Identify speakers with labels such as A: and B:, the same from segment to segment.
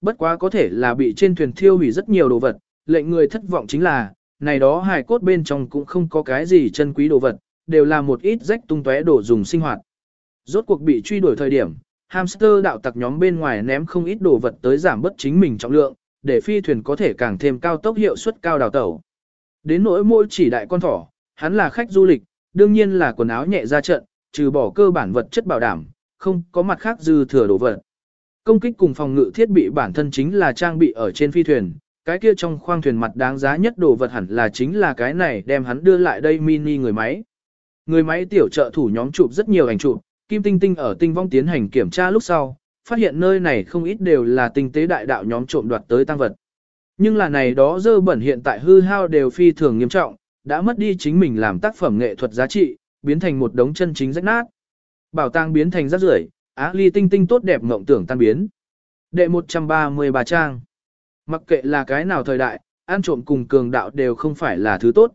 A: bất quá có thể là bị trên thuyền thiêu hủy rất nhiều đồ vật, lệnh người thất vọng chính là, này đó hài cốt bên trong cũng không có cái gì chân quý đồ vật, đều là một ít rách tung tóe đồ dùng sinh hoạt. Rốt cuộc bị truy đuổi thời điểm, hamster đạo tặc nhóm bên ngoài ném không ít đồ vật tới giảm bất chính mình trọng lượng, để phi thuyền có thể càng thêm cao tốc hiệu suất cao đào tẩu. Đến nỗi mỗi chỉ đại con thỏ, hắn là khách du lịch, đương nhiên là quần áo nhẹ ra trận, trừ bỏ cơ bản vật chất bảo đảm, không có mặt khác dư thừa đồ vật. Công kích cùng phòng ngự thiết bị bản thân chính là trang bị ở trên phi thuyền, cái kia trong khoang thuyền mặt đáng giá nhất đồ vật hẳn là chính là cái này đem hắn đưa lại đây mini người máy. Người máy tiểu trợ thủ nhóm chụp rất nhiều ảnh chụp, Kim Tinh Tinh ở tinh vong tiến hành kiểm tra lúc sau, phát hiện nơi này không ít đều là tinh tế đại đạo nhóm trộm đoạt tới tăng vật. Nhưng là này đó dơ bẩn hiện tại hư hao đều phi thường nghiêm trọng, đã mất đi chính mình làm tác phẩm nghệ thuật giá trị, biến thành một đống chân chính rách nát. Bảo tàng biến thành rác rưởi, á ly tinh tinh tốt đẹp mộng tưởng tan biến. Đệ 133 trang. Mặc kệ là cái nào thời đại, ăn trộm cùng cường đạo đều không phải là thứ tốt.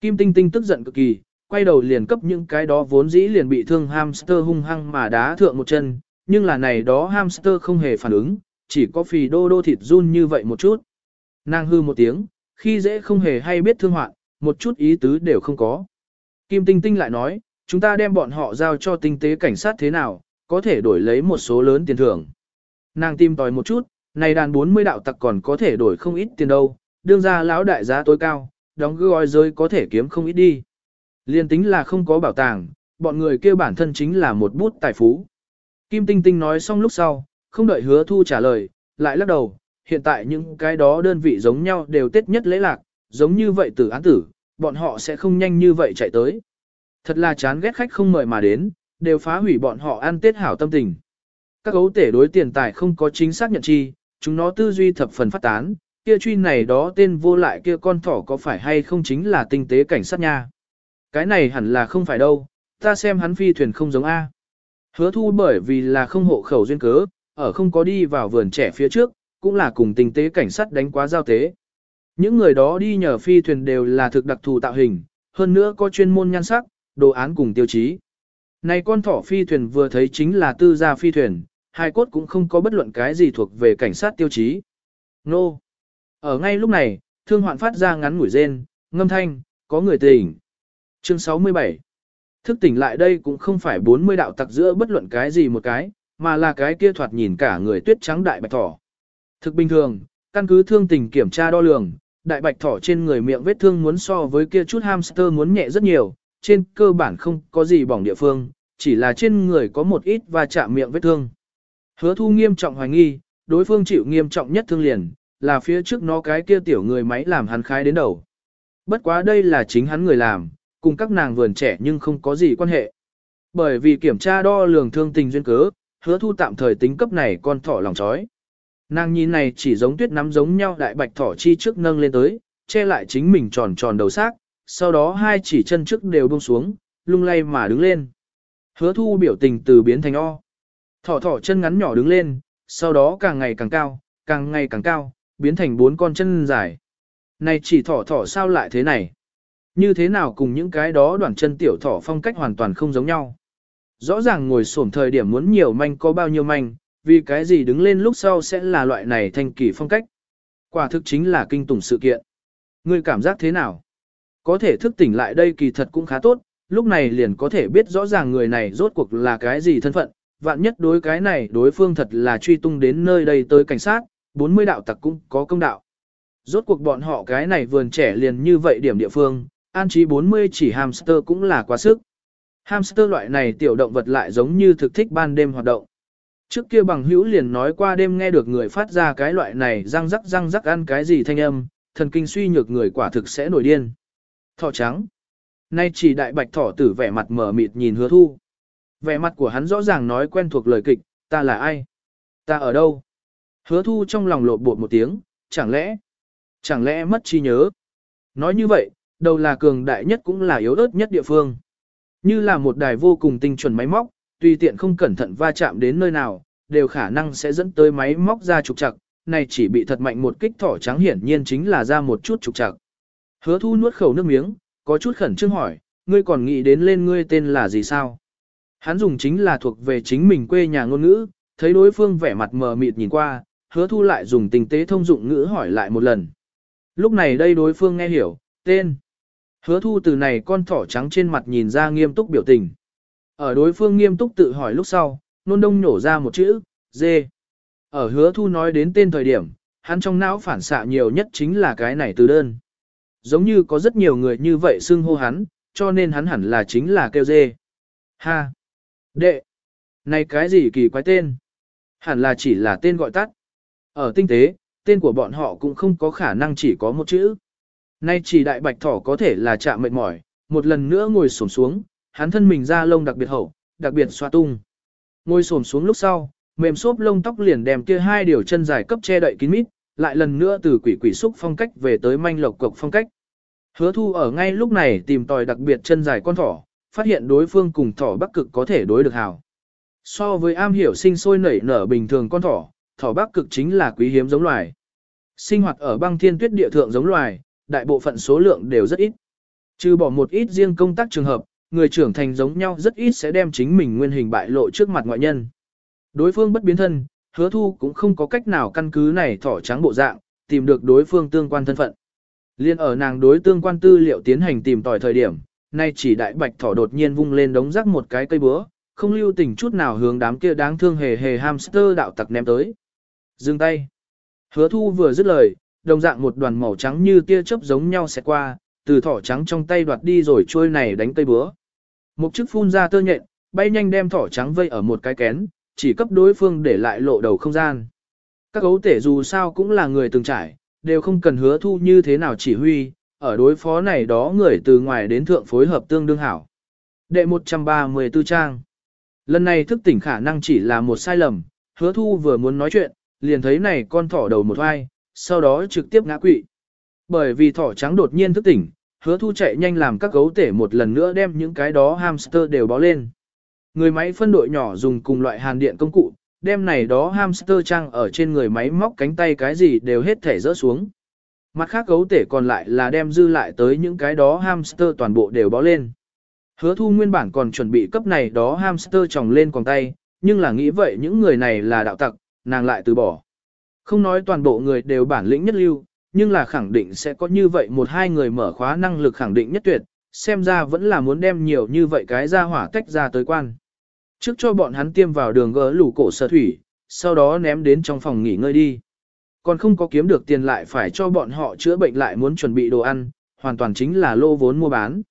A: Kim tinh tinh tức giận cực kỳ, quay đầu liền cấp những cái đó vốn dĩ liền bị thương hamster hung hăng mà đá thượng một chân, nhưng là này đó hamster không hề phản ứng, chỉ có phì đô đô thịt run như vậy một chút. Nàng hư một tiếng, khi dễ không hề hay biết thương hoạn, một chút ý tứ đều không có. Kim Tinh Tinh lại nói, chúng ta đem bọn họ giao cho tinh tế cảnh sát thế nào, có thể đổi lấy một số lớn tiền thưởng. Nàng tìm tòi một chút, này đàn 40 đạo tặc còn có thể đổi không ít tiền đâu, đương ra lão đại giá tối cao, đóng gói rơi có thể kiếm không ít đi. Liên tính là không có bảo tàng, bọn người kêu bản thân chính là một bút tài phú. Kim Tinh Tinh nói xong lúc sau, không đợi hứa thu trả lời, lại lắc đầu, hiện tại những cái đó đơn vị giống nhau đều tết nhất lễ lạc, giống như vậy tử án tử, bọn họ sẽ không nhanh như vậy chạy tới. Thật là chán ghét khách không mời mà đến, đều phá hủy bọn họ ăn tết hảo tâm tình. Các gấu tể đối tiền tài không có chính xác nhận chi, chúng nó tư duy thập phần phát tán, kia truy này đó tên vô lại kia con thỏ có phải hay không chính là tinh tế cảnh sát nha. Cái này hẳn là không phải đâu, ta xem hắn phi thuyền không giống A. Hứa thu bởi vì là không hộ khẩu duyên cớ, ở không có đi vào vườn trẻ phía trước, cũng là cùng tinh tế cảnh sát đánh quá giao tế. Những người đó đi nhờ phi thuyền đều là thực đặc thù tạo hình, hơn nữa có chuyên môn nhan sắc, đồ án cùng tiêu chí. Này con thỏ phi thuyền vừa thấy chính là tư gia phi thuyền, hai cốt cũng không có bất luận cái gì thuộc về cảnh sát tiêu chí. Nô! Ở ngay lúc này, thương hoạn phát ra ngắn ngủi rên, ngâm thanh, có người tỉnh. Chương 67 Thức tỉnh lại đây cũng không phải 40 đạo tặc giữa bất luận cái gì một cái, mà là cái kia thoạt nhìn cả người tuyết trắng đại bạch thỏ. Thực bình thường, căn cứ thương tình kiểm tra đo lường, đại bạch thỏ trên người miệng vết thương muốn so với kia chút hamster muốn nhẹ rất nhiều, trên cơ bản không có gì bỏng địa phương, chỉ là trên người có một ít va chạm miệng vết thương. Hứa thu nghiêm trọng hoài nghi, đối phương chịu nghiêm trọng nhất thương liền, là phía trước nó cái kia tiểu người máy làm hắn khai đến đầu. Bất quá đây là chính hắn người làm, cùng các nàng vườn trẻ nhưng không có gì quan hệ. Bởi vì kiểm tra đo lường thương tình duyên cớ, hứa thu tạm thời tính cấp này con thỏ lòng chói. Nàng nhìn này chỉ giống tuyết nắm giống nhau đại bạch thỏ chi trước nâng lên tới, che lại chính mình tròn tròn đầu xác, sau đó hai chỉ chân trước đều buông xuống, lung lay mà đứng lên. Hứa thu biểu tình từ biến thành o. Thỏ thỏ chân ngắn nhỏ đứng lên, sau đó càng ngày càng cao, càng ngày càng cao, biến thành bốn con chân dài. Này chỉ thỏ thỏ sao lại thế này? Như thế nào cùng những cái đó đoạn chân tiểu thỏ phong cách hoàn toàn không giống nhau? Rõ ràng ngồi xổm thời điểm muốn nhiều manh có bao nhiêu manh, vì cái gì đứng lên lúc sau sẽ là loại này thành kỳ phong cách. Quả thực chính là kinh tủng sự kiện. Ngươi cảm giác thế nào? Có thể thức tỉnh lại đây kỳ thật cũng khá tốt, lúc này liền có thể biết rõ ràng người này rốt cuộc là cái gì thân phận, vạn nhất đối cái này đối phương thật là truy tung đến nơi đây tới cảnh sát, 40 đạo tặc cũng có công đạo. Rốt cuộc bọn họ cái này vườn trẻ liền như vậy điểm địa phương, an trí 40 chỉ hamster cũng là quá sức. Hamster loại này tiểu động vật lại giống như thực thích ban đêm hoạt động. Trước kia bằng hữu liền nói qua đêm nghe được người phát ra cái loại này răng rắc răng rắc ăn cái gì thanh âm, thần kinh suy nhược người quả thực sẽ nổi điên. Thỏ trắng. Nay chỉ đại bạch thỏ tử vẻ mặt mở mịt nhìn hứa thu. Vẻ mặt của hắn rõ ràng nói quen thuộc lời kịch, ta là ai? Ta ở đâu? Hứa thu trong lòng lộ bột một tiếng, chẳng lẽ? Chẳng lẽ mất trí nhớ? Nói như vậy, đầu là cường đại nhất cũng là yếu ớt nhất địa phương. Như là một đài vô cùng tinh chuẩn máy móc, tùy tiện không cẩn thận va chạm đến nơi nào, đều khả năng sẽ dẫn tới máy móc ra trục trặc, này chỉ bị thật mạnh một kích thỏ trắng hiển nhiên chính là ra một chút trục trặc. Hứa thu nuốt khẩu nước miếng, có chút khẩn trương hỏi, ngươi còn nghĩ đến lên ngươi tên là gì sao? Hắn dùng chính là thuộc về chính mình quê nhà ngôn ngữ, thấy đối phương vẻ mặt mờ mịt nhìn qua, hứa thu lại dùng tình tế thông dụng ngữ hỏi lại một lần. Lúc này đây đối phương nghe hiểu, tên. Hứa thu từ này con thỏ trắng trên mặt nhìn ra nghiêm túc biểu tình. Ở đối phương nghiêm túc tự hỏi lúc sau, nôn đông nhổ ra một chữ, dê. Ở hứa thu nói đến tên thời điểm, hắn trong não phản xạ nhiều nhất chính là cái này từ đơn. Giống như có rất nhiều người như vậy xưng hô hắn, cho nên hắn hẳn là chính là kêu dê. Ha! Đệ! Này cái gì kỳ quái tên? Hẳn là chỉ là tên gọi tắt. Ở tinh tế, tên của bọn họ cũng không có khả năng chỉ có một chữ. Nay chỉ đại bạch thỏ có thể là chạm mệt mỏi, một lần nữa ngồi xổm xuống, hắn thân mình ra lông đặc biệt hậu, đặc biệt xoa tung. Ngồi xổm xuống lúc sau, mềm xốp lông tóc liền đem kia hai điều chân dài cấp che đậy kín mít, lại lần nữa từ quỷ quỷ xúc phong cách về tới manh lộc cộc phong cách. Hứa thu ở ngay lúc này tìm tòi đặc biệt chân dài con thỏ, phát hiện đối phương cùng thỏ bắc cực có thể đối được hào. So với am hiểu sinh sôi nảy nở bình thường con thỏ, thỏ bắc cực chính là quý hiếm giống loài. Sinh hoạt ở băng thiên tuyết địa thượng giống loài, đại bộ phận số lượng đều rất ít. Trừ bỏ một ít riêng công tác trường hợp, người trưởng thành giống nhau rất ít sẽ đem chính mình nguyên hình bại lộ trước mặt ngoại nhân. Đối phương bất biến thân, hứa thu cũng không có cách nào căn cứ này thỏ trắng bộ dạng, tìm được đối phương tương quan thân phận. Liên ở nàng đối tương quan tư liệu tiến hành tìm tòi thời điểm, nay chỉ đại bạch thỏ đột nhiên vung lên đống rác một cái cây búa, không lưu tình chút nào hướng đám kia đáng thương hề hề hamster đạo tặc ném tới. Dừng tay. Hứa thu vừa dứt lời, đồng dạng một đoàn màu trắng như tia chớp giống nhau sẽ qua, từ thỏ trắng trong tay đoạt đi rồi trôi này đánh cây búa. Một chức phun ra tơ nhện, bay nhanh đem thỏ trắng vây ở một cái kén, chỉ cấp đối phương để lại lộ đầu không gian. Các gấu tể dù sao cũng là người từng trải, đều không cần hứa thu như thế nào chỉ huy, ở đối phó này đó người từ ngoài đến thượng phối hợp tương đương hảo. Đệ 134 trang Lần này thức tỉnh khả năng chỉ là một sai lầm, hứa thu vừa muốn nói chuyện, liền thấy này con thỏ đầu một vai, sau đó trực tiếp ngã quỵ. Bởi vì thỏ trắng đột nhiên thức tỉnh, hứa thu chạy nhanh làm các gấu tể một lần nữa đem những cái đó hamster đều báo lên. Người máy phân đội nhỏ dùng cùng loại hàn điện công cụ, đem này đó hamster trang ở trên người máy móc cánh tay cái gì đều hết thể rỡ xuống. Mặt khác gấu tể còn lại là đem dư lại tới những cái đó hamster toàn bộ đều bó lên. Hứa thu nguyên bản còn chuẩn bị cấp này đó hamster tròng lên quòng tay, nhưng là nghĩ vậy những người này là đạo tặc, nàng lại từ bỏ. Không nói toàn bộ người đều bản lĩnh nhất lưu, nhưng là khẳng định sẽ có như vậy một hai người mở khóa năng lực khẳng định nhất tuyệt, xem ra vẫn là muốn đem nhiều như vậy cái ra hỏa tách ra tới quan. Trước cho bọn hắn tiêm vào đường gỡ lũ cổ sở thủy, sau đó ném đến trong phòng nghỉ ngơi đi. Còn không có kiếm được tiền lại phải cho bọn họ chữa bệnh lại muốn chuẩn bị đồ ăn, hoàn toàn chính là lô vốn mua bán.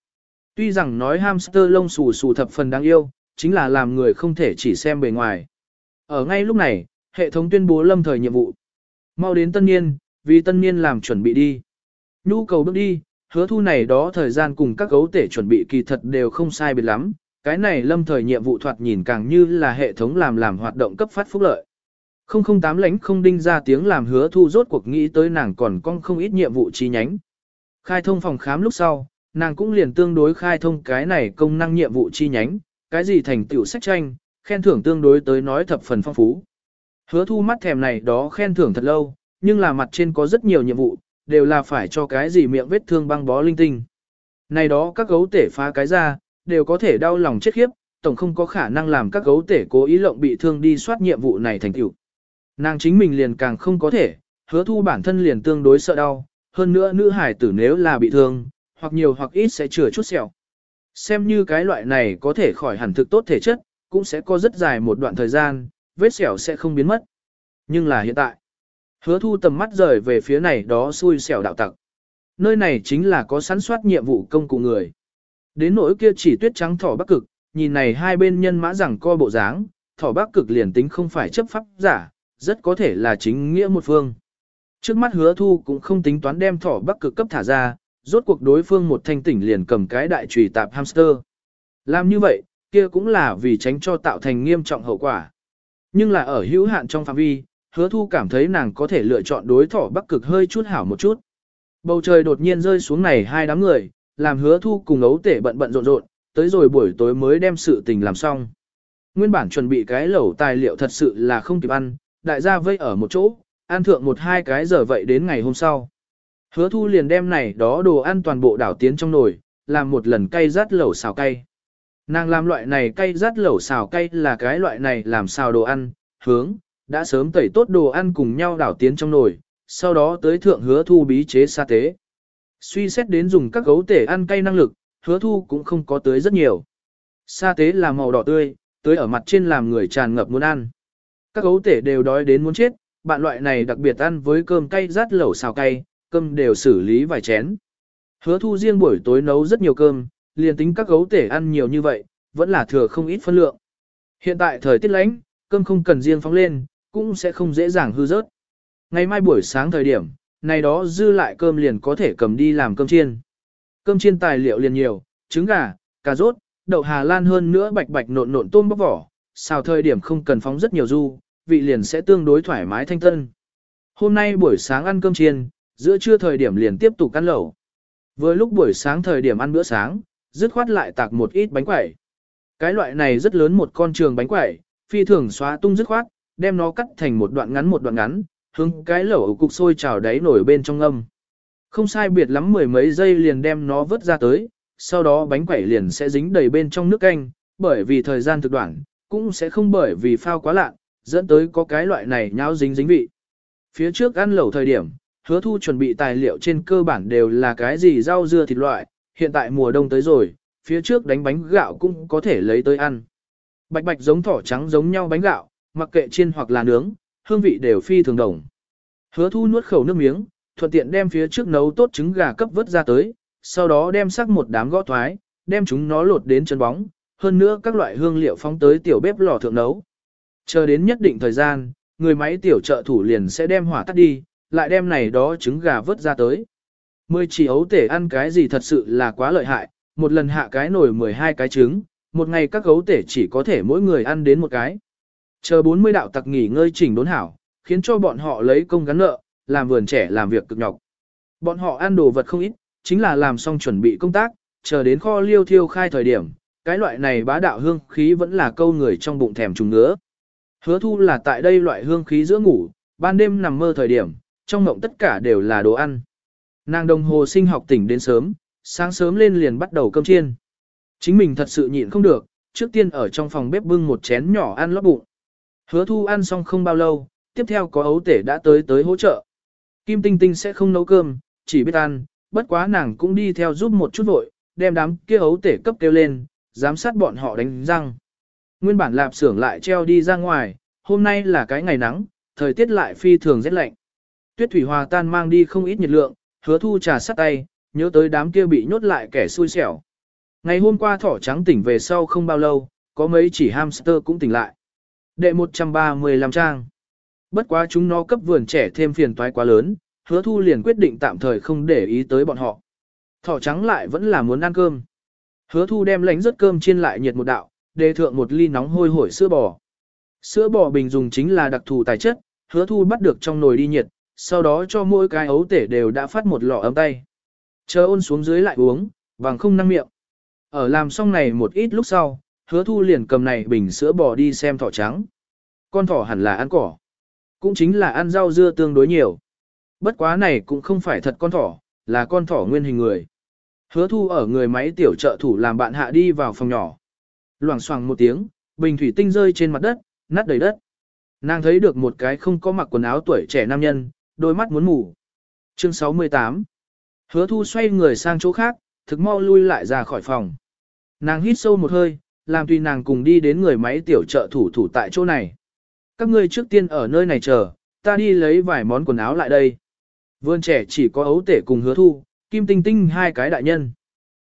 A: Tuy rằng nói hamster lông xù xù thập phần đáng yêu, chính là làm người không thể chỉ xem bề ngoài. Ở ngay lúc này, hệ thống tuyên bố lâm thời nhiệm vụ. Mau đến tân niên, vì tân niên làm chuẩn bị đi. Nhu cầu bước đi, hứa thu này đó thời gian cùng các gấu tể chuẩn bị kỳ thật đều không sai biệt lắm, cái này lâm thời nhiệm vụ thoạt nhìn càng như là hệ thống làm làm hoạt động cấp phát phúc lợi. 008 lãnh không đinh ra tiếng làm hứa thu rốt cuộc nghĩ tới nàng còn con không ít nhiệm vụ chi nhánh. Khai thông phòng khám lúc sau, nàng cũng liền tương đối khai thông cái này công năng nhiệm vụ chi nhánh, cái gì thành tựu sách tranh, khen thưởng tương đối tới nói thập phần phong phú. Hứa thu mắt thèm này đó khen thưởng thật lâu, nhưng là mặt trên có rất nhiều nhiệm vụ, đều là phải cho cái gì miệng vết thương băng bó linh tinh. Này đó các gấu tể phá cái ra, đều có thể đau lòng chết khiếp, tổng không có khả năng làm các gấu tể cố ý lộng bị thương đi soát nhiệm vụ này thành tựu. Nàng chính mình liền càng không có thể, hứa thu bản thân liền tương đối sợ đau, hơn nữa nữ hải tử nếu là bị thương, hoặc nhiều hoặc ít sẽ chừa chút sẹo. Xem như cái loại này có thể khỏi hẳn thực tốt thể chất, cũng sẽ có rất dài một đoạn thời gian, vết sẹo sẽ không biến mất. Nhưng là hiện tại, hứa thu tầm mắt rời về phía này đó xui xẻo đạo tặc. Nơi này chính là có sẵn soát nhiệm vụ công cụ người. Đến nỗi kia chỉ tuyết trắng thỏ bắc cực, nhìn này hai bên nhân mã rằng co bộ dáng, thỏ bắc cực liền tính không phải chấp pháp giả, rất có thể là chính nghĩa một phương. Trước mắt hứa thu cũng không tính toán đem thỏ bắc cực cấp thả ra, rốt cuộc đối phương một thanh tỉnh liền cầm cái đại trùy tạp hamster. Làm như vậy, kia cũng là vì tránh cho tạo thành nghiêm trọng hậu quả. Nhưng là ở hữu hạn trong phạm vi, hứa thu cảm thấy nàng có thể lựa chọn đối thỏ bắc cực hơi chút hảo một chút. Bầu trời đột nhiên rơi xuống này hai đám người, làm hứa thu cùng ấu tể bận bận rộn rộn, tới rồi buổi tối mới đem sự tình làm xong. Nguyên bản chuẩn bị cái lẩu tài liệu thật sự là không kịp ăn, đại gia vây ở một chỗ, ăn thượng một hai cái giờ vậy đến ngày hôm sau. Hứa thu liền đem này đó đồ ăn toàn bộ đảo tiến trong nồi, làm một lần cay rát lẩu xào cay. Nàng làm loại này cay rát lẩu xào cay là cái loại này làm xào đồ ăn, hướng, đã sớm tẩy tốt đồ ăn cùng nhau đảo tiến trong nồi, sau đó tới thượng hứa thu bí chế sa tế. Suy xét đến dùng các gấu tể ăn cay năng lực, hứa thu cũng không có tới rất nhiều. Sa tế là màu đỏ tươi, tới ở mặt trên làm người tràn ngập muốn ăn. Các gấu tể đều đói đến muốn chết, bạn loại này đặc biệt ăn với cơm cay rát lẩu xào cay, cơm đều xử lý vài chén. Hứa thu riêng buổi tối nấu rất nhiều cơm, liền tính các gấu tể ăn nhiều như vậy, vẫn là thừa không ít phân lượng. Hiện tại thời tiết lạnh, cơm không cần riêng phóng lên, cũng sẽ không dễ dàng hư rớt. Ngày mai buổi sáng thời điểm, này đó dư lại cơm liền có thể cầm đi làm cơm chiên. Cơm chiên tài liệu liền nhiều, trứng gà, cà rốt, đậu Hà Lan hơn nữa bạch bạch nộn nộn tôm bóc vỏ, xào thời điểm không cần phóng rất nhiều du, vị liền sẽ tương đối thoải mái thanh tân. Hôm nay buổi sáng ăn cơm chiên, giữa trưa thời điểm liền tiếp tục ăn lẩu. Vừa lúc buổi sáng thời điểm ăn bữa sáng, dứt khoát lại tạc một ít bánh quẩy. Cái loại này rất lớn một con trường bánh quẩy, phi thường xóa tung dứt khoát, đem nó cắt thành một đoạn ngắn một đoạn ngắn, hướng cái lẩu cục sôi trào đáy nổi bên trong âm. Không sai biệt lắm mười mấy giây liền đem nó vớt ra tới, sau đó bánh quẩy liền sẽ dính đầy bên trong nước canh, bởi vì thời gian thực đoạn, cũng sẽ không bởi vì phao quá lạ, dẫn tới có cái loại này nháo dính dính vị. Phía trước ăn lẩu thời điểm, hứa thu chuẩn bị tài liệu trên cơ bản đều là cái gì rau dưa thịt loại, hiện tại mùa đông tới rồi, phía trước đánh bánh gạo cũng có thể lấy tới ăn. Bạch bạch giống thỏ trắng giống nhau bánh gạo, mặc kệ chiên hoặc là nướng, hương vị đều phi thường đồng. Hứa thu nuốt khẩu nước miếng, thuận tiện đem phía trước nấu tốt trứng gà cấp vớt ra tới, sau đó đem sắc một đám gõ thoái, đem chúng nó lột đến chân bóng, hơn nữa các loại hương liệu phóng tới tiểu bếp lò thượng nấu. Chờ đến nhất định thời gian, người máy tiểu trợ thủ liền sẽ đem hỏa tắt đi, lại đem này đó trứng gà vớt ra tới. Mười chỉ ấu tể ăn cái gì thật sự là quá lợi hại, một lần hạ cái nồi 12 cái trứng, một ngày các gấu tể chỉ có thể mỗi người ăn đến một cái. Chờ 40 đạo tặc nghỉ ngơi chỉnh đốn hảo, khiến cho bọn họ lấy công gắn nợ, làm vườn trẻ làm việc cực nhọc. Bọn họ ăn đồ vật không ít, chính là làm xong chuẩn bị công tác, chờ đến kho liêu thiêu khai thời điểm, cái loại này bá đạo hương khí vẫn là câu người trong bụng thèm trùng ngứa. Hứa thu là tại đây loại hương khí giữa ngủ, ban đêm nằm mơ thời điểm, trong mộng tất cả đều là đồ ăn. Nàng đồng hồ sinh học tỉnh đến sớm, sáng sớm lên liền bắt đầu cơm chiên. Chính mình thật sự nhịn không được, trước tiên ở trong phòng bếp bưng một chén nhỏ ăn lót bụng. Hứa thu ăn xong không bao lâu, tiếp theo có ấu tể đã tới tới hỗ trợ. Kim Tinh Tinh sẽ không nấu cơm, chỉ biết ăn, bất quá nàng cũng đi theo giúp một chút vội, đem đám kia ấu tể cấp kêu lên, giám sát bọn họ đánh răng. Nguyên bản lạp xưởng lại treo đi ra ngoài, hôm nay là cái ngày nắng, thời tiết lại phi thường rất lạnh. Tuyết thủy hòa tan mang đi không ít nhiệt lượng, hứa thu trà sắt tay, nhớ tới đám kia bị nhốt lại kẻ xui xẻo. Ngày hôm qua thỏ trắng tỉnh về sau không bao lâu, có mấy chỉ hamster cũng tỉnh lại. Đệ 135 trang. Bất quá chúng nó cấp vườn trẻ thêm phiền toái quá lớn, hứa thu liền quyết định tạm thời không để ý tới bọn họ. Thỏ trắng lại vẫn là muốn ăn cơm. Hứa thu đem lánh rớt cơm chiên lại nhiệt một đạo, đề thượng một ly nóng hôi hổi sữa bò. Sữa bò bình dùng chính là đặc thù tài chất, hứa thu bắt được trong nồi đi nhiệt, sau đó cho mỗi cái ấu tể đều đã phát một lọ ấm tay. Chờ ôn xuống dưới lại uống, vàng không năng miệng. Ở làm xong này một ít lúc sau, hứa thu liền cầm này bình sữa bò đi xem thỏ trắng. Con thỏ hẳn là ăn cỏ. Cũng chính là ăn rau dưa tương đối nhiều. Bất quá này cũng không phải thật con thỏ, là con thỏ nguyên hình người. Hứa thu ở người máy tiểu trợ thủ làm bạn hạ đi vào phòng nhỏ. Loảng xoảng một tiếng, bình thủy tinh rơi trên mặt đất, nát đầy đất. Nàng thấy được một cái không có mặc quần áo tuổi trẻ nam nhân, đôi mắt muốn mù. Chương 68 Hứa thu xoay người sang chỗ khác, thực mau lui lại ra khỏi phòng. Nàng hít sâu một hơi, làm tùy nàng cùng đi đến người máy tiểu trợ thủ thủ tại chỗ này. Các ngươi trước tiên ở nơi này chờ, ta đi lấy vài món quần áo lại đây. Vươn trẻ chỉ có ấu tể cùng hứa thu, kim tinh tinh hai cái đại nhân.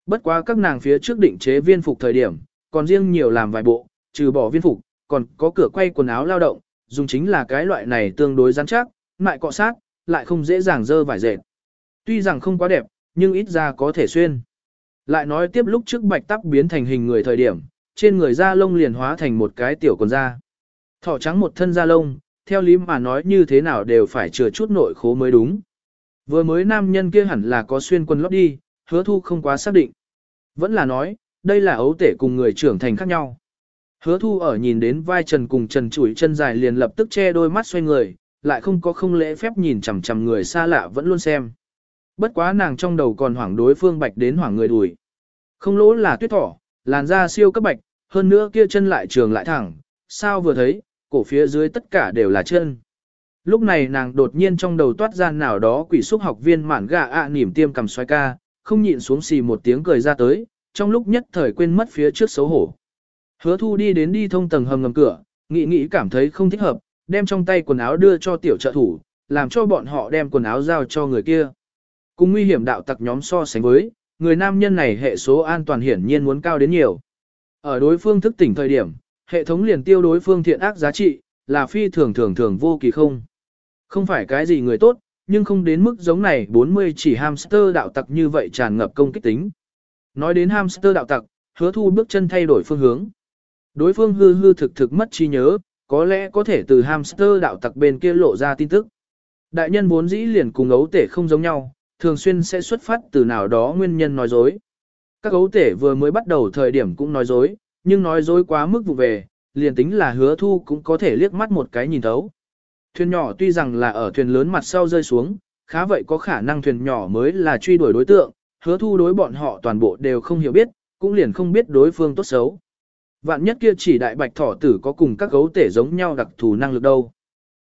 A: Bất quá các nàng phía trước định chế viên phục thời điểm, còn riêng nhiều làm vài bộ, trừ bỏ viên phục, còn có cửa quay quần áo lao động, dùng chính là cái loại này tương đối rắn chắc, mại cọ sát, lại không dễ dàng dơ vải dệt. Tuy rằng không quá đẹp, nhưng ít ra có thể xuyên. Lại nói tiếp lúc trước bạch tắc biến thành hình người thời điểm, trên người da lông liền hóa thành một cái tiểu quần da. Thỏ trắng một thân da lông, theo lý mà nói như thế nào đều phải chừa chút nội khố mới đúng. Vừa mới nam nhân kia hẳn là có xuyên quần lót đi, hứa thu không quá xác định. Vẫn là nói, đây là ấu tể cùng người trưởng thành khác nhau. Hứa thu ở nhìn đến vai trần cùng trần chuỗi chân dài liền lập tức che đôi mắt xoay người, lại không có không lễ phép nhìn chằm chằm người xa lạ vẫn luôn xem. Bất quá nàng trong đầu còn hoảng đối phương bạch đến hoảng người đùi. Không lỗ là tuyết thỏ, làn da siêu cấp bạch, hơn nữa kia chân lại trường lại thẳng, sao vừa thấy, cổ phía dưới tất cả đều là chân. Lúc này nàng đột nhiên trong đầu toát ra nào đó quỷ xúc học viên mản gà ạ à, nỉm tiêm cầm xoay ca, không nhịn xuống xì một tiếng cười ra tới, trong lúc nhất thời quên mất phía trước xấu hổ. Hứa thu đi đến đi thông tầng hầm ngầm cửa, nghĩ nghĩ cảm thấy không thích hợp, đem trong tay quần áo đưa cho tiểu trợ thủ, làm cho bọn họ đem quần áo giao cho người kia. Cùng nguy hiểm đạo tặc nhóm so sánh với, người nam nhân này hệ số an toàn hiển nhiên muốn cao đến nhiều. Ở đối phương thức tỉnh thời điểm, hệ thống liền tiêu đối phương thiện ác giá trị, là phi thường thường thường vô kỳ không. Không phải cái gì người tốt, nhưng không đến mức giống này 40 chỉ hamster đạo tặc như vậy tràn ngập công kích tính. Nói đến hamster đạo tặc, hứa thu bước chân thay đổi phương hướng. Đối phương hư hư thực thực mất trí nhớ, có lẽ có thể từ hamster đạo tặc bên kia lộ ra tin tức. Đại nhân vốn dĩ liền cùng ấu tể không giống nhau, thường xuyên sẽ xuất phát từ nào đó nguyên nhân nói dối. Các gấu tể vừa mới bắt đầu thời điểm cũng nói dối, nhưng nói dối quá mức vụ về, liền tính là hứa thu cũng có thể liếc mắt một cái nhìn thấu. Thuyền nhỏ tuy rằng là ở thuyền lớn mặt sau rơi xuống, khá vậy có khả năng thuyền nhỏ mới là truy đuổi đối tượng, hứa thu đối bọn họ toàn bộ đều không hiểu biết, cũng liền không biết đối phương tốt xấu. Vạn nhất kia chỉ đại bạch thỏ tử có cùng các gấu tể giống nhau đặc thù năng lực đâu.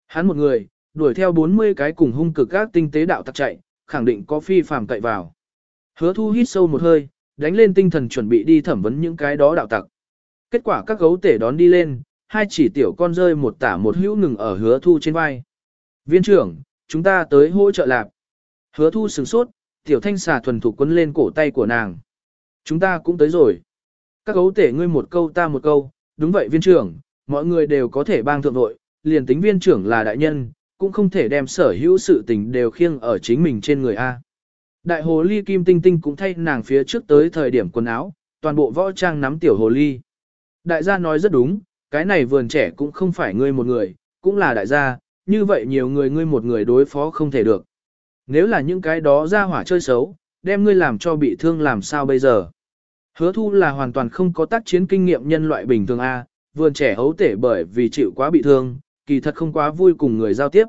A: Hắn một người, đuổi theo 40 cái cùng hung cực các tinh tế đạo tặc chạy, khẳng định có phi phàm cậy vào. Hứa thu hít sâu một hơi, đánh lên tinh thần chuẩn bị đi thẩm vấn những cái đó đạo tặc. Kết quả các gấu tể đón đi lên, hai chỉ tiểu con rơi một tả một hữu ngừng ở hứa thu trên vai. Viên trưởng, chúng ta tới hỗ trợ lạp. Hứa thu sửng sốt, tiểu thanh xà thuần thủ quấn lên cổ tay của nàng. Chúng ta cũng tới rồi. Các gấu tể ngươi một câu ta một câu, đúng vậy viên trưởng, mọi người đều có thể bang thượng đội liền tính viên trưởng là đại nhân, cũng không thể đem sở hữu sự tình đều khiêng ở chính mình trên người A. Đại hồ ly kim tinh tinh cũng thay nàng phía trước tới thời điểm quần áo, toàn bộ võ trang nắm tiểu hồ ly. Đại gia nói rất đúng, cái này vườn trẻ cũng không phải ngươi một người, cũng là đại gia, như vậy nhiều người ngươi một người đối phó không thể được. Nếu là những cái đó ra hỏa chơi xấu, đem ngươi làm cho bị thương làm sao bây giờ? Hứa thu là hoàn toàn không có tác chiến kinh nghiệm nhân loại bình thường A, vườn trẻ hấu tể bởi vì chịu quá bị thương, kỳ thật không quá vui cùng người giao tiếp.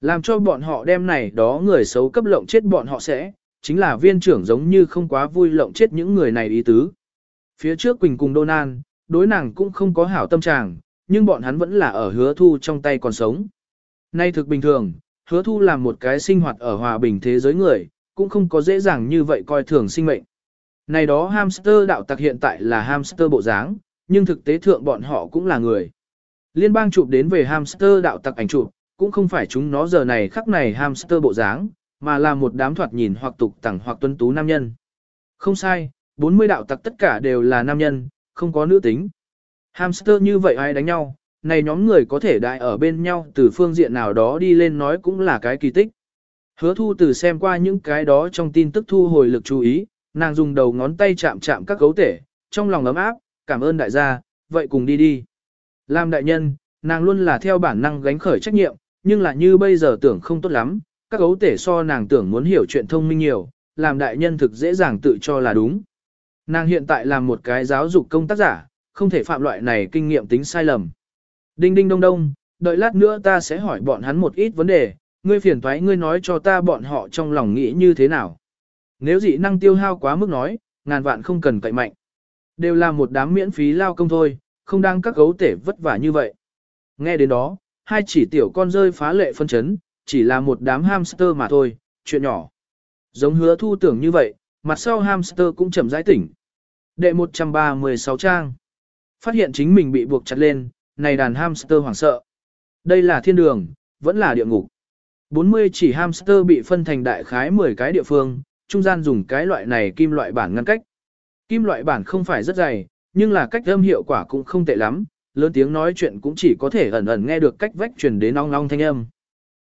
A: Làm cho bọn họ đem này đó người xấu cấp lộng chết bọn họ sẽ, chính là viên trưởng giống như không quá vui lộng chết những người này ý tứ. Phía trước Quỳnh cùng Đô Nan, đối nàng cũng không có hảo tâm trạng, nhưng bọn hắn vẫn là ở hứa thu trong tay còn sống. Nay thực bình thường, hứa thu làm một cái sinh hoạt ở hòa bình thế giới người, cũng không có dễ dàng như vậy coi thường sinh mệnh. Này đó hamster đạo tặc hiện tại là hamster bộ dáng, nhưng thực tế thượng bọn họ cũng là người. Liên bang chụp đến về hamster đạo tặc ảnh chụp, cũng không phải chúng nó giờ này khắc này hamster bộ dáng, mà là một đám thoạt nhìn hoặc tục tẳng hoặc tuân tú nam nhân. Không sai, 40 đạo tặc tất cả đều là nam nhân, không có nữ tính. Hamster như vậy ai đánh nhau, này nhóm người có thể đại ở bên nhau từ phương diện nào đó đi lên nói cũng là cái kỳ tích. Hứa thu từ xem qua những cái đó trong tin tức thu hồi lực chú ý, nàng dùng đầu ngón tay chạm chạm các cấu tể, trong lòng ấm áp, cảm ơn đại gia, vậy cùng đi đi. Làm đại nhân, nàng luôn là theo bản năng gánh khởi trách nhiệm, nhưng là như bây giờ tưởng không tốt lắm, các gấu tể so nàng tưởng muốn hiểu chuyện thông minh nhiều, làm đại nhân thực dễ dàng tự cho là đúng. Nàng hiện tại là một cái giáo dục công tác giả, không thể phạm loại này kinh nghiệm tính sai lầm. Đinh đinh đông đông, đợi lát nữa ta sẽ hỏi bọn hắn một ít vấn đề, ngươi phiền thoái ngươi nói cho ta bọn họ trong lòng nghĩ như thế nào. Nếu dị năng tiêu hao quá mức nói, ngàn vạn không cần cậy mạnh. Đều là một đám miễn phí lao công thôi, không đang các gấu tể vất vả như vậy. Nghe đến đó, hai chỉ tiểu con rơi phá lệ phân chấn, chỉ là một đám hamster mà thôi, chuyện nhỏ. Giống hứa thu tưởng như vậy, mặt sau hamster cũng chậm rãi tỉnh. Đệ 136 trang. Phát hiện chính mình bị buộc chặt lên, này đàn hamster hoảng sợ. Đây là thiên đường, vẫn là địa ngục. 40 chỉ hamster bị phân thành đại khái 10 cái địa phương, trung gian dùng cái loại này kim loại bản ngăn cách. Kim loại bản không phải rất dày, nhưng là cách âm hiệu quả cũng không tệ lắm, lớn tiếng nói chuyện cũng chỉ có thể ẩn ẩn nghe được cách vách truyền đến ong ong thanh âm.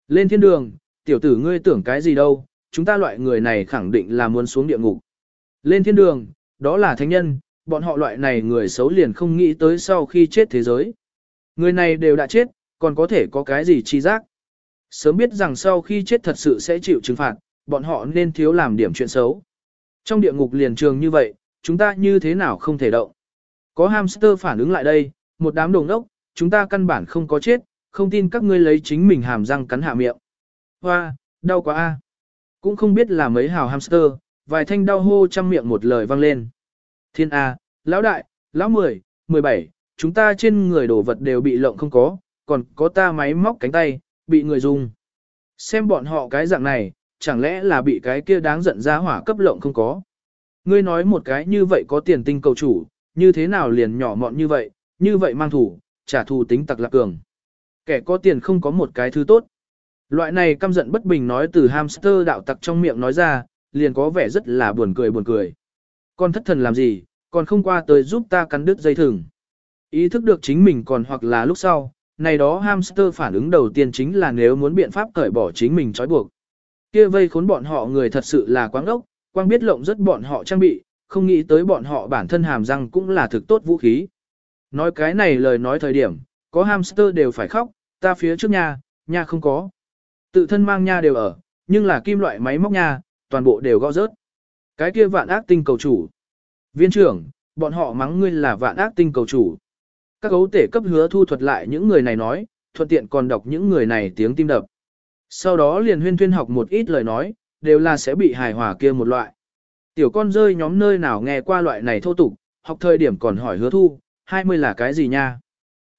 A: Lên thiên đường, tiểu tử ngươi tưởng cái gì đâu, chúng ta loại người này khẳng định là muốn xuống địa ngục. Lên thiên đường, đó là thánh nhân, bọn họ loại này người xấu liền không nghĩ tới sau khi chết thế giới. Người này đều đã chết, còn có thể có cái gì chi giác. Sớm biết rằng sau khi chết thật sự sẽ chịu trừng phạt, bọn họ nên thiếu làm điểm chuyện xấu. Trong địa ngục liền trường như vậy, chúng ta như thế nào không thể động. Có hamster phản ứng lại đây, một đám đồng đốc, chúng ta căn bản không có chết, không tin các ngươi lấy chính mình hàm răng cắn hạ miệng. Hoa, đau quá a. Cũng không biết là mấy hào hamster, vài thanh đau hô trăm miệng một lời vang lên. Thiên A, lão đại, lão mười, mười bảy, chúng ta trên người đồ vật đều bị lộng không có, còn có ta máy móc cánh tay, bị người dùng. Xem bọn họ cái dạng này, chẳng lẽ là bị cái kia đáng giận ra hỏa cấp lộng không có. Ngươi nói một cái như vậy có tiền tinh cầu chủ, như thế nào liền nhỏ mọn như vậy, như vậy mang thủ, trả thù tính tặc lạc cường. Kẻ có tiền không có một cái thứ tốt. Loại này căm giận bất bình nói từ hamster đạo tặc trong miệng nói ra, liền có vẻ rất là buồn cười buồn cười. Con thất thần làm gì, còn không qua tới giúp ta cắn đứt dây thừng. Ý thức được chính mình còn hoặc là lúc sau, này đó hamster phản ứng đầu tiên chính là nếu muốn biện pháp cởi bỏ chính mình trói buộc. Kia vây khốn bọn họ người thật sự là quáng ốc, quang biết lộng rất bọn họ trang bị, không nghĩ tới bọn họ bản thân hàm răng cũng là thực tốt vũ khí. Nói cái này lời nói thời điểm, có hamster đều phải khóc, ta phía trước nhà, nhà không có. Tự thân mang nha đều ở, nhưng là kim loại máy móc nha, toàn bộ đều gõ rớt. Cái kia vạn ác tinh cầu chủ. Viên trưởng, bọn họ mắng ngươi là vạn ác tinh cầu chủ. Các gấu tể cấp hứa thu thuật lại những người này nói, thuận tiện còn đọc những người này tiếng tim đập. Sau đó liền huyên thuyên học một ít lời nói, đều là sẽ bị hài hòa kia một loại. Tiểu con rơi nhóm nơi nào nghe qua loại này thô tục, học thời điểm còn hỏi hứa thu, 20 là cái gì nha?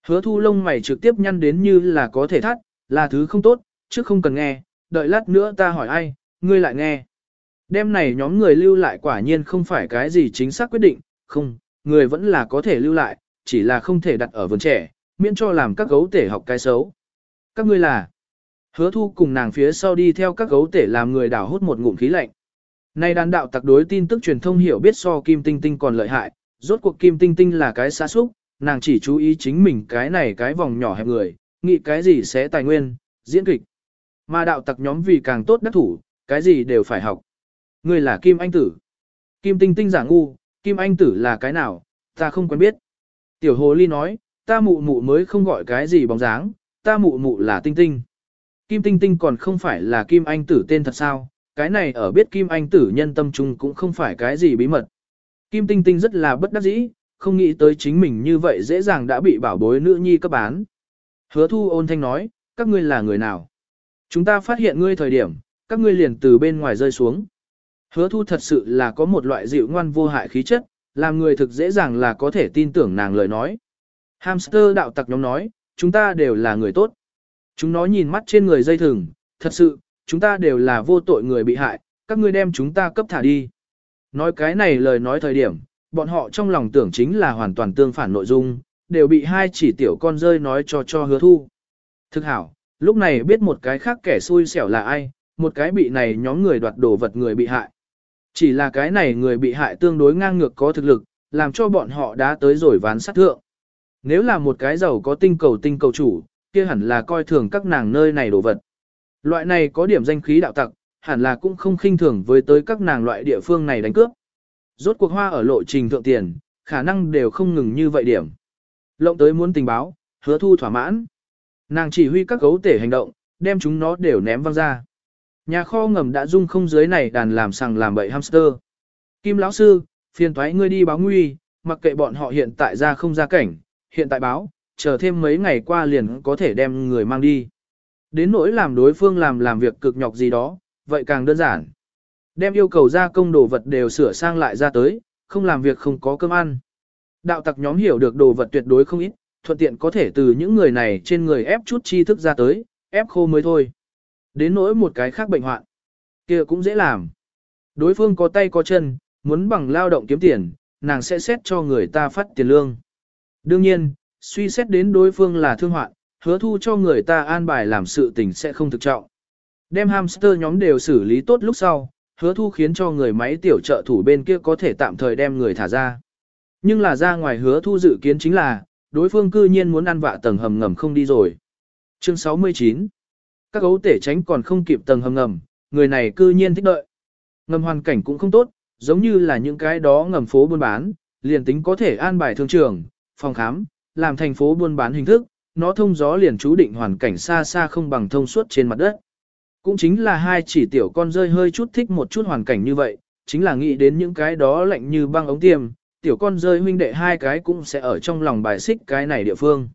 A: Hứa thu lông mày trực tiếp nhăn đến như là có thể thắt, là thứ không tốt, chứ không cần nghe, đợi lát nữa ta hỏi ai, ngươi lại nghe. Đêm này nhóm người lưu lại quả nhiên không phải cái gì chính xác quyết định, không, người vẫn là có thể lưu lại, chỉ là không thể đặt ở vườn trẻ, miễn cho làm các gấu tể học cái xấu. Các ngươi là, hứa thu cùng nàng phía sau đi theo các gấu tể làm người đảo hút một ngụm khí lạnh. Nay đàn đạo tặc đối tin tức truyền thông hiểu biết so Kim Tinh Tinh còn lợi hại, rốt cuộc Kim Tinh Tinh là cái xa xúc, nàng chỉ chú ý chính mình cái này cái vòng nhỏ hẹp người, nghĩ cái gì sẽ tài nguyên, diễn kịch. Mà đạo tặc nhóm vì càng tốt đắc thủ, cái gì đều phải học. Người là Kim Anh Tử. Kim Tinh Tinh giả ngu, Kim Anh Tử là cái nào, ta không quen biết. Tiểu Hồ Ly nói, ta mụ mụ mới không gọi cái gì bóng dáng, ta mụ mụ là Tinh Tinh. Kim Tinh Tinh còn không phải là Kim Anh Tử tên thật sao, cái này ở biết Kim Anh Tử nhân tâm trung cũng không phải cái gì bí mật. Kim Tinh Tinh rất là bất đắc dĩ, không nghĩ tới chính mình như vậy dễ dàng đã bị bảo bối nữ nhi cấp bán. Hứa thu ôn thanh nói, các ngươi là người nào? Chúng ta phát hiện ngươi thời điểm, các ngươi liền từ bên ngoài rơi xuống. Hứa thu thật sự là có một loại dịu ngoan vô hại khí chất, làm người thực dễ dàng là có thể tin tưởng nàng lời nói. Hamster đạo tặc nhóm nói, chúng ta đều là người tốt. Chúng nó nhìn mắt trên người dây thừng, thật sự, chúng ta đều là vô tội người bị hại, các ngươi đem chúng ta cấp thả đi. Nói cái này lời nói thời điểm, bọn họ trong lòng tưởng chính là hoàn toàn tương phản nội dung, đều bị hai chỉ tiểu con rơi nói cho cho hứa thu. Thực hảo, lúc này biết một cái khác kẻ xui xẻo là ai, một cái bị này nhóm người đoạt đồ vật người bị hại. Chỉ là cái này người bị hại tương đối ngang ngược có thực lực, làm cho bọn họ đã tới rồi ván sát thượng. Nếu là một cái giàu có tinh cầu tinh cầu chủ, kia hẳn là coi thường các nàng nơi này đồ vật. Loại này có điểm danh khí đạo tặc, hẳn là cũng không khinh thường với tới các nàng loại địa phương này đánh cướp. Rốt cuộc hoa ở lộ trình thượng tiền, khả năng đều không ngừng như vậy điểm. Lộng tới muốn tình báo, hứa thu thỏa mãn. Nàng chỉ huy các gấu tể hành động, đem chúng nó đều ném văng ra. Nhà kho ngầm đã dung không dưới này đàn làm sằng làm bậy hamster. Kim lão sư, phiền thoái ngươi đi báo nguy, mặc kệ bọn họ hiện tại ra không ra cảnh, hiện tại báo, chờ thêm mấy ngày qua liền có thể đem người mang đi. Đến nỗi làm đối phương làm làm việc cực nhọc gì đó, vậy càng đơn giản. Đem yêu cầu ra công đồ vật đều sửa sang lại ra tới, không làm việc không có cơm ăn. Đạo tặc nhóm hiểu được đồ vật tuyệt đối không ít, thuận tiện có thể từ những người này trên người ép chút tri thức ra tới, ép khô mới thôi. Đến nỗi một cái khác bệnh hoạn, kia cũng dễ làm. Đối phương có tay có chân, muốn bằng lao động kiếm tiền, nàng sẽ xét cho người ta phát tiền lương. Đương nhiên, suy xét đến đối phương là thương hoạn, hứa thu cho người ta an bài làm sự tình sẽ không thực trọng. Đem hamster nhóm đều xử lý tốt lúc sau, hứa thu khiến cho người máy tiểu trợ thủ bên kia có thể tạm thời đem người thả ra. Nhưng là ra ngoài hứa thu dự kiến chính là, đối phương cư nhiên muốn ăn vạ tầng hầm ngầm không đi rồi. Chương 69 Các gấu tể tránh còn không kịp tầng hầm ngầm, người này cư nhiên thích đợi. Ngầm hoàn cảnh cũng không tốt, giống như là những cái đó ngầm phố buôn bán, liền tính có thể an bài thương trường, phòng khám, làm thành phố buôn bán hình thức, nó thông gió liền chú định hoàn cảnh xa xa không bằng thông suốt trên mặt đất. Cũng chính là hai chỉ tiểu con rơi hơi chút thích một chút hoàn cảnh như vậy, chính là nghĩ đến những cái đó lạnh như băng ống tiêm, tiểu con rơi huynh đệ hai cái cũng sẽ ở trong lòng bài xích cái này địa phương.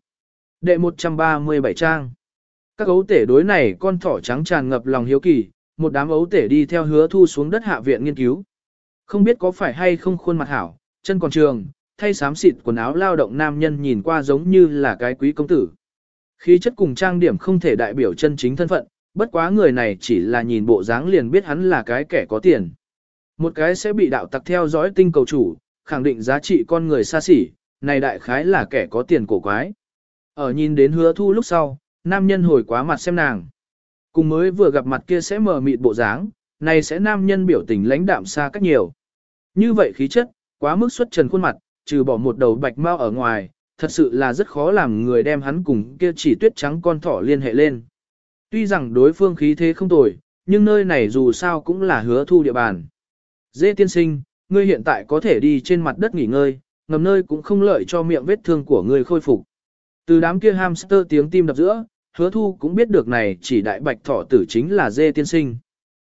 A: Đệ 137 trang. Các ấu tể đối này con thỏ trắng tràn ngập lòng hiếu kỳ, một đám ấu tể đi theo hứa thu xuống đất hạ viện nghiên cứu. Không biết có phải hay không khuôn mặt hảo, chân còn trường, thay xám xịt quần áo lao động nam nhân nhìn qua giống như là cái quý công tử. Khí chất cùng trang điểm không thể đại biểu chân chính thân phận, bất quá người này chỉ là nhìn bộ dáng liền biết hắn là cái kẻ có tiền. Một cái sẽ bị đạo tặc theo dõi tinh cầu chủ, khẳng định giá trị con người xa xỉ, này đại khái là kẻ có tiền cổ quái. Ở nhìn đến hứa thu lúc sau, nam nhân hồi quá mặt xem nàng. Cùng mới vừa gặp mặt kia sẽ mờ mịt bộ dáng, này sẽ nam nhân biểu tình lãnh đạm xa cách nhiều. Như vậy khí chất, quá mức xuất trần khuôn mặt, trừ bỏ một đầu bạch mau ở ngoài, thật sự là rất khó làm người đem hắn cùng kia chỉ tuyết trắng con thỏ liên hệ lên. Tuy rằng đối phương khí thế không tồi, nhưng nơi này dù sao cũng là hứa thu địa bàn. Dê tiên sinh, ngươi hiện tại có thể đi trên mặt đất nghỉ ngơi, ngầm nơi cũng không lợi cho miệng vết thương của ngươi khôi phục. Từ đám kia hamster tiếng tim đập giữa, hứa thu cũng biết được này chỉ đại bạch thỏ tử chính là dê tiên sinh.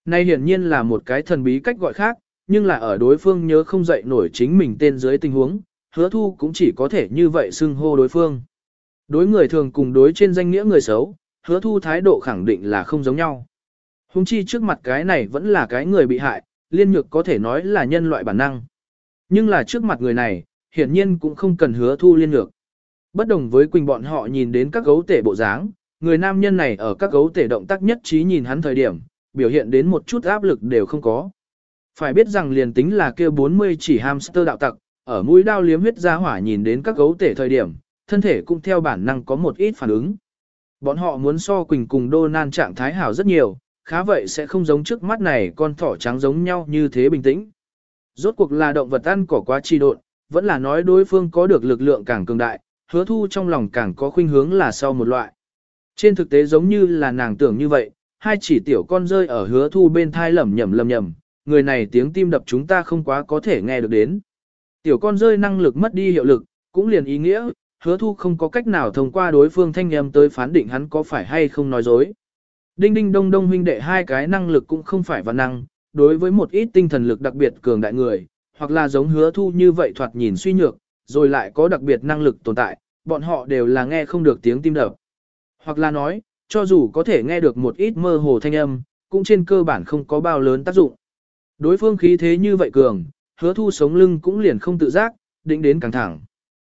A: Này hiển nhiên là một cái thần bí cách gọi khác, nhưng là ở đối phương nhớ không dậy nổi chính mình tên dưới tình huống, hứa thu cũng chỉ có thể như vậy xưng hô đối phương. Đối người thường cùng đối trên danh nghĩa người xấu, hứa thu thái độ khẳng định là không giống nhau. Hùng chi trước mặt cái này vẫn là cái người bị hại, liên nhược có thể nói là nhân loại bản năng. Nhưng là trước mặt người này, hiển nhiên cũng không cần hứa thu liên nhược. Bất đồng với Quỳnh bọn họ nhìn đến các gấu tể bộ dáng, người nam nhân này ở các gấu tể động tác nhất trí nhìn hắn thời điểm, biểu hiện đến một chút áp lực đều không có. Phải biết rằng liền tính là kia 40 chỉ hamster đạo tặc, ở mũi đao liếm huyết ra hỏa nhìn đến các gấu tể thời điểm, thân thể cũng theo bản năng có một ít phản ứng. Bọn họ muốn so Quỳnh cùng Đô Nan trạng thái hảo rất nhiều, khá vậy sẽ không giống trước mắt này con thỏ trắng giống nhau như thế bình tĩnh. Rốt cuộc là động vật ăn cỏ quá chi độn, vẫn là nói đối phương có được lực lượng càng cường đại, hứa thu trong lòng càng có khuynh hướng là sau một loại. Trên thực tế giống như là nàng tưởng như vậy, hai chỉ tiểu con rơi ở hứa thu bên thai lẩm nhẩm lẩm nhẩm, người này tiếng tim đập chúng ta không quá có thể nghe được đến. Tiểu con rơi năng lực mất đi hiệu lực, cũng liền ý nghĩa, hứa thu không có cách nào thông qua đối phương thanh âm tới phán định hắn có phải hay không nói dối. Đinh đinh đông đông huynh đệ hai cái năng lực cũng không phải văn năng, đối với một ít tinh thần lực đặc biệt cường đại người, hoặc là giống hứa thu như vậy thoạt nhìn suy nhược, rồi lại có đặc biệt năng lực tồn tại, bọn họ đều là nghe không được tiếng tim đập. Hoặc là nói, cho dù có thể nghe được một ít mơ hồ thanh âm, cũng trên cơ bản không có bao lớn tác dụng. Đối phương khí thế như vậy cường, hứa thu sống lưng cũng liền không tự giác, định đến căng thẳng.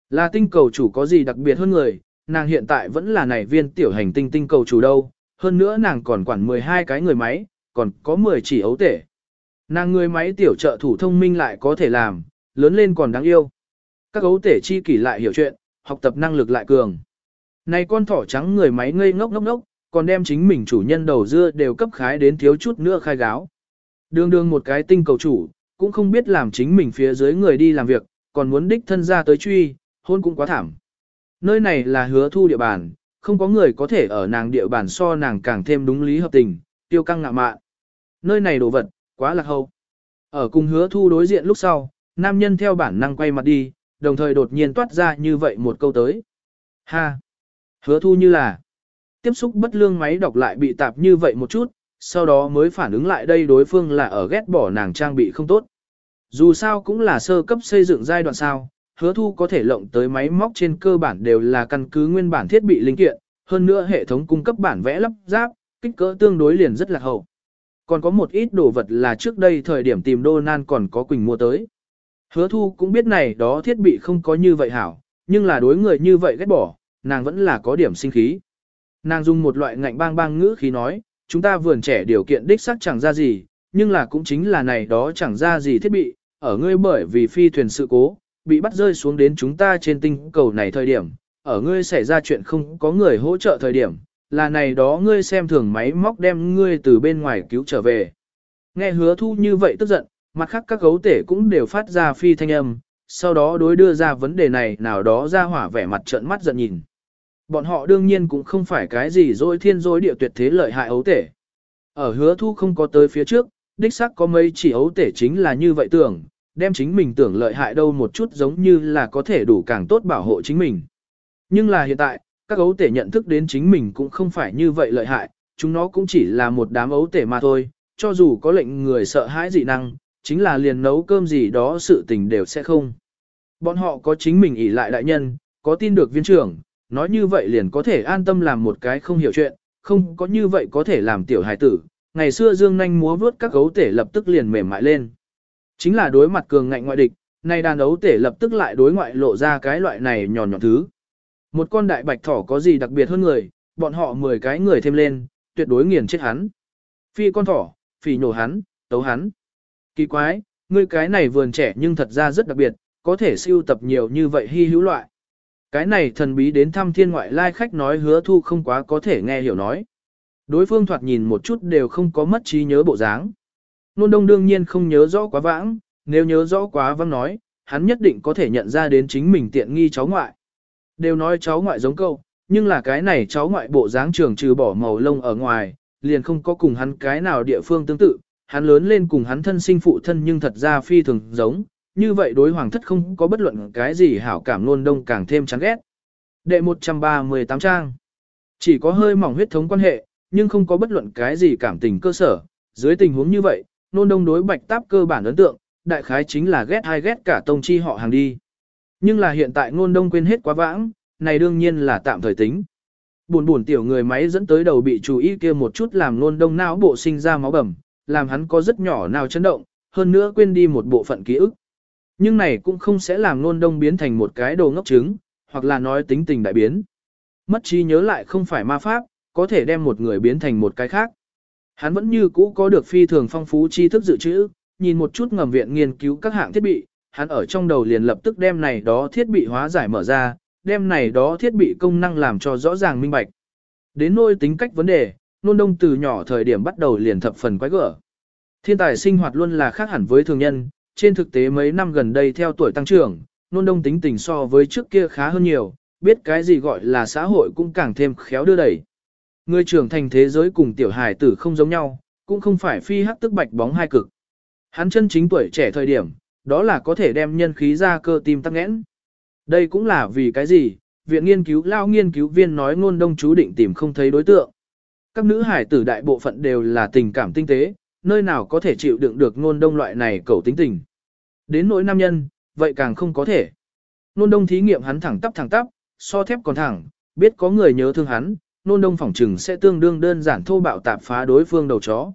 A: Là tinh cầu chủ có gì đặc biệt hơn người, nàng hiện tại vẫn là nảy viên tiểu hành tinh tinh cầu chủ đâu, hơn nữa nàng còn quản 12 cái người máy, còn có 10 chỉ ấu tể. Nàng người máy tiểu trợ thủ thông minh lại có thể làm, lớn lên còn đáng yêu. Các ấu tể chi kỷ lại hiểu chuyện, học tập năng lực lại cường. Này con thỏ trắng người máy ngây ngốc ngốc ngốc, còn đem chính mình chủ nhân đầu dưa đều cấp khái đến thiếu chút nữa khai gáo. Đường đường một cái tinh cầu chủ, cũng không biết làm chính mình phía dưới người đi làm việc, còn muốn đích thân ra tới truy, hôn cũng quá thảm. Nơi này là hứa thu địa bàn, không có người có thể ở nàng địa bàn so nàng càng thêm đúng lý hợp tình, tiêu căng ngạ mạn. Nơi này đồ vật, quá lạc hậu. Ở cùng hứa thu đối diện lúc sau, nam nhân theo bản năng quay mặt đi, đồng thời đột nhiên toát ra như vậy một câu tới. Ha! Hứa thu như là tiếp xúc bất lương máy đọc lại bị tạp như vậy một chút, sau đó mới phản ứng lại đây đối phương là ở ghét bỏ nàng trang bị không tốt. Dù sao cũng là sơ cấp xây dựng giai đoạn sao, hứa thu có thể lộng tới máy móc trên cơ bản đều là căn cứ nguyên bản thiết bị linh kiện, hơn nữa hệ thống cung cấp bản vẽ lắp ráp, kích cỡ tương đối liền rất là hậu. Còn có một ít đồ vật là trước đây thời điểm tìm đô nan còn có Quỳnh mua tới. Hứa thu cũng biết này đó thiết bị không có như vậy hảo, nhưng là đối người như vậy ghét bỏ, nàng vẫn là có điểm sinh khí. Nàng dùng một loại ngạnh bang bang ngữ khí nói, chúng ta vườn trẻ điều kiện đích xác chẳng ra gì, nhưng là cũng chính là này đó chẳng ra gì thiết bị, ở ngươi bởi vì phi thuyền sự cố, bị bắt rơi xuống đến chúng ta trên tinh cầu này thời điểm, ở ngươi xảy ra chuyện không có người hỗ trợ thời điểm, là này đó ngươi xem thường máy móc đem ngươi từ bên ngoài cứu trở về. Nghe hứa thu như vậy tức giận, mặt khác các gấu tể cũng đều phát ra phi thanh âm, sau đó đối đưa ra vấn đề này nào đó ra hỏa vẻ mặt trợn mắt giận nhìn. Bọn họ đương nhiên cũng không phải cái gì dối thiên dối địa tuyệt thế lợi hại ấu tể. Ở hứa thu không có tới phía trước, đích xác có mấy chỉ ấu tể chính là như vậy tưởng, đem chính mình tưởng lợi hại đâu một chút giống như là có thể đủ càng tốt bảo hộ chính mình. Nhưng là hiện tại, các ấu tể nhận thức đến chính mình cũng không phải như vậy lợi hại, chúng nó cũng chỉ là một đám ấu tể mà thôi, cho dù có lệnh người sợ hãi dị năng, chính là liền nấu cơm gì đó sự tình đều sẽ không. Bọn họ có chính mình ỷ lại đại nhân, có tin được viên trưởng, nói như vậy liền có thể an tâm làm một cái không hiểu chuyện, không có như vậy có thể làm tiểu hài tử. Ngày xưa Dương Nanh múa vớt các gấu tể lập tức liền mềm mại lên. Chính là đối mặt cường ngạnh ngoại địch, nay đàn ấu tể lập tức lại đối ngoại lộ ra cái loại này nhòn nhọn thứ. Một con đại bạch thỏ có gì đặc biệt hơn người, bọn họ 10 cái người thêm lên, tuyệt đối nghiền chết hắn. Phi con thỏ, phỉ nhổ hắn, tấu hắn. Kỳ quái, ngươi cái này vườn trẻ nhưng thật ra rất đặc biệt, có thể siêu tập nhiều như vậy hy hữu loại. Cái này thần bí đến thăm thiên ngoại lai khách nói hứa thu không quá có thể nghe hiểu nói. Đối phương thoạt nhìn một chút đều không có mất trí nhớ bộ dáng. Nôn đông đương nhiên không nhớ rõ quá vãng, nếu nhớ rõ quá vãng nói, hắn nhất định có thể nhận ra đến chính mình tiện nghi cháu ngoại. Đều nói cháu ngoại giống câu, nhưng là cái này cháu ngoại bộ dáng trường trừ bỏ màu lông ở ngoài, liền không có cùng hắn cái nào địa phương tương tự, hắn lớn lên cùng hắn thân sinh phụ thân nhưng thật ra phi thường giống, như vậy đối hoàng thất không có bất luận cái gì hảo cảm luôn đông càng thêm chán ghét. Đệ 138 trang Chỉ có hơi mỏng huyết thống quan hệ, nhưng không có bất luận cái gì cảm tình cơ sở, dưới tình huống như vậy, nôn đông đối bạch táp cơ bản ấn tượng, đại khái chính là ghét hay ghét cả tông chi họ hàng đi. Nhưng là hiện tại nôn đông quên hết quá vãng, này đương nhiên là tạm thời tính. Buồn buồn tiểu người máy dẫn tới đầu bị chú ý kia một chút làm nôn đông não bộ sinh ra máu bầm, làm hắn có rất nhỏ nào chấn động, hơn nữa quên đi một bộ phận ký ức. Nhưng này cũng không sẽ làm nôn đông biến thành một cái đồ ngốc trứng, hoặc là nói tính tình đại biến. Mất trí nhớ lại không phải ma pháp, có thể đem một người biến thành một cái khác. Hắn vẫn như cũ có được phi thường phong phú tri thức dự trữ, nhìn một chút ngầm viện nghiên cứu các hạng thiết bị, hắn ở trong đầu liền lập tức đem này đó thiết bị hóa giải mở ra, đem này đó thiết bị công năng làm cho rõ ràng minh bạch. Đến nôi tính cách vấn đề, nôn đông từ nhỏ thời điểm bắt đầu liền thập phần quái gở. Thiên tài sinh hoạt luôn là khác hẳn với thường nhân, trên thực tế mấy năm gần đây theo tuổi tăng trưởng, nôn đông tính tình so với trước kia khá hơn nhiều, biết cái gì gọi là xã hội cũng càng thêm khéo đưa đẩy. Người trưởng thành thế giới cùng tiểu hài tử không giống nhau, cũng không phải phi hắc tức bạch bóng hai cực. Hắn chân chính tuổi trẻ thời điểm, đó là có thể đem nhân khí ra cơ tim tắc nghẽn. Đây cũng là vì cái gì, viện nghiên cứu lao nghiên cứu viên nói ngôn đông chú định tìm không thấy đối tượng. Các nữ hải tử đại bộ phận đều là tình cảm tinh tế, nơi nào có thể chịu đựng được ngôn đông loại này cầu tính tình. Đến nỗi nam nhân, vậy càng không có thể. Nôn đông thí nghiệm hắn thẳng tắp thẳng tắp, so thép còn thẳng, biết có người nhớ thương hắn, Nôn đông phỏng trừng sẽ tương đương đơn giản thô bạo tạp phá đối phương đầu chó.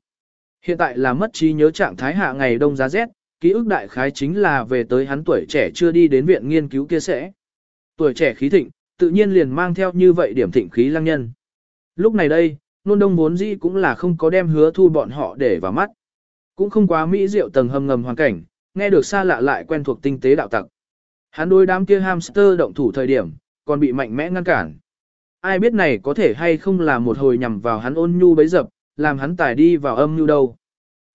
A: Hiện tại là mất trí nhớ trạng thái hạ ngày đông giá rét, ký ức đại khái chính là về tới hắn tuổi trẻ chưa đi đến viện nghiên cứu kia sẽ. Tuổi trẻ khí thịnh, tự nhiên liền mang theo như vậy điểm thịnh khí lăng nhân. Lúc này đây, nôn đông vốn dĩ cũng là không có đem hứa thu bọn họ để vào mắt. Cũng không quá mỹ diệu tầng hầm ngầm hoàn cảnh, nghe được xa lạ lại quen thuộc tinh tế đạo tặc. Hắn đối đám kia hamster động thủ thời điểm, còn bị mạnh mẽ ngăn cản. Ai biết này có thể hay không là một hồi nhằm vào hắn ôn nhu bấy dập, làm hắn tài đi vào âm nhu đâu.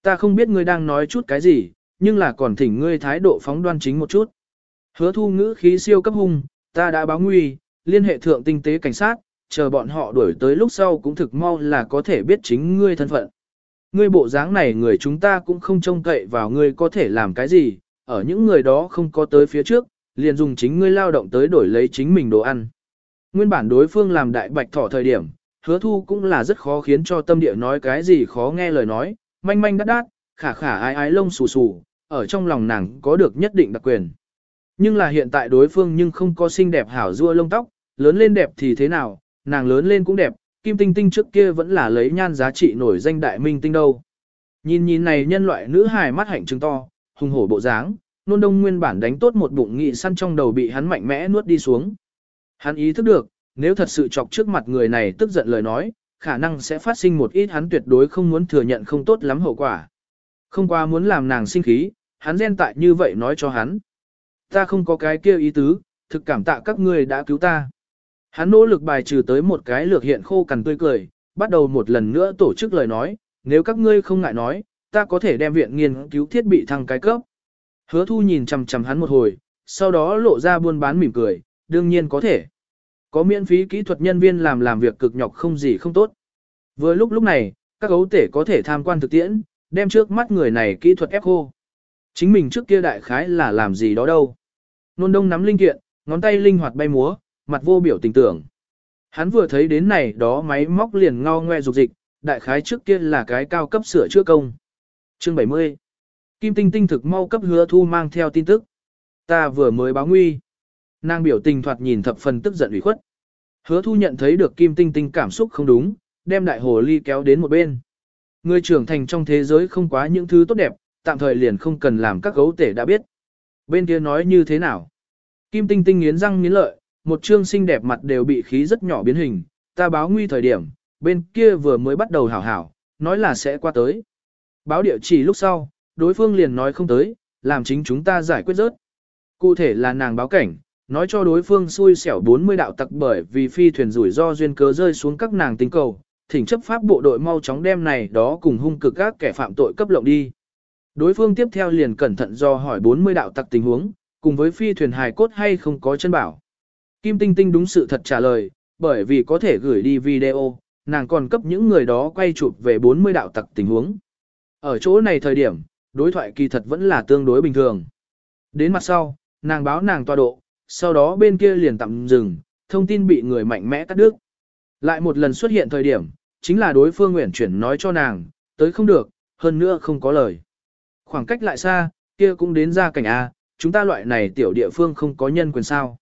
A: Ta không biết ngươi đang nói chút cái gì, nhưng là còn thỉnh ngươi thái độ phóng đoan chính một chút. Hứa thu ngữ khí siêu cấp hung, ta đã báo nguy, liên hệ thượng tinh tế cảnh sát, chờ bọn họ đuổi tới lúc sau cũng thực mau là có thể biết chính ngươi thân phận. Ngươi bộ dáng này người chúng ta cũng không trông cậy vào ngươi có thể làm cái gì, ở những người đó không có tới phía trước, liền dùng chính ngươi lao động tới đổi lấy chính mình đồ ăn. Nguyên bản đối phương làm đại bạch thỏ thời điểm, hứa thu cũng là rất khó khiến cho tâm địa nói cái gì khó nghe lời nói, manh manh đắt đắt, khả khả ái ái lông xù xù, ở trong lòng nàng có được nhất định đặc quyền. Nhưng là hiện tại đối phương nhưng không có xinh đẹp hảo rua lông tóc, lớn lên đẹp thì thế nào, nàng lớn lên cũng đẹp, kim tinh tinh trước kia vẫn là lấy nhan giá trị nổi danh đại minh tinh đâu. Nhìn nhìn này nhân loại nữ hài mắt hạnh trứng to, hùng hổ bộ dáng, nôn đông nguyên bản đánh tốt một bụng nghị săn trong đầu bị hắn mạnh mẽ nuốt đi xuống. Hắn ý thức được, nếu thật sự chọc trước mặt người này tức giận lời nói, khả năng sẽ phát sinh một ít hắn tuyệt đối không muốn thừa nhận không tốt lắm hậu quả. Không qua muốn làm nàng sinh khí, hắn ghen tại như vậy nói cho hắn. Ta không có cái kia ý tứ, thực cảm tạ các ngươi đã cứu ta. Hắn nỗ lực bài trừ tới một cái lược hiện khô cằn tươi cười, bắt đầu một lần nữa tổ chức lời nói, nếu các ngươi không ngại nói, ta có thể đem viện nghiên cứu thiết bị thăng cái cấp. Hứa thu nhìn chằm chằm hắn một hồi, sau đó lộ ra buôn bán mỉm cười, đương nhiên có thể. Có miễn phí kỹ thuật nhân viên làm làm việc cực nhọc không gì không tốt. Vừa lúc lúc này, các gấu tể có thể tham quan thực tiễn, đem trước mắt người này kỹ thuật ép khô. Chính mình trước kia đại khái là làm gì đó đâu. Nôn đông nắm linh kiện, ngón tay linh hoạt bay múa, mặt vô biểu tình tưởng. Hắn vừa thấy đến này đó máy móc liền ngao ngoe dục dịch, đại khái trước kia là cái cao cấp sửa chữa công. Chương 70 Kim Tinh Tinh thực mau cấp hứa thu mang theo tin tức. Ta vừa mới báo nguy. Nàng biểu tình thoạt nhìn thập phần tức giận ủy khuất. Hứa thu nhận thấy được Kim Tinh Tinh cảm xúc không đúng, đem đại hồ ly kéo đến một bên. Người trưởng thành trong thế giới không quá những thứ tốt đẹp, tạm thời liền không cần làm các gấu tể đã biết. Bên kia nói như thế nào? Kim Tinh Tinh nghiến răng nghiến lợi, một chương xinh đẹp mặt đều bị khí rất nhỏ biến hình, ta báo nguy thời điểm, bên kia vừa mới bắt đầu hảo hảo, nói là sẽ qua tới. Báo địa chỉ lúc sau, đối phương liền nói không tới, làm chính chúng ta giải quyết rớt. Cụ thể là nàng báo cảnh, nói cho đối phương xui xẻo 40 đạo tặc bởi vì phi thuyền rủi ro duyên cớ rơi xuống các nàng tinh cầu, thỉnh chấp pháp bộ đội mau chóng đem này đó cùng hung cực các kẻ phạm tội cấp lộng đi. Đối phương tiếp theo liền cẩn thận do hỏi 40 đạo tặc tình huống, cùng với phi thuyền hài cốt hay không có chân bảo. Kim Tinh Tinh đúng sự thật trả lời, bởi vì có thể gửi đi video, nàng còn cấp những người đó quay chụp về 40 đạo tặc tình huống. Ở chỗ này thời điểm, đối thoại kỳ thật vẫn là tương đối bình thường. Đến mặt sau, nàng báo nàng tọa độ, sau đó bên kia liền tạm dừng, thông tin bị người mạnh mẽ cắt đứt. Lại một lần xuất hiện thời điểm, chính là đối phương nguyện chuyển nói cho nàng, tới không được, hơn nữa không có lời. Khoảng cách lại xa, kia cũng đến ra cảnh A, chúng ta loại này tiểu địa phương không có nhân quyền sao.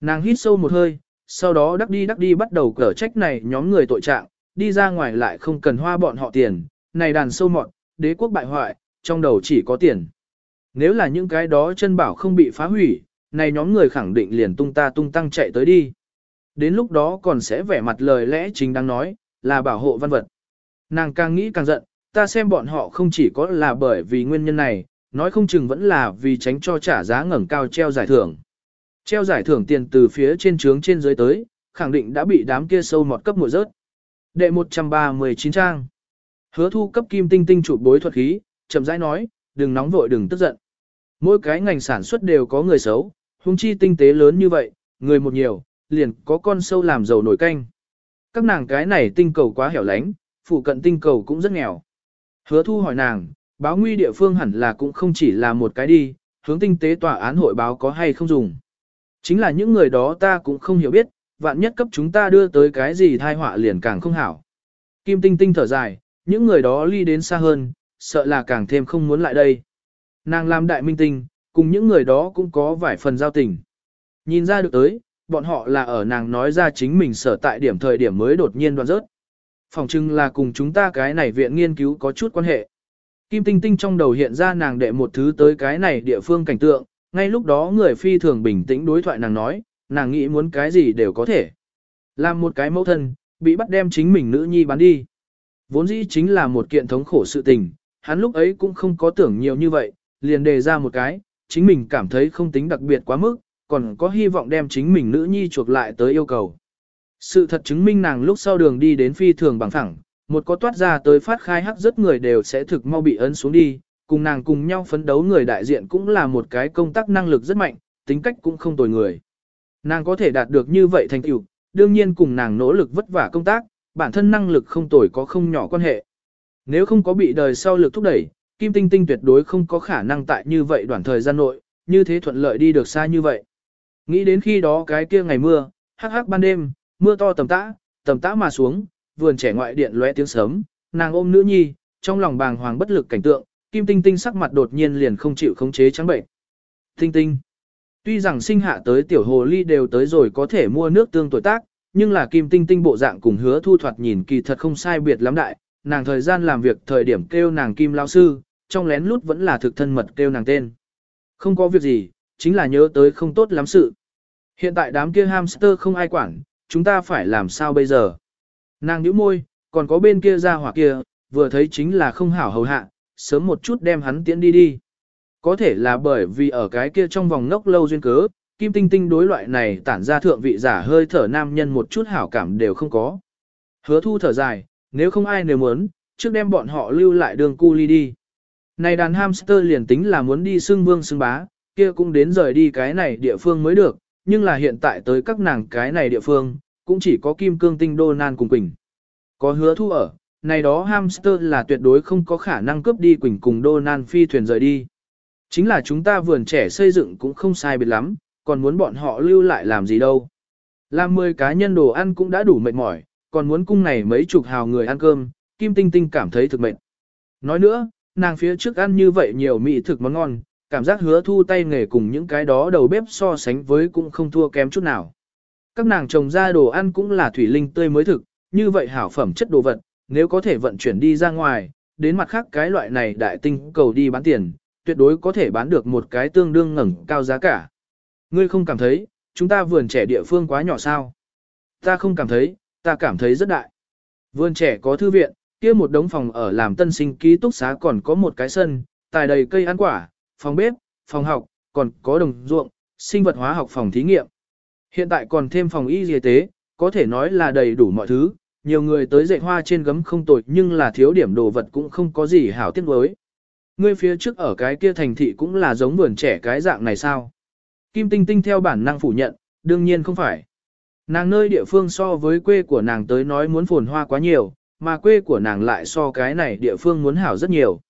A: Nàng hít sâu một hơi, sau đó đắc đi đắc đi bắt đầu cở trách này nhóm người tội trạng, đi ra ngoài lại không cần hoa bọn họ tiền, này đàn sâu mọt đế quốc bại hoại, trong đầu chỉ có tiền. Nếu là những cái đó chân bảo không bị phá hủy, này nhóm người khẳng định liền tung ta tung tăng chạy tới đi. Đến lúc đó còn sẽ vẻ mặt lời lẽ chính đang nói, là bảo hộ văn vật. Nàng càng nghĩ càng giận, ta xem bọn họ không chỉ có là bởi vì nguyên nhân này, nói không chừng vẫn là vì tránh cho trả giá ngẩng cao treo giải thưởng. Treo giải thưởng tiền từ phía trên trướng trên dưới tới, khẳng định đã bị đám kia sâu mọt cấp mùa rớt. Đệ 139 trang. Hứa thu cấp kim tinh tinh chụp bối thuật khí, chậm rãi nói, đừng nóng vội đừng tức giận. Mỗi cái ngành sản xuất đều có người xấu, hung chi tinh tế lớn như vậy, người một nhiều, liền có con sâu làm giàu nổi canh. Các nàng cái này tinh cầu quá hẻo lánh, phụ cận tinh cầu cũng rất nghèo. Hứa thu hỏi nàng, báo nguy địa phương hẳn là cũng không chỉ là một cái đi, hướng tinh tế tòa án hội báo có hay không dùng. Chính là những người đó ta cũng không hiểu biết, vạn nhất cấp chúng ta đưa tới cái gì thai họa liền càng không hảo. Kim tinh tinh thở dài, những người đó ly đến xa hơn, sợ là càng thêm không muốn lại đây. Nàng làm đại minh tinh, cùng những người đó cũng có vài phần giao tình. Nhìn ra được tới, bọn họ là ở nàng nói ra chính mình sở tại điểm thời điểm mới đột nhiên đoạn rớt. Phòng trưng là cùng chúng ta cái này viện nghiên cứu có chút quan hệ. Kim Tinh Tinh trong đầu hiện ra nàng đệ một thứ tới cái này địa phương cảnh tượng, ngay lúc đó người phi thường bình tĩnh đối thoại nàng nói, nàng nghĩ muốn cái gì đều có thể. Làm một cái mẫu thân, bị bắt đem chính mình nữ nhi bán đi. Vốn dĩ chính là một kiện thống khổ sự tình, hắn lúc ấy cũng không có tưởng nhiều như vậy, liền đề ra một cái, chính mình cảm thấy không tính đặc biệt quá mức, còn có hy vọng đem chính mình nữ nhi chuộc lại tới yêu cầu. Sự thật chứng minh nàng lúc sau đường đi đến phi thường bằng phẳng, một có toát ra tới phát khai hắc rất người đều sẽ thực mau bị ấn xuống đi, cùng nàng cùng nhau phấn đấu người đại diện cũng là một cái công tác năng lực rất mạnh, tính cách cũng không tồi người. Nàng có thể đạt được như vậy thành tựu, đương nhiên cùng nàng nỗ lực vất vả công tác, bản thân năng lực không tồi có không nhỏ quan hệ. Nếu không có bị đời sau lực thúc đẩy, Kim Tinh Tinh tuyệt đối không có khả năng tại như vậy đoạn thời gian nội, như thế thuận lợi đi được xa như vậy. Nghĩ đến khi đó cái kia ngày mưa, hắc hắc ban đêm, mưa to tầm tã, tầm tã mà xuống, vườn trẻ ngoại điện lóe tiếng sớm, nàng ôm nữ nhi, trong lòng bàng hoàng bất lực cảnh tượng, Kim Tinh Tinh sắc mặt đột nhiên liền không chịu khống chế trắng bệnh. Tinh Tinh. Tuy rằng sinh hạ tới tiểu hồ ly đều tới rồi có thể mua nước tương tuổi tác, nhưng là Kim Tinh Tinh bộ dạng cùng hứa thu thoạt nhìn kỳ thật không sai biệt lắm đại, nàng thời gian làm việc thời điểm kêu nàng Kim lao sư, trong lén lút vẫn là thực thân mật kêu nàng tên. Không có việc gì, chính là nhớ tới không tốt lắm sự. Hiện tại đám kia hamster không ai quản, chúng ta phải làm sao bây giờ? Nàng nhíu môi, còn có bên kia ra hỏa kia, vừa thấy chính là không hảo hầu hạ, sớm một chút đem hắn tiễn đi đi. Có thể là bởi vì ở cái kia trong vòng ngốc lâu duyên cớ, Kim Tinh Tinh đối loại này tản ra thượng vị giả hơi thở nam nhân một chút hảo cảm đều không có. Hứa thu thở dài, nếu không ai nếu muốn, trước đem bọn họ lưu lại đường cu ly đi. Này đàn hamster liền tính là muốn đi xưng vương xưng bá, kia cũng đến rời đi cái này địa phương mới được, nhưng là hiện tại tới các nàng cái này địa phương, cũng chỉ có kim cương tinh đô nan cùng Quỳnh. Có hứa thu ở, này đó hamster là tuyệt đối không có khả năng cướp đi Quỳnh cùng Donald phi thuyền rời đi. Chính là chúng ta vườn trẻ xây dựng cũng không sai biệt lắm, còn muốn bọn họ lưu lại làm gì đâu. Làm 10 cá nhân đồ ăn cũng đã đủ mệt mỏi, còn muốn cung này mấy chục hào người ăn cơm, Kim Tinh Tinh cảm thấy thực mệt. Nói nữa, nàng phía trước ăn như vậy nhiều mỹ thực món ngon, cảm giác hứa thu tay nghề cùng những cái đó đầu bếp so sánh với cũng không thua kém chút nào. Các nàng trồng ra đồ ăn cũng là thủy linh tươi mới thực, như vậy hảo phẩm chất đồ vật, nếu có thể vận chuyển đi ra ngoài, đến mặt khác cái loại này đại tinh cầu đi bán tiền, tuyệt đối có thể bán được một cái tương đương ngẩng cao giá cả. Ngươi không cảm thấy, chúng ta vườn trẻ địa phương quá nhỏ sao? Ta không cảm thấy, ta cảm thấy rất đại. Vườn trẻ có thư viện, kia một đống phòng ở làm tân sinh ký túc xá còn có một cái sân, tài đầy cây ăn quả, phòng bếp, phòng học, còn có đồng ruộng, sinh vật hóa học phòng thí nghiệm. Hiện tại còn thêm phòng y y tế, có thể nói là đầy đủ mọi thứ, nhiều người tới dạy hoa trên gấm không tội nhưng là thiếu điểm đồ vật cũng không có gì hảo tiếc đối. Ngươi phía trước ở cái kia thành thị cũng là giống vườn trẻ cái dạng này sao? Kim Tinh Tinh theo bản năng phủ nhận, đương nhiên không phải. Nàng nơi địa phương so với quê của nàng tới nói muốn phồn hoa quá nhiều, mà quê của nàng lại so cái này địa phương muốn hảo rất nhiều.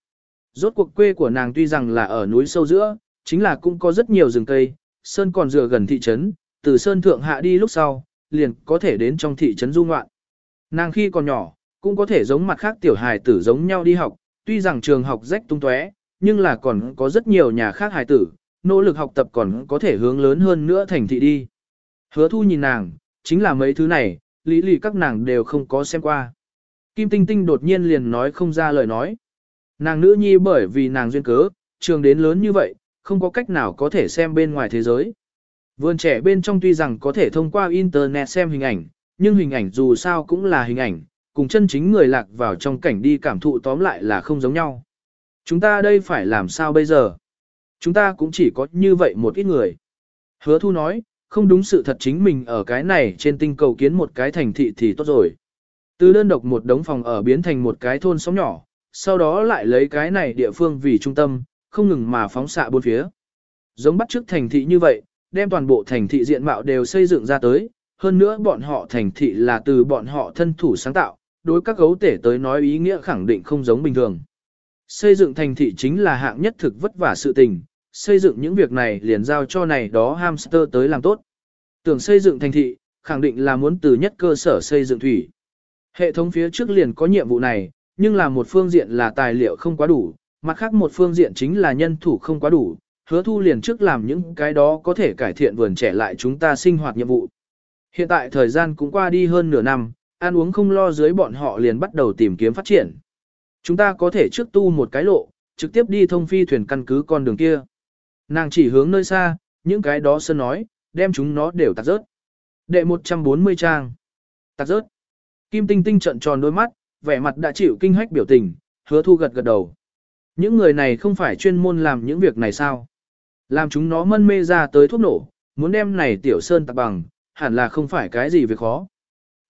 A: Rốt cuộc quê của nàng tuy rằng là ở núi sâu giữa, chính là cũng có rất nhiều rừng cây, sơn còn dựa gần thị trấn, từ sơn thượng hạ đi lúc sau, liền có thể đến trong thị trấn du ngoạn. Nàng khi còn nhỏ, cũng có thể giống mặt khác tiểu hài tử giống nhau đi học, tuy rằng trường học rách tung tóe, nhưng là còn có rất nhiều nhà khác hài tử, nỗ lực học tập còn có thể hướng lớn hơn nữa thành thị đi. Hứa thu nhìn nàng, chính là mấy thứ này, lý lì các nàng đều không có xem qua. Kim Tinh Tinh đột nhiên liền nói không ra lời nói. Nàng nữ nhi bởi vì nàng duyên cớ, trường đến lớn như vậy, không có cách nào có thể xem bên ngoài thế giới. Vườn trẻ bên trong tuy rằng có thể thông qua internet xem hình ảnh, nhưng hình ảnh dù sao cũng là hình ảnh, cùng chân chính người lạc vào trong cảnh đi cảm thụ tóm lại là không giống nhau. Chúng ta đây phải làm sao bây giờ? Chúng ta cũng chỉ có như vậy một ít người. Hứa thu nói, không đúng sự thật chính mình ở cái này trên tinh cầu kiến một cái thành thị thì tốt rồi. Từ đơn độc một đống phòng ở biến thành một cái thôn xóm nhỏ, sau đó lại lấy cái này địa phương vì trung tâm, không ngừng mà phóng xạ bốn phía. Giống bắt trước thành thị như vậy, đem toàn bộ thành thị diện mạo đều xây dựng ra tới, hơn nữa bọn họ thành thị là từ bọn họ thân thủ sáng tạo, đối các gấu tể tới nói ý nghĩa khẳng định không giống bình thường. Xây dựng thành thị chính là hạng nhất thực vất vả sự tình, xây dựng những việc này liền giao cho này đó hamster tới làm tốt. Tưởng xây dựng thành thị, khẳng định là muốn từ nhất cơ sở xây dựng thủy. Hệ thống phía trước liền có nhiệm vụ này, nhưng là một phương diện là tài liệu không quá đủ, mặt khác một phương diện chính là nhân thủ không quá đủ, hứa thu liền trước làm những cái đó có thể cải thiện vườn trẻ lại chúng ta sinh hoạt nhiệm vụ. Hiện tại thời gian cũng qua đi hơn nửa năm, ăn uống không lo dưới bọn họ liền bắt đầu tìm kiếm phát triển. Chúng ta có thể trước tu một cái lộ, trực tiếp đi thông phi thuyền căn cứ con đường kia. Nàng chỉ hướng nơi xa, những cái đó sơn nói, đem chúng nó đều tạt rớt. Đệ 140 trang. Tạt rớt. Kim Tinh Tinh trận tròn đôi mắt, vẻ mặt đã chịu kinh hách biểu tình, hứa thu gật gật đầu. Những người này không phải chuyên môn làm những việc này sao? Làm chúng nó mân mê ra tới thuốc nổ, muốn đem này tiểu sơn tạc bằng, hẳn là không phải cái gì việc khó.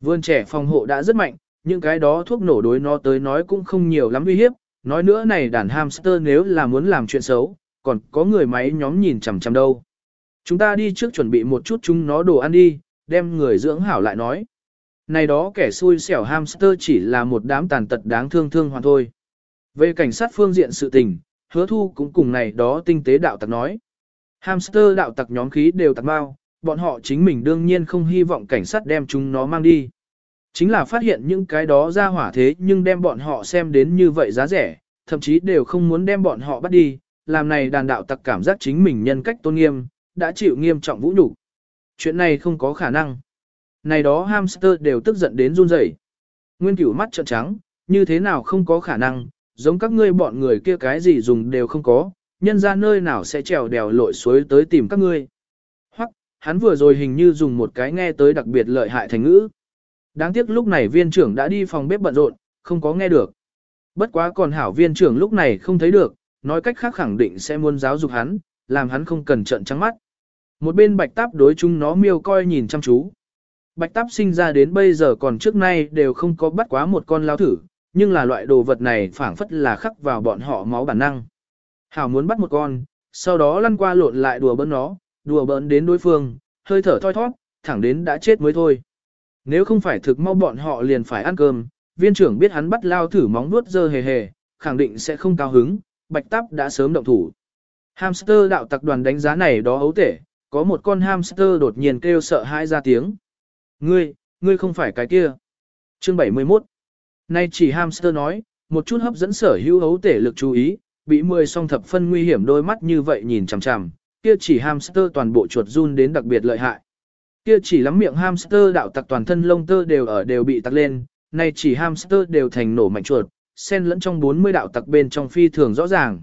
A: Vườn trẻ phòng hộ đã rất mạnh, những cái đó thuốc nổ đối nó tới nói cũng không nhiều lắm uy hiếp, nói nữa này đàn hamster nếu là muốn làm chuyện xấu, còn có người máy nhóm nhìn chằm chằm đâu. Chúng ta đi trước chuẩn bị một chút chúng nó đồ ăn đi, đem người dưỡng hảo lại nói. Này đó kẻ xui xẻo hamster chỉ là một đám tàn tật đáng thương thương hoàn thôi. Về cảnh sát phương diện sự tình, hứa thu cũng cùng này đó tinh tế đạo tặc nói. Hamster đạo tặc nhóm khí đều tặc bao, bọn họ chính mình đương nhiên không hy vọng cảnh sát đem chúng nó mang đi. Chính là phát hiện những cái đó ra hỏa thế nhưng đem bọn họ xem đến như vậy giá rẻ, thậm chí đều không muốn đem bọn họ bắt đi, làm này đàn đạo tặc cảm giác chính mình nhân cách tôn nghiêm, đã chịu nghiêm trọng vũ nhục. Chuyện này không có khả năng. Này đó hamster đều tức giận đến run rẩy. Nguyên cửu mắt trợn trắng, như thế nào không có khả năng, giống các ngươi bọn người kia cái gì dùng đều không có, nhân ra nơi nào sẽ trèo đèo lội suối tới tìm các ngươi. Hắn vừa rồi hình như dùng một cái nghe tới đặc biệt lợi hại thành ngữ. Đáng tiếc lúc này viên trưởng đã đi phòng bếp bận rộn, không có nghe được. Bất quá còn hảo viên trưởng lúc này không thấy được, nói cách khác khẳng định sẽ muốn giáo dục hắn, làm hắn không cần trận trắng mắt. Một bên bạch táp đối chúng nó miêu coi nhìn chăm chú. Bạch táp sinh ra đến bây giờ còn trước nay đều không có bắt quá một con lao thử, nhưng là loại đồ vật này phảng phất là khắc vào bọn họ máu bản năng. Hảo muốn bắt một con, sau đó lăn qua lộn lại đùa bỡn nó, đùa bỡn đến đối phương, hơi thở thoi thoát, thẳng đến đã chết mới thôi. Nếu không phải thực mau bọn họ liền phải ăn cơm, viên trưởng biết hắn bắt lao thử móng nuốt dơ hề hề, khẳng định sẽ không cao hứng, bạch táp đã sớm động thủ. Hamster đạo tặc đoàn đánh giá này đó ấu tể, có một con hamster đột nhiên kêu sợ hãi ra tiếng. Ngươi, ngươi không phải cái kia. Chương 71 Nay chỉ hamster nói, một chút hấp dẫn sở hữu ấu tể lực chú ý, bị mười song thập phân nguy hiểm đôi mắt như vậy nhìn chằm chằm, kia chỉ hamster toàn bộ chuột run đến đặc biệt lợi hại. Kia chỉ lắm miệng hamster đạo tặc toàn thân lông tơ đều ở đều bị tặc lên, nay chỉ hamster đều thành nổ mạnh chuột, xen lẫn trong 40 đạo tặc bên trong phi thường rõ ràng.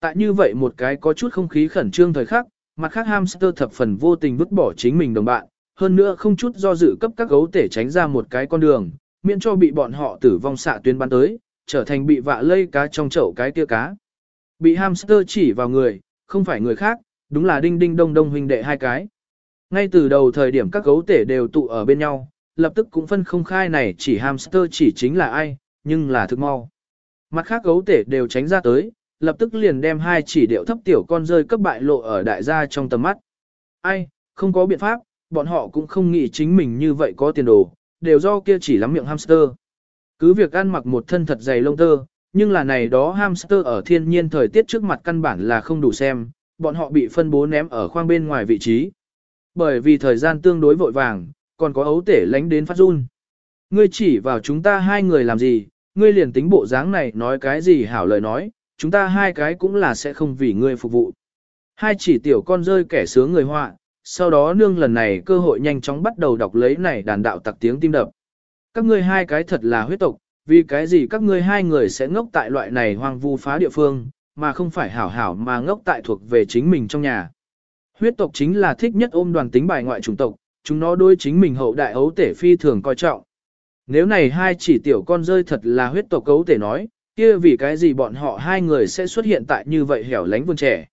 A: Tại như vậy một cái có chút không khí khẩn trương thời khắc, mặt khác hamster thập phần vô tình vứt bỏ chính mình đồng bạn, hơn nữa không chút do dự cấp các gấu tể tránh ra một cái con đường, miễn cho bị bọn họ tử vong xạ tuyến bắn tới, trở thành bị vạ lây cá trong chậu cái kia cá. Bị hamster chỉ vào người, không phải người khác, đúng là đinh đinh đông đông huynh đệ hai cái. Ngay từ đầu thời điểm các gấu tể đều tụ ở bên nhau, lập tức cũng phân không khai này chỉ hamster chỉ chính là ai, nhưng là thực mau. Mặt khác gấu tể đều tránh ra tới, lập tức liền đem hai chỉ điệu thấp tiểu con rơi cấp bại lộ ở đại gia trong tầm mắt. Ai, không có biện pháp, bọn họ cũng không nghĩ chính mình như vậy có tiền đồ, đều do kia chỉ lắm miệng hamster. Cứ việc ăn mặc một thân thật dày lông tơ, nhưng là này đó hamster ở thiên nhiên thời tiết trước mặt căn bản là không đủ xem, bọn họ bị phân bố ném ở khoang bên ngoài vị trí. Bởi vì thời gian tương đối vội vàng, còn có ấu tể lánh đến phát run. Ngươi chỉ vào chúng ta hai người làm gì, ngươi liền tính bộ dáng này nói cái gì hảo lời nói, chúng ta hai cái cũng là sẽ không vì ngươi phục vụ. Hai chỉ tiểu con rơi kẻ sướng người họa, sau đó nương lần này cơ hội nhanh chóng bắt đầu đọc lấy này đàn đạo tặc tiếng tim đập. Các ngươi hai cái thật là huyết tộc, vì cái gì các ngươi hai người sẽ ngốc tại loại này hoang vu phá địa phương, mà không phải hảo hảo mà ngốc tại thuộc về chính mình trong nhà. Huyết tộc chính là thích nhất ôm đoàn tính bài ngoại chủng tộc, chúng nó đối chính mình hậu đại ấu tể phi thường coi trọng. Nếu này hai chỉ tiểu con rơi thật là huyết tộc ấu tể nói, kia vì cái gì bọn họ hai người sẽ xuất hiện tại như vậy hẻo lánh vườn trẻ.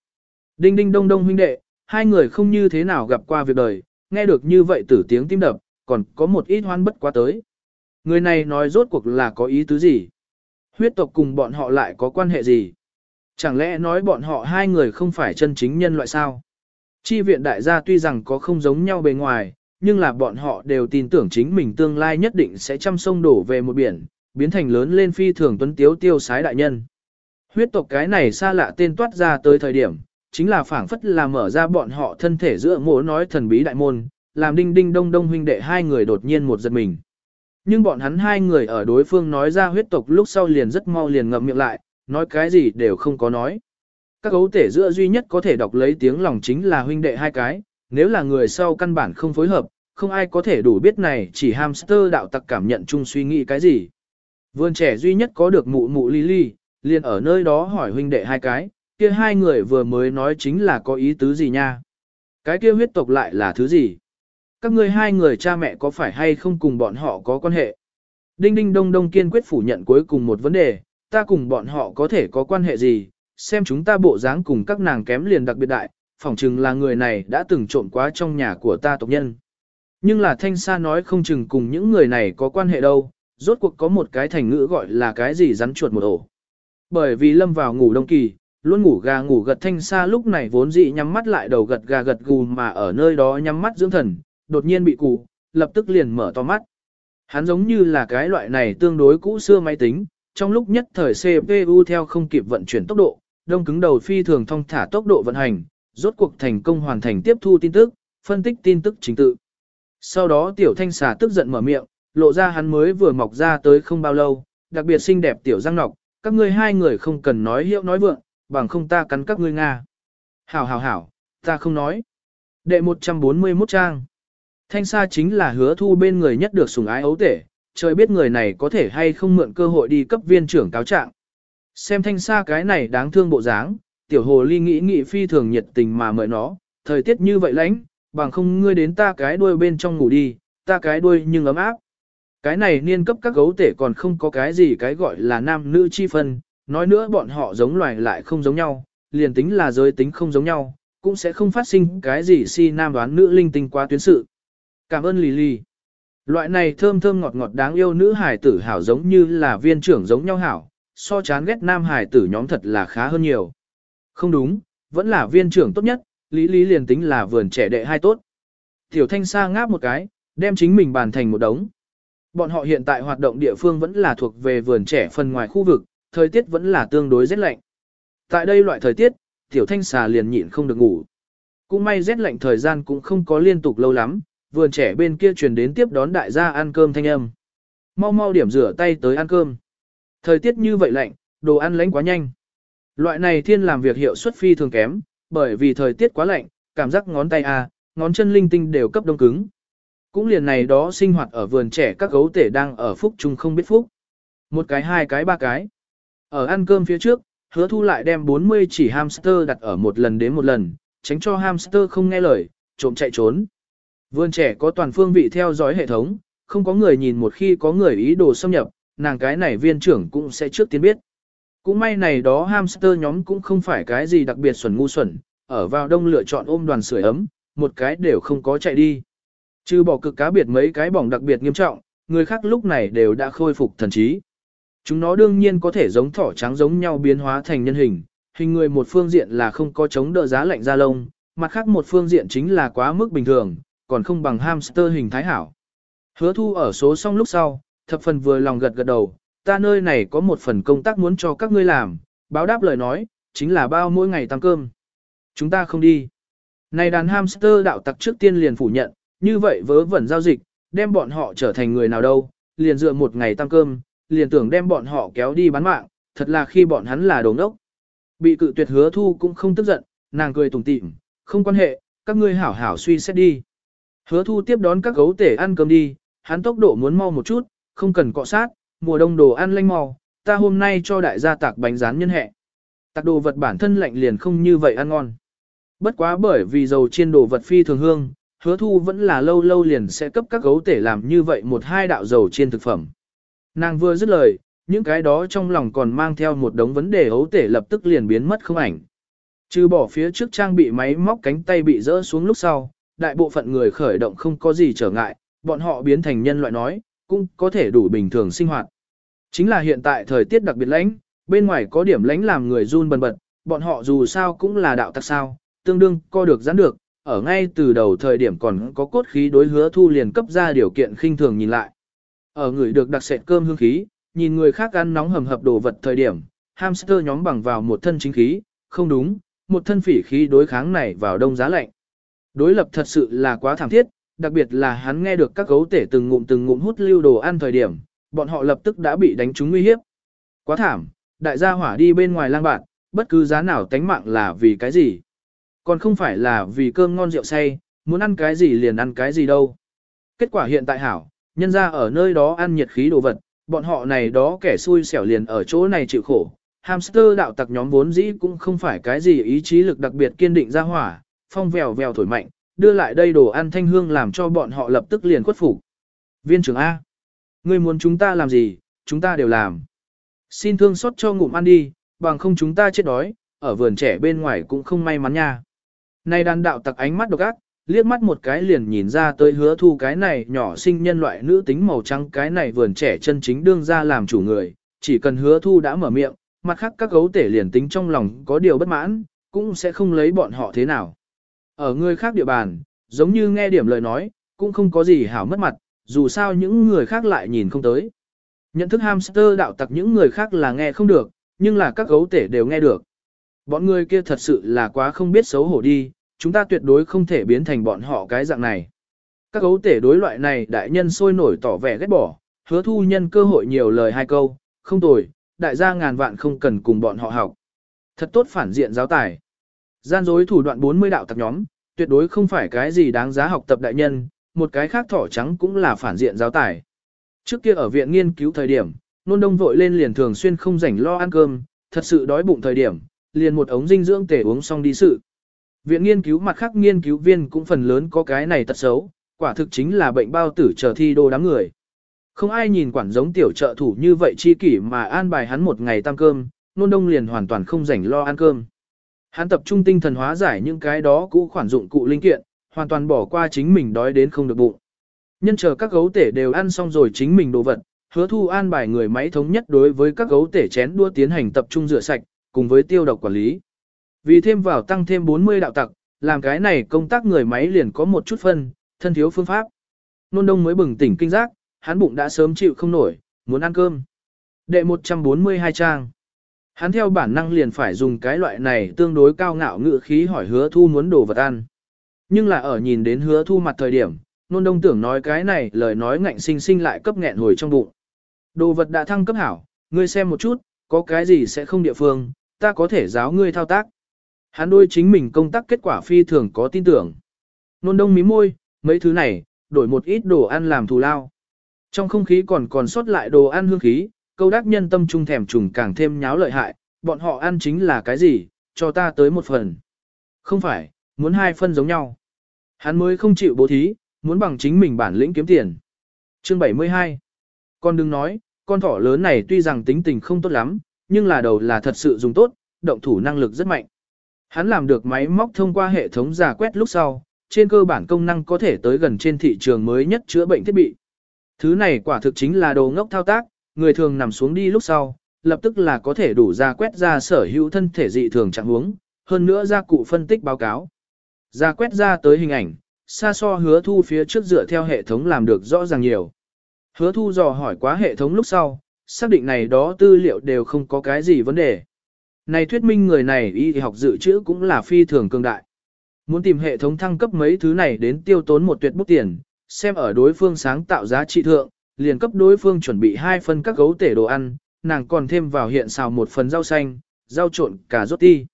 A: Đinh đinh đông đông huynh đệ, hai người không như thế nào gặp qua việc đời, nghe được như vậy tử tiếng tim đập, còn có một ít hoan bất quá tới. Người này nói rốt cuộc là có ý tứ gì? Huyết tộc cùng bọn họ lại có quan hệ gì? Chẳng lẽ nói bọn họ hai người không phải chân chính nhân loại sao? Chi viện đại gia tuy rằng có không giống nhau bề ngoài, nhưng là bọn họ đều tin tưởng chính mình tương lai nhất định sẽ chăm sông đổ về một biển, biến thành lớn lên phi thường tuấn tiếu tiêu sái đại nhân. Huyết tộc cái này xa lạ tên toát ra tới thời điểm, chính là phảng phất là mở ra bọn họ thân thể giữa mố nói thần bí đại môn, làm đinh đinh đông đông huynh đệ hai người đột nhiên một giật mình. Nhưng bọn hắn hai người ở đối phương nói ra huyết tộc lúc sau liền rất mau liền ngậm miệng lại, nói cái gì đều không có nói. Các gấu tể giữa duy nhất có thể đọc lấy tiếng lòng chính là huynh đệ hai cái, nếu là người sau căn bản không phối hợp, không ai có thể đủ biết này chỉ hamster đạo tặc cảm nhận chung suy nghĩ cái gì. Vườn trẻ duy nhất có được mụ mụ Lily liền ở nơi đó hỏi huynh đệ hai cái, kia hai người vừa mới nói chính là có ý tứ gì nha. Cái kia huyết tộc lại là thứ gì? Các ngươi hai người cha mẹ có phải hay không cùng bọn họ có quan hệ? Đinh đinh đông đông kiên quyết phủ nhận cuối cùng một vấn đề, ta cùng bọn họ có thể có quan hệ gì, xem chúng ta bộ dáng cùng các nàng kém liền đặc biệt đại, phỏng chừng là người này đã từng trộn quá trong nhà của ta tộc nhân. Nhưng là thanh sa nói không chừng cùng những người này có quan hệ đâu, rốt cuộc có một cái thành ngữ gọi là cái gì rắn chuột một ổ. Bởi vì lâm vào ngủ đông kỳ, luôn ngủ gà ngủ gật thanh sa lúc này vốn dị nhắm mắt lại đầu gật gà gật gù mà ở nơi đó nhắm mắt dưỡng thần, đột nhiên bị cụ, lập tức liền mở to mắt. Hắn giống như là cái loại này tương đối cũ xưa máy tính, trong lúc nhất thời CPU theo không kịp vận chuyển tốc độ, đông cứng đầu phi thường thông thả tốc độ vận hành, rốt cuộc thành công hoàn thành tiếp thu tin tức, phân tích tin tức chính tự. Sau đó tiểu thanh xà tức giận mở miệng, lộ ra hắn mới vừa mọc ra tới không bao lâu, đặc biệt xinh đẹp tiểu răng nọc, các ngươi hai người không cần nói hiệu nói vượng, bằng không ta cắn các ngươi Nga. Hảo hảo hảo, ta không nói. Đệ 141 trang. Thanh xa chính là hứa thu bên người nhất được sủng ái ấu tể, trời biết người này có thể hay không mượn cơ hội đi cấp viên trưởng cáo trạng. Xem thanh xa cái này đáng thương bộ dáng, tiểu hồ ly nghĩ nghĩ phi thường nhiệt tình mà mời nó, thời tiết như vậy lạnh, bằng không ngươi đến ta cái đuôi bên trong ngủ đi, ta cái đuôi nhưng ấm áp. Cái này niên cấp các gấu tể còn không có cái gì cái gọi là nam nữ chi phân, nói nữa bọn họ giống loài lại không giống nhau, liền tính là giới tính không giống nhau, cũng sẽ không phát sinh cái gì si nam đoán nữ linh tinh quá tuyến sự. Cảm ơn lì lì. Loại này thơm thơm ngọt ngọt đáng yêu nữ hải tử hảo giống như là viên trưởng giống nhau hảo, so chán ghét nam hải tử nhóm thật là khá hơn nhiều. Không đúng, vẫn là viên trưởng tốt nhất, lý lý liền tính là vườn trẻ đệ hai tốt. Tiểu thanh sa ngáp một cái, đem chính mình bàn thành một đống. Bọn họ hiện tại hoạt động địa phương vẫn là thuộc về vườn trẻ phần ngoài khu vực, thời tiết vẫn là tương đối rét lạnh. Tại đây loại thời tiết, tiểu thanh xà liền nhịn không được ngủ. Cũng may rét lạnh thời gian cũng không có liên tục lâu lắm, vườn trẻ bên kia truyền đến tiếp đón đại gia ăn cơm thanh âm. Mau mau điểm rửa tay tới ăn cơm. Thời tiết như vậy lạnh, đồ ăn lánh quá nhanh. Loại này thiên làm việc hiệu suất phi thường kém, bởi vì thời tiết quá lạnh, cảm giác ngón tay a, ngón chân linh tinh đều cấp đông cứng. Cũng liền này đó sinh hoạt ở vườn trẻ các gấu tể đang ở phúc chung không biết phúc. Một cái hai cái ba cái. Ở ăn cơm phía trước, hứa thu lại đem 40 chỉ hamster đặt ở một lần đến một lần, tránh cho hamster không nghe lời, trộm chạy trốn. Vườn trẻ có toàn phương vị theo dõi hệ thống, không có người nhìn một khi có người ý đồ xâm nhập, nàng cái này viên trưởng cũng sẽ trước tiên biết. Cũng may này đó hamster nhóm cũng không phải cái gì đặc biệt xuẩn ngu xuẩn, ở vào đông lựa chọn ôm đoàn sưởi ấm, một cái đều không có chạy đi. Trừ bỏ cực cá biệt mấy cái bỏng đặc biệt nghiêm trọng, người khác lúc này đều đã khôi phục thần trí. Chúng nó đương nhiên có thể giống thỏ trắng giống nhau biến hóa thành nhân hình, hình người một phương diện là không có chống đỡ giá lạnh da lông, mặt khác một phương diện chính là quá mức bình thường, còn không bằng hamster hình thái hảo. Hứa thu ở số xong lúc sau, thập phần vừa lòng gật gật đầu, ta nơi này có một phần công tác muốn cho các ngươi làm, báo đáp lời nói, chính là bao mỗi ngày tăng cơm. Chúng ta không đi. Này đàn hamster đạo tặc trước tiên liền phủ nhận, như vậy vớ vẩn giao dịch, đem bọn họ trở thành người nào đâu, liền dựa một ngày tăng cơm, liền tưởng đem bọn họ kéo đi bán mạng, thật là khi bọn hắn là đồ ngốc. Bị cự tuyệt hứa thu cũng không tức giận, nàng cười tủm tỉm, không quan hệ, các ngươi hảo hảo suy xét đi. Hứa thu tiếp đón các gấu tể ăn cơm đi, hắn tốc độ muốn mau một chút, không cần cọ sát, mùa đông đồ ăn lanh mau, ta hôm nay cho đại gia tạc bánh rán nhân hẹ, Tạc đồ vật bản thân lạnh liền không như vậy ăn ngon. Bất quá bởi vì dầu chiên đồ vật phi thường hương, hứa thu vẫn là lâu lâu liền sẽ cấp các gấu tể làm như vậy một hai đạo dầu chiên thực phẩm. Nàng vừa dứt lời, những cái đó trong lòng còn mang theo một đống vấn đề hấu tể lập tức liền biến mất không ảnh. Trừ bỏ phía trước trang bị máy móc cánh tay bị rỡ xuống lúc sau, đại bộ phận người khởi động không có gì trở ngại, bọn họ biến thành nhân loại nói, cũng có thể đủ bình thường sinh hoạt. Chính là hiện tại thời tiết đặc biệt lãnh, bên ngoài có điểm lãnh làm người run bần bật, bọn họ dù sao cũng là đạo tặc sao, tương đương co được giãn được, ở ngay từ đầu thời điểm còn có cốt khí đối hứa thu liền cấp ra điều kiện khinh thường nhìn lại. Ở người được đặc sệt cơm hương khí, nhìn người khác ăn nóng hầm hập đồ vật thời điểm, hamster nhóm bằng vào một thân chính khí, không đúng, một thân phỉ khí đối kháng này vào đông giá lạnh. Đối lập thật sự là quá thảm thiết, đặc biệt là hắn nghe được các gấu tể từng ngụm từng ngụm hút lưu đồ ăn thời điểm, bọn họ lập tức đã bị đánh trúng nguy hiếp. Quá thảm, đại gia hỏa đi bên ngoài lang bạn, bất cứ giá nào tánh mạng là vì cái gì. Còn không phải là vì cơm ngon rượu say, muốn ăn cái gì liền ăn cái gì đâu. Kết quả hiện tại hảo, nhân ra ở nơi đó ăn nhiệt khí đồ vật, bọn họ này đó kẻ xui xẻo liền ở chỗ này chịu khổ. Hamster đạo tặc nhóm vốn dĩ cũng không phải cái gì ý chí lực đặc biệt kiên định ra hỏa, phong vèo vèo thổi mạnh, đưa lại đây đồ ăn thanh hương làm cho bọn họ lập tức liền khuất phục. Viên trưởng A. Ngươi muốn chúng ta làm gì, chúng ta đều làm. Xin thương xót cho ngụm ăn đi, bằng không chúng ta chết đói, ở vườn trẻ bên ngoài cũng không may mắn nha. Này đàn đạo tặc ánh mắt độc ác, liếc mắt một cái liền nhìn ra tới hứa thu cái này nhỏ sinh nhân loại nữ tính màu trắng cái này vườn trẻ chân chính đương ra làm chủ người, chỉ cần hứa thu đã mở miệng, mặt khác các gấu tể liền tính trong lòng có điều bất mãn, cũng sẽ không lấy bọn họ thế nào. Ở người khác địa bàn, giống như nghe điểm lời nói, cũng không có gì hảo mất mặt, dù sao những người khác lại nhìn không tới. Nhận thức hamster đạo tặc những người khác là nghe không được, nhưng là các gấu tể đều nghe được. Bọn người kia thật sự là quá không biết xấu hổ đi, chúng ta tuyệt đối không thể biến thành bọn họ cái dạng này. Các gấu tể đối loại này đại nhân sôi nổi tỏ vẻ ghét bỏ, hứa thu nhân cơ hội nhiều lời hai câu, không tồi, đại gia ngàn vạn không cần cùng bọn họ học. Thật tốt phản diện giáo tài. Gian dối thủ đoạn 40 đạo tặc nhóm, tuyệt đối không phải cái gì đáng giá học tập đại nhân, một cái khác thỏ trắng cũng là phản diện giáo tài. Trước kia ở viện nghiên cứu thời điểm, nôn đông vội lên liền thường xuyên không rảnh lo ăn cơm, thật sự đói bụng thời điểm, liền một ống dinh dưỡng tể uống xong đi sự. Viện nghiên cứu mặt khác nghiên cứu viên cũng phần lớn có cái này tật xấu, quả thực chính là bệnh bao tử chờ thi đô đám người. Không ai nhìn quản giống tiểu trợ thủ như vậy chi kỷ mà an bài hắn một ngày tăng cơm, nôn đông liền hoàn toàn không rảnh lo ăn cơm. Hắn tập trung tinh thần hóa giải những cái đó cũ khoản dụng cụ linh kiện, hoàn toàn bỏ qua chính mình đói đến không được bụng. Nhân chờ các gấu tể đều ăn xong rồi chính mình đồ vật, hứa thu an bài người máy thống nhất đối với các gấu tể chén đua tiến hành tập trung rửa sạch, cùng với tiêu độc quản lý. Vì thêm vào tăng thêm 40 đạo tặc, làm cái này công tác người máy liền có một chút phân, thân thiếu phương pháp. Nôn đông mới bừng tỉnh kinh giác, hắn bụng đã sớm chịu không nổi, muốn ăn cơm. Đệ 142 trang. Hắn theo bản năng liền phải dùng cái loại này tương đối cao ngạo ngự khí hỏi hứa thu muốn đồ vật ăn. Nhưng là ở nhìn đến hứa thu mặt thời điểm, nôn đông tưởng nói cái này lời nói ngạnh sinh sinh lại cấp nghẹn hồi trong bụng. Đồ vật đã thăng cấp hảo, ngươi xem một chút, có cái gì sẽ không địa phương, ta có thể giáo ngươi thao tác. Hắn đôi chính mình công tác kết quả phi thường có tin tưởng. Nôn đông mí môi, mấy thứ này, đổi một ít đồ ăn làm thù lao. Trong không khí còn còn sót lại đồ ăn hương khí, câu đắc nhân tâm trung thèm trùng càng thêm nháo lợi hại, bọn họ ăn chính là cái gì, cho ta tới một phần. Không phải, muốn hai phân giống nhau. Hắn mới không chịu bố thí, muốn bằng chính mình bản lĩnh kiếm tiền. Chương 72 Con đừng nói, con thỏ lớn này tuy rằng tính tình không tốt lắm, nhưng là đầu là thật sự dùng tốt, động thủ năng lực rất mạnh. Hắn làm được máy móc thông qua hệ thống giả quét lúc sau, trên cơ bản công năng có thể tới gần trên thị trường mới nhất chữa bệnh thiết bị. Thứ này quả thực chính là đồ ngốc thao tác, người thường nằm xuống đi lúc sau, lập tức là có thể đủ ra quét ra sở hữu thân thể dị thường trạng huống, hơn nữa ra cụ phân tích báo cáo. Ra quét ra tới hình ảnh, xa so hứa thu phía trước dựa theo hệ thống làm được rõ ràng nhiều. Hứa thu dò hỏi quá hệ thống lúc sau, xác định này đó tư liệu đều không có cái gì vấn đề. Này thuyết minh người này y học dự trữ cũng là phi thường cường đại. Muốn tìm hệ thống thăng cấp mấy thứ này đến tiêu tốn một tuyệt bút tiền, xem ở đối phương sáng tạo giá trị thượng, liền cấp đối phương chuẩn bị hai phần các gấu tể đồ ăn, nàng còn thêm vào hiện xào một phần rau xanh, rau trộn cà rốt ti.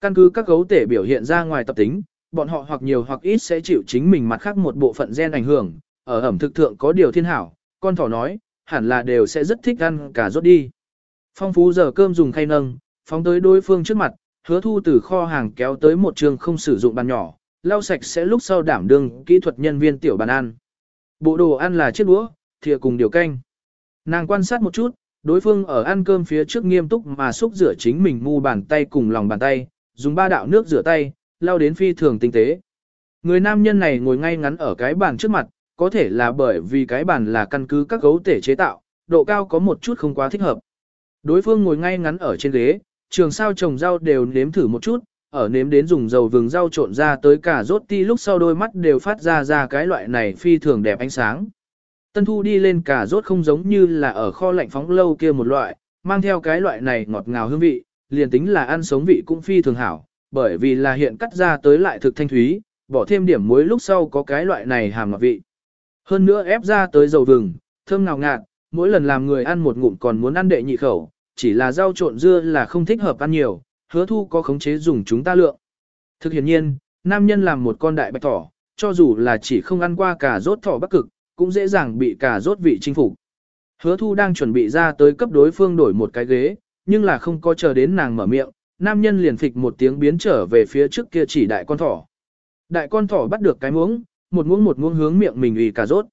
A: Căn cứ các gấu tể biểu hiện ra ngoài tập tính, bọn họ hoặc nhiều hoặc ít sẽ chịu chính mình mặt khác một bộ phận gen ảnh hưởng, ở ẩm thực thượng có điều thiên hảo, con thỏ nói, hẳn là đều sẽ rất thích ăn cà rốt đi. Phong phú giờ cơm dùng khay nâng, phóng tới đối phương trước mặt, hứa thu từ kho hàng kéo tới một trường không sử dụng bàn nhỏ, lau sạch sẽ lúc sau đảm đương kỹ thuật nhân viên tiểu bàn ăn. Bộ đồ ăn là chiếc đũa, thìa cùng điều canh. Nàng quan sát một chút, đối phương ở ăn cơm phía trước nghiêm túc mà xúc rửa chính mình mu bàn tay cùng lòng bàn tay, dùng ba đạo nước rửa tay, lau đến phi thường tinh tế. Người nam nhân này ngồi ngay ngắn ở cái bàn trước mặt, có thể là bởi vì cái bàn là căn cứ các gấu tể chế tạo, độ cao có một chút không quá thích hợp. Đối phương ngồi ngay ngắn ở trên ghế, trường sao trồng rau đều nếm thử một chút, ở nếm đến dùng dầu vừng rau trộn ra tới cả rốt ti lúc sau đôi mắt đều phát ra ra cái loại này phi thường đẹp ánh sáng. Tân thu đi lên cà rốt không giống như là ở kho lạnh phóng lâu kia một loại, mang theo cái loại này ngọt ngào hương vị, liền tính là ăn sống vị cũng phi thường hảo, bởi vì là hiện cắt ra tới lại thực thanh thúy, bỏ thêm điểm muối lúc sau có cái loại này hàm ngọt vị. Hơn nữa ép ra tới dầu vừng, thơm ngào ngạt, mỗi lần làm người ăn một ngụm còn muốn ăn đệ nhị khẩu, chỉ là rau trộn dưa là không thích hợp ăn nhiều, hứa thu có khống chế dùng chúng ta lượng. Thực hiện nhiên, nam nhân làm một con đại bạch thỏ, cho dù là chỉ không ăn qua cả rốt thỏ bắc cực, cũng dễ dàng bị cả rốt vị chinh phục. Hứa thu đang chuẩn bị ra tới cấp đối phương đổi một cái ghế, nhưng là không có chờ đến nàng mở miệng, nam nhân liền phịch một tiếng biến trở về phía trước kia chỉ đại con thỏ. Đại con thỏ bắt được cái muỗng, một muỗng một muỗng hướng miệng mình ủy cà rốt.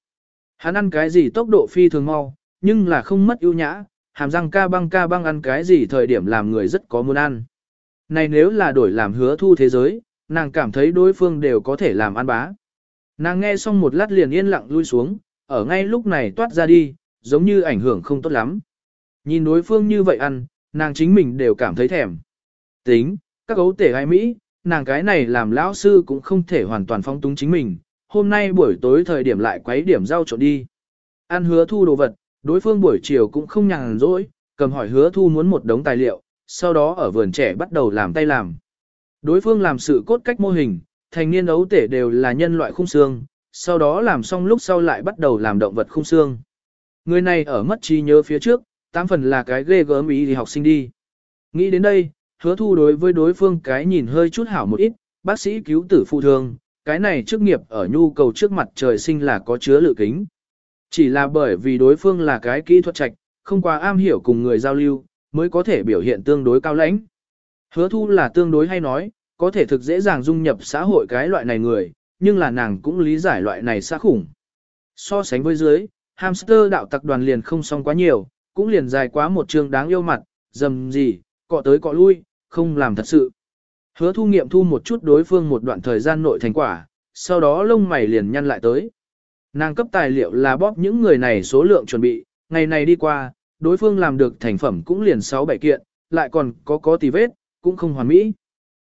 A: Hắn ăn cái gì tốc độ phi thường mau, nhưng là không mất ưu nhã, hàm răng ca băng ca băng ăn cái gì thời điểm làm người rất có muốn ăn. Này nếu là đổi làm hứa thu thế giới, nàng cảm thấy đối phương đều có thể làm ăn bá. Nàng nghe xong một lát liền yên lặng lui xuống, ở ngay lúc này toát ra đi, giống như ảnh hưởng không tốt lắm. Nhìn đối phương như vậy ăn, nàng chính mình đều cảm thấy thèm. Tính, các gấu tể gái Mỹ, nàng cái này làm lão sư cũng không thể hoàn toàn phong túng chính mình, hôm nay buổi tối thời điểm lại quấy điểm rau trộn đi. Ăn hứa thu đồ vật, đối phương buổi chiều cũng không nhàn rỗi, cầm hỏi hứa thu muốn một đống tài liệu, sau đó ở vườn trẻ bắt đầu làm tay làm. Đối phương làm sự cốt cách mô hình, thành niên ấu tể đều là nhân loại khung xương, sau đó làm xong lúc sau lại bắt đầu làm động vật khung xương. Người này ở mất trí nhớ phía trước, tám phần là cái ghê gớm ý thì học sinh đi. Nghĩ đến đây, hứa thu đối với đối phương cái nhìn hơi chút hảo một ít, bác sĩ cứu tử phụ thương, cái này chức nghiệp ở nhu cầu trước mặt trời sinh là có chứa lự kính. Chỉ là bởi vì đối phương là cái kỹ thuật trạch, không quá am hiểu cùng người giao lưu, mới có thể biểu hiện tương đối cao lãnh. Hứa thu là tương đối hay nói, có thể thực dễ dàng dung nhập xã hội cái loại này người, nhưng là nàng cũng lý giải loại này xã khủng. So sánh với dưới, hamster đạo tặc đoàn liền không xong quá nhiều, cũng liền dài quá một trường đáng yêu mặt, dầm gì, cọ tới cọ lui, không làm thật sự. Hứa thu nghiệm thu một chút đối phương một đoạn thời gian nội thành quả, sau đó lông mày liền nhăn lại tới. Nàng cấp tài liệu là bóp những người này số lượng chuẩn bị, ngày này đi qua, đối phương làm được thành phẩm cũng liền 6-7 kiện, lại còn có có tì vết, cũng không hoàn mỹ.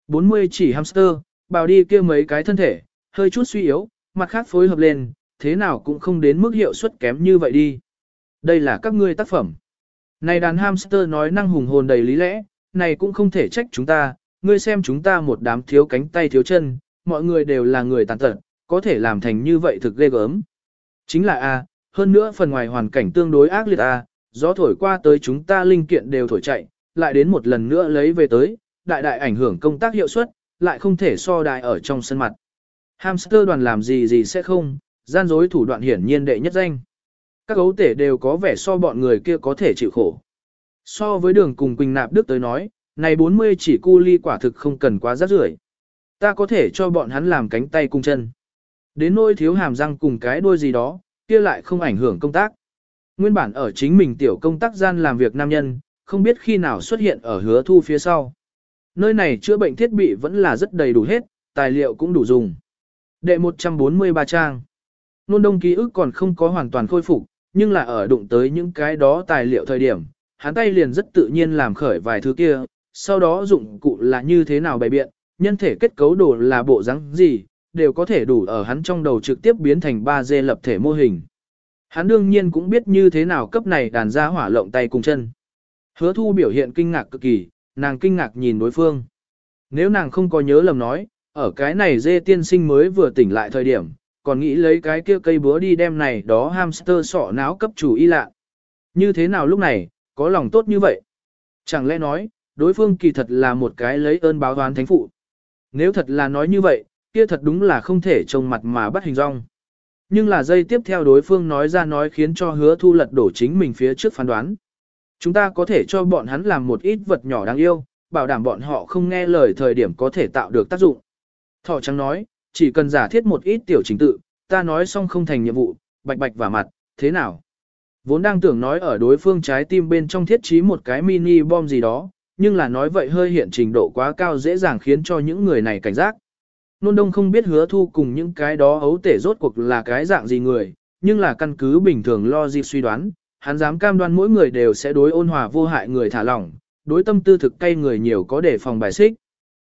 A: 40 chỉ hamster, bào đi kia mấy cái thân thể, hơi chút suy yếu, mặt khác phối hợp lên, thế nào cũng không đến mức hiệu suất kém như vậy đi. Đây là các ngươi tác phẩm. Này đàn hamster nói năng hùng hồn đầy lý lẽ, này cũng không thể trách chúng ta, ngươi xem chúng ta một đám thiếu cánh tay thiếu chân, mọi người đều là người tàn tật, có thể làm thành như vậy thực ghê gớm. Chính là A, hơn nữa phần ngoài hoàn cảnh tương đối ác liệt A, gió thổi qua tới chúng ta linh kiện đều thổi chạy, lại đến một lần nữa lấy về tới, đại đại ảnh hưởng công tác hiệu suất, lại không thể so đại ở trong sân mặt. Hamster đoàn làm gì gì sẽ không, gian dối thủ đoạn hiển nhiên đệ nhất danh. Các gấu tể đều có vẻ so bọn người kia có thể chịu khổ. So với đường cùng Quỳnh Nạp Đức tới nói, này 40 chỉ cu ly quả thực không cần quá rắc rưởi. Ta có thể cho bọn hắn làm cánh tay cung chân. Đến nỗi thiếu hàm răng cùng cái đuôi gì đó, kia lại không ảnh hưởng công tác. Nguyên bản ở chính mình tiểu công tác gian làm việc nam nhân, không biết khi nào xuất hiện ở hứa thu phía sau. Nơi này chữa bệnh thiết bị vẫn là rất đầy đủ hết, tài liệu cũng đủ dùng. Đệ 143 trang. Nôn đông ký ức còn không có hoàn toàn khôi phục, nhưng là ở đụng tới những cái đó tài liệu thời điểm, hắn tay liền rất tự nhiên làm khởi vài thứ kia, sau đó dụng cụ là như thế nào bày biện, nhân thể kết cấu đồ là bộ dáng gì, đều có thể đủ ở hắn trong đầu trực tiếp biến thành 3D lập thể mô hình. Hắn đương nhiên cũng biết như thế nào cấp này đàn ra hỏa lộng tay cùng chân. Hứa thu biểu hiện kinh ngạc cực kỳ, nàng kinh ngạc nhìn đối phương. Nếu nàng không có nhớ lầm nói, ở cái này dê tiên sinh mới vừa tỉnh lại thời điểm, còn nghĩ lấy cái kia cây búa đi đem này đó hamster sọ náo cấp chủ y lạ. Như thế nào lúc này, có lòng tốt như vậy? Chẳng lẽ nói, đối phương kỳ thật là một cái lấy ơn báo toán thánh phụ. Nếu thật là nói như vậy, kia thật đúng là không thể trông mặt mà bắt hình rong. Nhưng là dây tiếp theo đối phương nói ra nói khiến cho hứa thu lật đổ chính mình phía trước phán đoán. Chúng ta có thể cho bọn hắn làm một ít vật nhỏ đáng yêu, bảo đảm bọn họ không nghe lời thời điểm có thể tạo được tác dụng. Thọ trắng nói, chỉ cần giả thiết một ít tiểu trình tự, ta nói xong không thành nhiệm vụ, bạch bạch và mặt, thế nào? Vốn đang tưởng nói ở đối phương trái tim bên trong thiết trí một cái mini bom gì đó, nhưng là nói vậy hơi hiện trình độ quá cao dễ dàng khiến cho những người này cảnh giác. Nôn đông không biết hứa thu cùng những cái đó ấu tể rốt cuộc là cái dạng gì người, nhưng là căn cứ bình thường lo gì suy đoán, hắn dám cam đoan mỗi người đều sẽ đối ôn hòa vô hại người thả lỏng, đối tâm tư thực cay người nhiều có để phòng bài xích.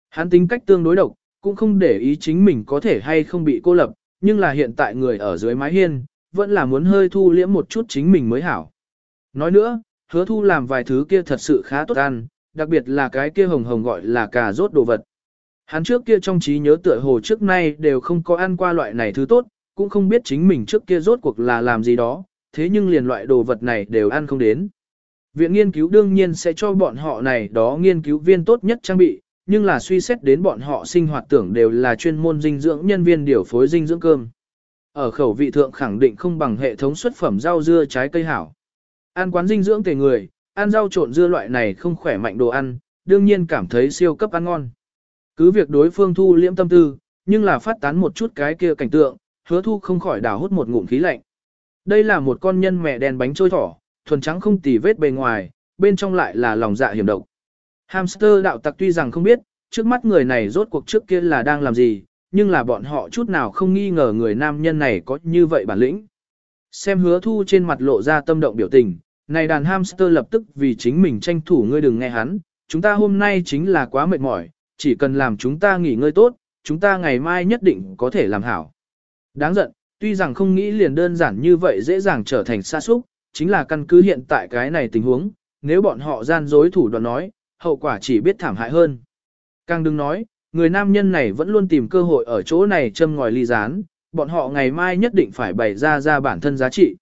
A: Hắn tính cách tương đối độc, cũng không để ý chính mình có thể hay không bị cô lập, nhưng là hiện tại người ở dưới mái hiên, vẫn là muốn hơi thu liễm một chút chính mình mới hảo. Nói nữa, hứa thu làm vài thứ kia thật sự khá tốt ăn, đặc biệt là cái kia hồng hồng gọi là cà rốt đồ vật. Hắn trước kia trong trí nhớ tựa hồ trước nay đều không có ăn qua loại này thứ tốt, cũng không biết chính mình trước kia rốt cuộc là làm gì đó, thế nhưng liền loại đồ vật này đều ăn không đến. Viện nghiên cứu đương nhiên sẽ cho bọn họ này đó nghiên cứu viên tốt nhất trang bị, nhưng là suy xét đến bọn họ sinh hoạt tưởng đều là chuyên môn dinh dưỡng nhân viên điều phối dinh dưỡng cơm. Ở khẩu vị thượng khẳng định không bằng hệ thống xuất phẩm rau dưa trái cây hảo. Ăn quán dinh dưỡng tề người, ăn rau trộn dưa loại này không khỏe mạnh đồ ăn, đương nhiên cảm thấy siêu cấp ăn ngon. Cứ việc đối phương thu liễm tâm tư, nhưng là phát tán một chút cái kia cảnh tượng, hứa thu không khỏi đào hút một ngụm khí lạnh. Đây là một con nhân mẹ đèn bánh trôi thỏ, thuần trắng không tì vết bề ngoài, bên trong lại là lòng dạ hiểm độc. Hamster đạo tặc tuy rằng không biết, trước mắt người này rốt cuộc trước kia là đang làm gì, nhưng là bọn họ chút nào không nghi ngờ người nam nhân này có như vậy bản lĩnh. Xem hứa thu trên mặt lộ ra tâm động biểu tình, này đàn hamster lập tức vì chính mình tranh thủ ngươi đừng nghe hắn, chúng ta hôm nay chính là quá mệt mỏi, chỉ cần làm chúng ta nghỉ ngơi tốt, chúng ta ngày mai nhất định có thể làm hảo. Đáng giận, tuy rằng không nghĩ liền đơn giản như vậy dễ dàng trở thành xa xúc, chính là căn cứ hiện tại cái này tình huống, nếu bọn họ gian dối thủ đoạn nói, hậu quả chỉ biết thảm hại hơn. Càng đừng nói, người nam nhân này vẫn luôn tìm cơ hội ở chỗ này châm ngòi ly gián, bọn họ ngày mai nhất định phải bày ra ra bản thân giá trị.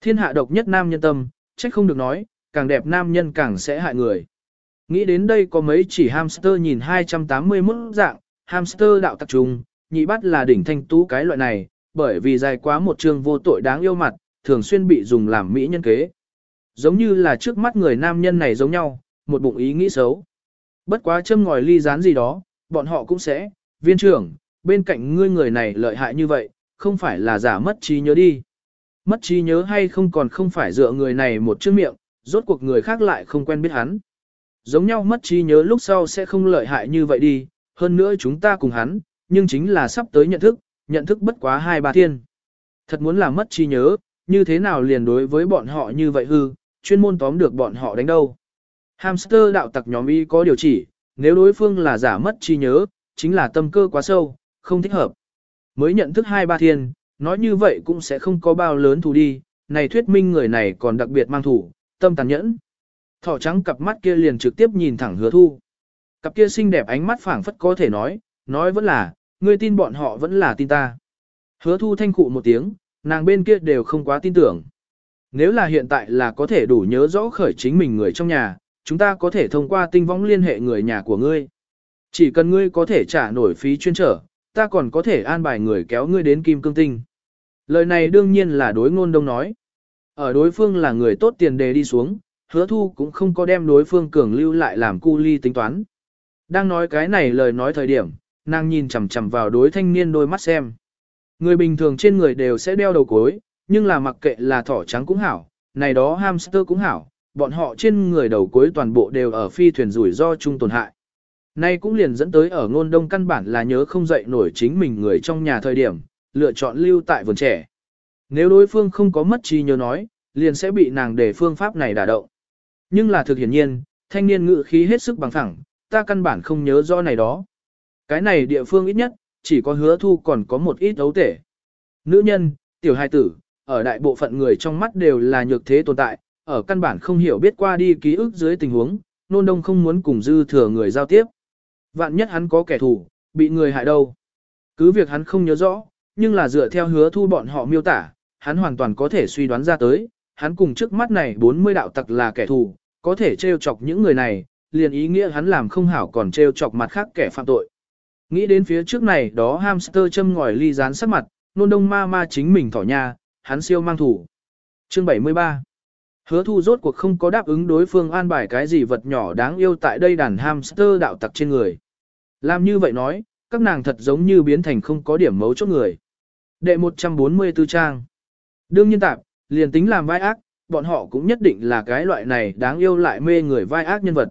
A: Thiên hạ độc nhất nam nhân tâm, trách không được nói, càng đẹp nam nhân càng sẽ hại người. Nghĩ đến đây có mấy chỉ hamster nhìn 281 dạng, hamster đạo tặc trùng, nhị bắt là đỉnh thanh tú cái loại này, bởi vì dài quá một trường vô tội đáng yêu mặt, thường xuyên bị dùng làm mỹ nhân kế. Giống như là trước mắt người nam nhân này giống nhau, một bụng ý nghĩ xấu. Bất quá châm ngòi ly rán gì đó, bọn họ cũng sẽ, viên trưởng, bên cạnh ngươi người này lợi hại như vậy, không phải là giả mất trí nhớ đi. Mất trí nhớ hay không còn không phải dựa người này một chữ miệng, rốt cuộc người khác lại không quen biết hắn. Giống nhau mất trí nhớ lúc sau sẽ không lợi hại như vậy đi, hơn nữa chúng ta cùng hắn, nhưng chính là sắp tới nhận thức, nhận thức bất quá hai ba thiên. Thật muốn là mất trí nhớ, như thế nào liền đối với bọn họ như vậy hư, chuyên môn tóm được bọn họ đánh đâu. Hamster đạo tặc nhóm y có điều chỉ, nếu đối phương là giả mất trí nhớ, chính là tâm cơ quá sâu, không thích hợp. Mới nhận thức hai ba thiên, nói như vậy cũng sẽ không có bao lớn thù đi, này thuyết minh người này còn đặc biệt mang thủ, tâm tàn nhẫn. Thỏ trắng cặp mắt kia liền trực tiếp nhìn thẳng hứa thu. Cặp kia xinh đẹp ánh mắt phảng phất có thể nói, nói vẫn là, ngươi tin bọn họ vẫn là tin ta. Hứa thu thanh cụ một tiếng, nàng bên kia đều không quá tin tưởng. Nếu là hiện tại là có thể đủ nhớ rõ khởi chính mình người trong nhà, chúng ta có thể thông qua tinh võng liên hệ người nhà của ngươi. Chỉ cần ngươi có thể trả nổi phí chuyên trở, ta còn có thể an bài người kéo ngươi đến kim cương tinh. Lời này đương nhiên là đối ngôn đông nói. Ở đối phương là người tốt tiền đề đi xuống, hứa thu cũng không có đem đối phương cường lưu lại làm cu ly tính toán. Đang nói cái này lời nói thời điểm, nàng nhìn chằm chằm vào đối thanh niên đôi mắt xem. Người bình thường trên người đều sẽ đeo đầu cối, nhưng là mặc kệ là thỏ trắng cũng hảo, này đó hamster cũng hảo, bọn họ trên người đầu cối toàn bộ đều ở phi thuyền rủi ro chung tổn hại. Nay cũng liền dẫn tới ở ngôn đông căn bản là nhớ không dậy nổi chính mình người trong nhà thời điểm, lựa chọn lưu tại vườn trẻ. Nếu đối phương không có mất trí nhớ nói, liền sẽ bị nàng để phương pháp này đả động. Nhưng là thực hiển nhiên, thanh niên ngự khí hết sức bằng thẳng, ta căn bản không nhớ rõ này đó. Cái này địa phương ít nhất, chỉ có hứa thu còn có một ít ấu tể. Nữ nhân, tiểu hài tử, ở đại bộ phận người trong mắt đều là nhược thế tồn tại, ở căn bản không hiểu biết qua đi ký ức dưới tình huống, nôn đông không muốn cùng dư thừa người giao tiếp. Vạn nhất hắn có kẻ thù, bị người hại đâu. Cứ việc hắn không nhớ rõ, nhưng là dựa theo hứa thu bọn họ miêu tả, hắn hoàn toàn có thể suy đoán ra tới, hắn cùng trước mắt này 40 đạo tặc là kẻ thù, có thể trêu chọc những người này, liền ý nghĩa hắn làm không hảo còn trêu chọc mặt khác kẻ phạm tội. Nghĩ đến phía trước này đó hamster châm ngòi ly rán sắc mặt, nôn đông ma ma chính mình thỏ nhà hắn siêu mang thủ. Chương 73 Hứa thu rốt cuộc không có đáp ứng đối phương an bài cái gì vật nhỏ đáng yêu tại đây đàn hamster đạo tặc trên người. Làm như vậy nói, các nàng thật giống như biến thành không có điểm mấu chốt người. Đệ 144 trang Đương nhiên tạp, liền tính làm vai ác, bọn họ cũng nhất định là cái loại này đáng yêu lại mê người vai ác nhân vật.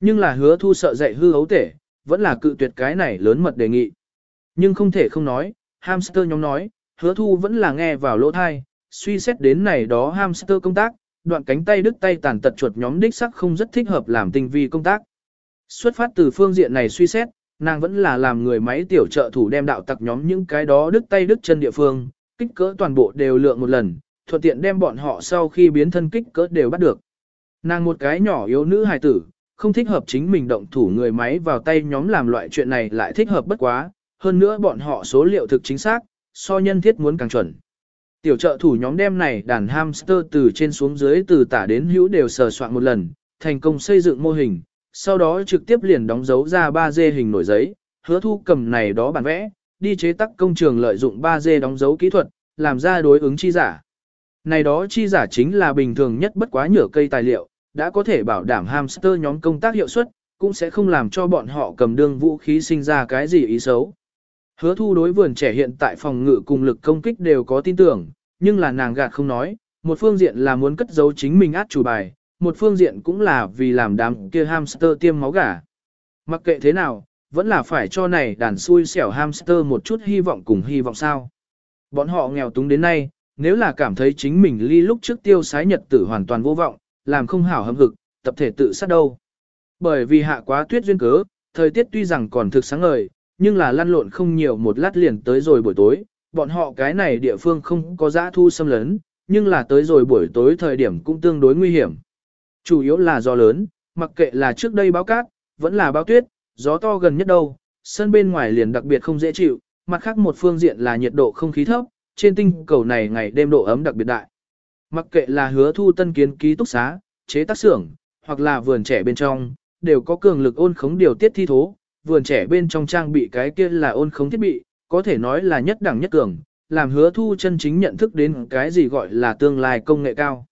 A: Nhưng là hứa thu sợ dạy hư hấu tể, vẫn là cự tuyệt cái này lớn mật đề nghị. Nhưng không thể không nói, hamster nhóm nói, hứa thu vẫn là nghe vào lỗ thai, suy xét đến này đó hamster công tác, đoạn cánh tay đứt tay tàn tật chuột nhóm đích sắc không rất thích hợp làm tinh vi công tác. Xuất phát từ phương diện này suy xét, nàng vẫn là làm người máy tiểu trợ thủ đem đạo tặc nhóm những cái đó đứt tay đứt chân địa phương, kích cỡ toàn bộ đều lượng một lần, thuận tiện đem bọn họ sau khi biến thân kích cỡ đều bắt được. Nàng một cái nhỏ yếu nữ hài tử, không thích hợp chính mình động thủ người máy vào tay nhóm làm loại chuyện này lại thích hợp bất quá, hơn nữa bọn họ số liệu thực chính xác, so nhân thiết muốn càng chuẩn. Tiểu trợ thủ nhóm đem này đàn hamster từ trên xuống dưới từ tả đến hữu đều sờ soạn một lần, thành công xây dựng mô hình, sau đó trực tiếp liền đóng dấu ra 3D hình nổi giấy, hứa thu cầm này đó bản vẽ, đi chế tác công trường lợi dụng 3D đóng dấu kỹ thuật, làm ra đối ứng chi giả. Này đó chi giả chính là bình thường nhất bất quá nhựa cây tài liệu, đã có thể bảo đảm hamster nhóm công tác hiệu suất, cũng sẽ không làm cho bọn họ cầm đương vũ khí sinh ra cái gì ý xấu. Hứa thu đối vườn trẻ hiện tại phòng ngự cùng lực công kích đều có tin tưởng, nhưng là nàng gạt không nói, một phương diện là muốn cất giấu chính mình át chủ bài, một phương diện cũng là vì làm đám kia hamster tiêm máu gà. Mặc kệ thế nào, vẫn là phải cho này đàn xui xẻo hamster một chút hy vọng cùng hy vọng sao. Bọn họ nghèo túng đến nay, nếu là cảm thấy chính mình ly lúc trước tiêu sái nhật tử hoàn toàn vô vọng, làm không hảo hâm hực, tập thể tự sát đâu. Bởi vì hạ quá tuyết duyên cớ, thời tiết tuy rằng còn thực sáng ngời, nhưng là lăn lộn không nhiều một lát liền tới rồi buổi tối, bọn họ cái này địa phương không có giã thu xâm lấn, nhưng là tới rồi buổi tối thời điểm cũng tương đối nguy hiểm. Chủ yếu là gió lớn, mặc kệ là trước đây báo cát, vẫn là báo tuyết, gió to gần nhất đâu, sân bên ngoài liền đặc biệt không dễ chịu, mặt khác một phương diện là nhiệt độ không khí thấp, trên tinh cầu này ngày đêm độ ấm đặc biệt đại. Mặc kệ là hứa thu tân kiến ký túc xá, chế tác xưởng, hoặc là vườn trẻ bên trong, đều có cường lực ôn khống điều tiết thi thố, vườn trẻ bên trong trang bị cái kia là ôn khống thiết bị, có thể nói là nhất đẳng nhất cường, làm hứa thu chân chính nhận thức đến cái gì gọi là tương lai công nghệ cao.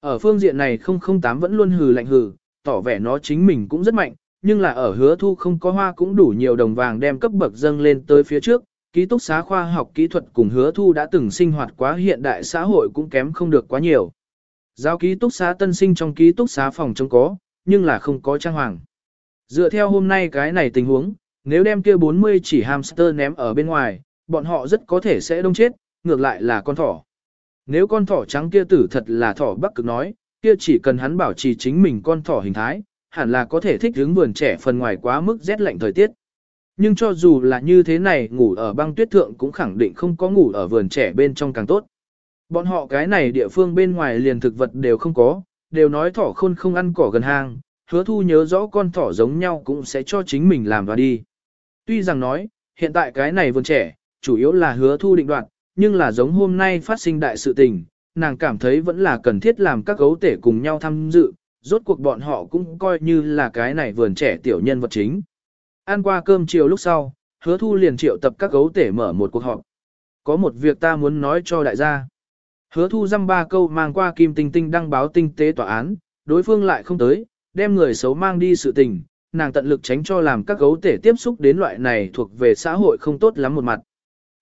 A: Ở phương diện này 008 vẫn luôn hừ lạnh hừ, tỏ vẻ nó chính mình cũng rất mạnh, nhưng là ở hứa thu không có hoa cũng đủ nhiều đồng vàng đem cấp bậc dâng lên tới phía trước, ký túc xá khoa học kỹ thuật cùng hứa thu đã từng sinh hoạt quá hiện đại xã hội cũng kém không được quá nhiều. Giao ký túc xá tân sinh trong ký túc xá phòng trông có, nhưng là không có trang hoàng. Dựa theo hôm nay cái này tình huống, nếu đem kia 40 chỉ hamster ném ở bên ngoài, bọn họ rất có thể sẽ đông chết, ngược lại là con thỏ. Nếu con thỏ trắng kia tử thật là thỏ bắc cực nói, kia chỉ cần hắn bảo trì chính mình con thỏ hình thái, hẳn là có thể thích hướng vườn trẻ phần ngoài quá mức rét lạnh thời tiết. Nhưng cho dù là như thế này ngủ ở băng tuyết thượng cũng khẳng định không có ngủ ở vườn trẻ bên trong càng tốt. Bọn họ cái này địa phương bên ngoài liền thực vật đều không có, đều nói thỏ khôn không ăn cỏ gần hang, hứa thu nhớ rõ con thỏ giống nhau cũng sẽ cho chính mình làm và đi. Tuy rằng nói, hiện tại cái này vườn trẻ, chủ yếu là hứa thu định đoạn, nhưng là giống hôm nay phát sinh đại sự tình, nàng cảm thấy vẫn là cần thiết làm các gấu tể cùng nhau tham dự, rốt cuộc bọn họ cũng coi như là cái này vườn trẻ tiểu nhân vật chính. Ăn qua cơm chiều lúc sau, hứa thu liền triệu tập các gấu tể mở một cuộc họp. Có một việc ta muốn nói cho đại gia. Hứa thu dăm ba câu mang qua kim tinh tinh đăng báo tinh tế tòa án, đối phương lại không tới, đem người xấu mang đi sự tình, nàng tận lực tránh cho làm các gấu tể tiếp xúc đến loại này thuộc về xã hội không tốt lắm một mặt.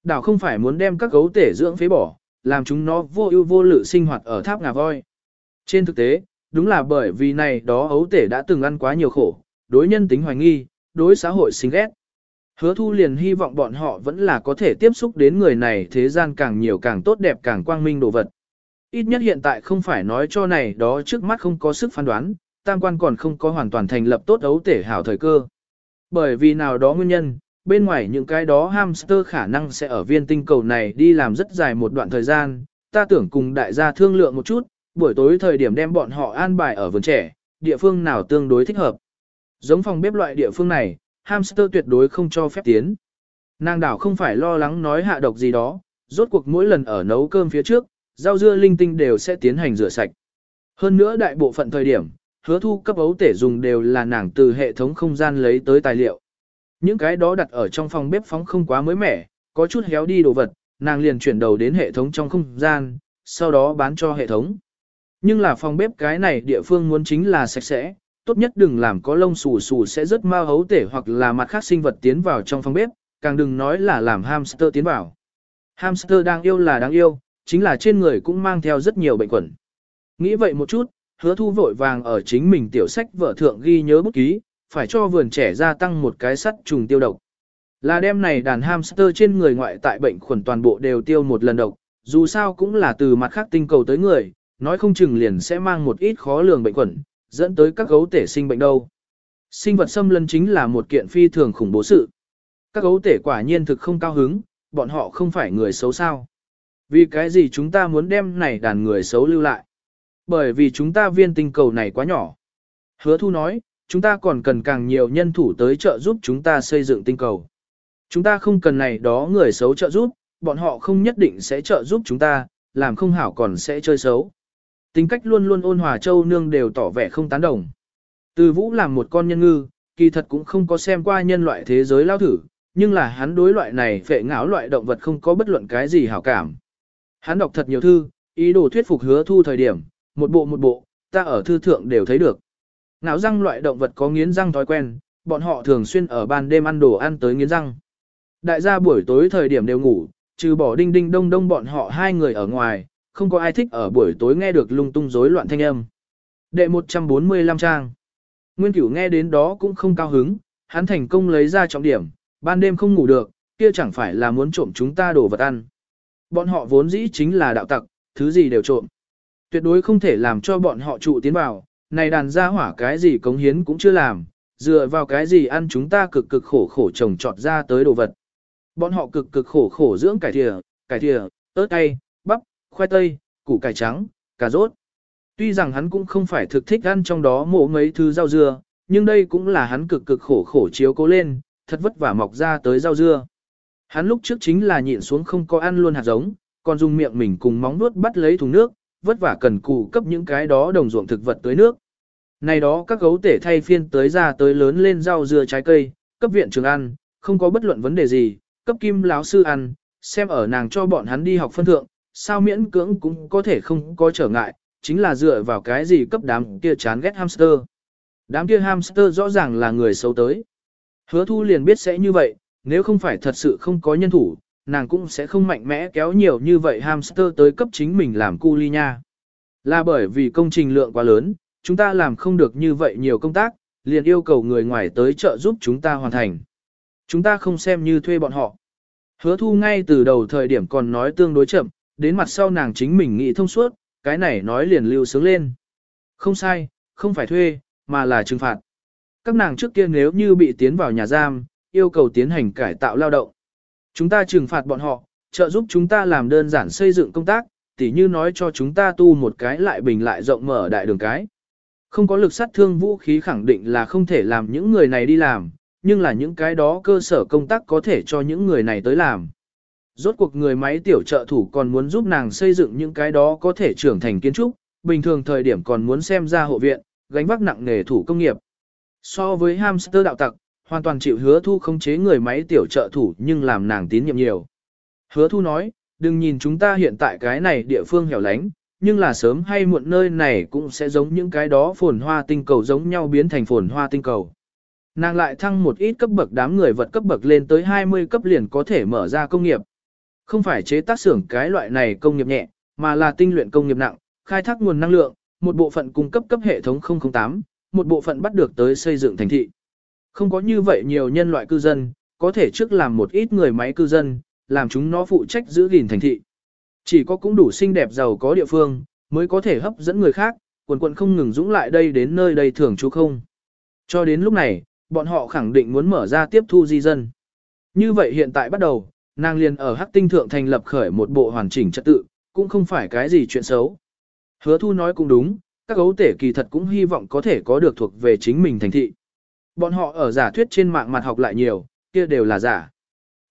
A: Đảo không phải muốn đem các gấu tể dưỡng phế bỏ, làm chúng nó vô ưu vô lự sinh hoạt ở tháp ngà voi. Trên thực tế, đúng là bởi vì này đó ấu tể đã từng ăn quá nhiều khổ, đối nhân tính hoài nghi, đối xã hội xinh ghét. Hứa thu liền hy vọng bọn họ vẫn là có thể tiếp xúc đến người này thế gian càng nhiều càng tốt đẹp càng quang minh đồ vật. Ít nhất hiện tại không phải nói cho này đó trước mắt không có sức phán đoán, tam quan còn không có hoàn toàn thành lập tốt ấu tể hảo thời cơ. Bởi vì nào đó nguyên nhân, bên ngoài những cái đó hamster khả năng sẽ ở viên tinh cầu này đi làm rất dài một đoạn thời gian, ta tưởng cùng đại gia thương lượng một chút, buổi tối thời điểm đem bọn họ an bài ở vườn trẻ, địa phương nào tương đối thích hợp. Giống phòng bếp loại địa phương này, hamster tuyệt đối không cho phép tiến. Nàng đảo không phải lo lắng nói hạ độc gì đó, rốt cuộc mỗi lần ở nấu cơm phía trước, rau dưa linh tinh đều sẽ tiến hành rửa sạch. Hơn nữa đại bộ phận thời điểm, hứa thu cấp ấu tể dùng đều là nàng từ hệ thống không gian lấy tới tài liệu. Những cái đó đặt ở trong phòng bếp phóng không quá mới mẻ, có chút héo đi đồ vật, nàng liền chuyển đầu đến hệ thống trong không gian, sau đó bán cho hệ thống. Nhưng là phòng bếp cái này địa phương muốn chính là sạch sẽ, tốt nhất đừng làm có lông xù xù sẽ rất mau hấu tể hoặc là mặt khác sinh vật tiến vào trong phòng bếp, càng đừng nói là làm hamster tiến vào. Hamster đang yêu là đáng yêu, chính là trên người cũng mang theo rất nhiều bệnh quẩn. Nghĩ vậy một chút, hứa thu vội vàng ở chính mình tiểu sách vợ thượng ghi nhớ bút ký, phải cho vườn trẻ gia tăng một cái sắt trùng tiêu độc. Là đêm này đàn hamster trên người ngoại tại bệnh khuẩn toàn bộ đều tiêu một lần độc, dù sao cũng là từ mặt khác tinh cầu tới người, nói không chừng liền sẽ mang một ít khó lường bệnh khuẩn, dẫn tới các gấu tể sinh bệnh đâu. Sinh vật xâm lấn chính là một kiện phi thường khủng bố sự. Các gấu tể quả nhiên thực không cao hứng, bọn họ không phải người xấu sao. Vì cái gì chúng ta muốn đem này đàn người xấu lưu lại? Bởi vì chúng ta viên tinh cầu này quá nhỏ. Hứa thu nói, chúng ta còn cần càng nhiều nhân thủ tới trợ giúp chúng ta xây dựng tinh cầu. Chúng ta không cần này đó người xấu trợ giúp, bọn họ không nhất định sẽ trợ giúp chúng ta, làm không hảo còn sẽ chơi xấu. Tính cách luôn luôn ôn hòa châu nương đều tỏ vẻ không tán đồng. Từ vũ làm một con nhân ngư, kỳ thật cũng không có xem qua nhân loại thế giới lao thử, nhưng là hắn đối loại này phệ ngáo loại động vật không có bất luận cái gì hảo cảm. Hắn đọc thật nhiều thư, ý đồ thuyết phục hứa thu thời điểm, một bộ một bộ, ta ở thư thượng đều thấy được. Náo răng loại động vật có nghiến răng thói quen, bọn họ thường xuyên ở ban đêm ăn đồ ăn tới nghiến răng. Đại gia buổi tối thời điểm đều ngủ, trừ bỏ đinh đinh đông đông bọn họ hai người ở ngoài, không có ai thích ở buổi tối nghe được lung tung rối loạn thanh âm. Đệ 145 trang. Nguyên Cửu nghe đến đó cũng không cao hứng, hắn thành công lấy ra trọng điểm, ban đêm không ngủ được, kia chẳng phải là muốn trộm chúng ta đồ vật ăn. Bọn họ vốn dĩ chính là đạo tặc, thứ gì đều trộm. Tuyệt đối không thể làm cho bọn họ trụ tiến vào, này đàn gia hỏa cái gì cống hiến cũng chưa làm, dựa vào cái gì ăn chúng ta cực cực khổ khổ trồng trọt ra tới đồ vật. Bọn họ cực cực khổ khổ dưỡng cải thìa, cải thìa, ớt cay, khoai tây, củ cải trắng, cà rốt. Tuy rằng hắn cũng không phải thực thích ăn trong đó mổ mấy thứ rau dưa, nhưng đây cũng là hắn cực cực khổ khổ chiếu cố lên, thật vất vả mọc ra tới rau dưa. Hắn lúc trước chính là nhịn xuống không có ăn luôn hạt giống, còn dùng miệng mình cùng móng nuốt bắt lấy thùng nước, vất vả cần cù cấp những cái đó đồng ruộng thực vật tới nước. Này đó các gấu tể thay phiên tới ra tới lớn lên rau dưa trái cây, cấp viện trường ăn, không có bất luận vấn đề gì, cấp kim láo sư ăn, xem ở nàng cho bọn hắn đi học phân thượng, sao miễn cưỡng cũng có thể không có trở ngại, chính là dựa vào cái gì cấp đám kia chán ghét hamster. Đám kia hamster rõ ràng là người xấu tới. Hứa thu liền biết sẽ như vậy, nếu không phải thật sự không có nhân thủ, nàng cũng sẽ không mạnh mẽ kéo nhiều như vậy hamster tới cấp chính mình làm cu ly nha. Là bởi vì công trình lượng quá lớn, chúng ta làm không được như vậy nhiều công tác, liền yêu cầu người ngoài tới trợ giúp chúng ta hoàn thành. Chúng ta không xem như thuê bọn họ. Hứa thu ngay từ đầu thời điểm còn nói tương đối chậm, đến mặt sau nàng chính mình nghĩ thông suốt, cái này nói liền lưu sướng lên. Không sai, không phải thuê, mà là trừng phạt. Các nàng trước kia nếu như bị tiến vào nhà giam, yêu cầu tiến hành cải tạo lao động. Chúng ta trừng phạt bọn họ, trợ giúp chúng ta làm đơn giản xây dựng công tác, tỉ như nói cho chúng ta tu một cái lại bình lại rộng mở đại đường cái. Không có lực sát thương vũ khí khẳng định là không thể làm những người này đi làm, nhưng là những cái đó cơ sở công tác có thể cho những người này tới làm. Rốt cuộc người máy tiểu trợ thủ còn muốn giúp nàng xây dựng những cái đó có thể trưởng thành kiến trúc, bình thường thời điểm còn muốn xem ra hộ viện, gánh vác nặng nghề thủ công nghiệp. So với hamster đạo tặc, hoàn toàn chịu hứa thu không chế người máy tiểu trợ thủ nhưng làm nàng tín nhiệm nhiều. Hứa thu nói, đừng nhìn chúng ta hiện tại cái này địa phương hẻo lánh, nhưng là sớm hay muộn nơi này cũng sẽ giống những cái đó phồn hoa tinh cầu giống nhau biến thành phồn hoa tinh cầu. Nàng lại thăng một ít cấp bậc đám người vật cấp bậc lên tới 20 cấp liền có thể mở ra công nghiệp. Không phải chế tác xưởng cái loại này công nghiệp nhẹ, mà là tinh luyện công nghiệp nặng, khai thác nguồn năng lượng, một bộ phận cung cấp cấp hệ thống 008, một bộ phận bắt được tới xây dựng thành thị. Không có như vậy nhiều nhân loại cư dân, có thể trước làm một ít người máy cư dân, làm chúng nó phụ trách giữ gìn thành thị. Chỉ có cũng đủ xinh đẹp giàu có địa phương, mới có thể hấp dẫn người khác, quần quần không ngừng dũng lại đây đến nơi đây thường trú không. Cho đến lúc này, bọn họ khẳng định muốn mở ra tiếp thu di dân. Như vậy hiện tại bắt đầu, nàng liền ở Hắc Tinh Thượng thành lập khởi một bộ hoàn chỉnh trật tự, cũng không phải cái gì chuyện xấu. Hứa thu nói cũng đúng, các gấu tể kỳ thật cũng hy vọng có thể có được thuộc về chính mình thành thị. Bọn họ ở giả thuyết trên mạng mặt học lại nhiều, kia đều là giả.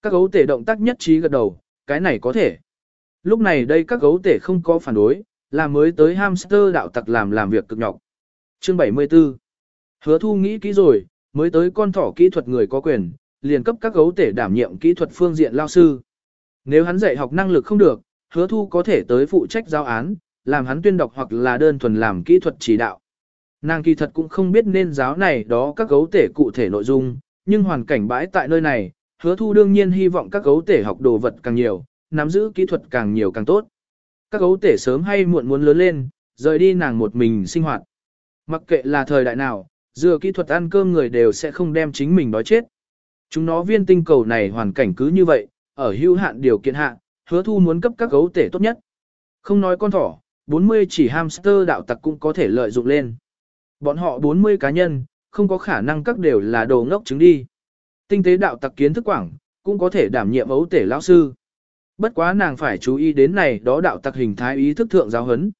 A: Các gấu tể động tác nhất trí gật đầu, cái này có thể. Lúc này đây các gấu tể không có phản đối, là mới tới hamster đạo tặc làm làm việc cực nhọc. Chương 74 Hứa thu nghĩ kỹ rồi, mới tới con thỏ kỹ thuật người có quyền, liền cấp các gấu tể đảm nhiệm kỹ thuật phương diện lao sư. Nếu hắn dạy học năng lực không được, hứa thu có thể tới phụ trách giao án, làm hắn tuyên đọc hoặc là đơn thuần làm kỹ thuật chỉ đạo. Nàng kỳ thật cũng không biết nên giáo này đó các gấu tể cụ thể nội dung, nhưng hoàn cảnh bãi tại nơi này, hứa thu đương nhiên hy vọng các gấu tể học đồ vật càng nhiều, nắm giữ kỹ thuật càng nhiều càng tốt. Các gấu tể sớm hay muộn muốn lớn lên, rời đi nàng một mình sinh hoạt. Mặc kệ là thời đại nào, dựa kỹ thuật ăn cơm người đều sẽ không đem chính mình đói chết. Chúng nó viên tinh cầu này hoàn cảnh cứ như vậy, ở hữu hạn điều kiện hạ, hứa thu muốn cấp các gấu tể tốt nhất. Không nói con thỏ, 40 chỉ hamster đạo tặc cũng có thể lợi dụng lên. Bọn họ 40 cá nhân, không có khả năng các đều là đồ ngốc trứng đi. Tinh tế đạo tặc kiến thức quảng, cũng có thể đảm nhiệm ấu tể lão sư. Bất quá nàng phải chú ý đến này đó đạo tặc hình thái ý thức thượng giáo hấn.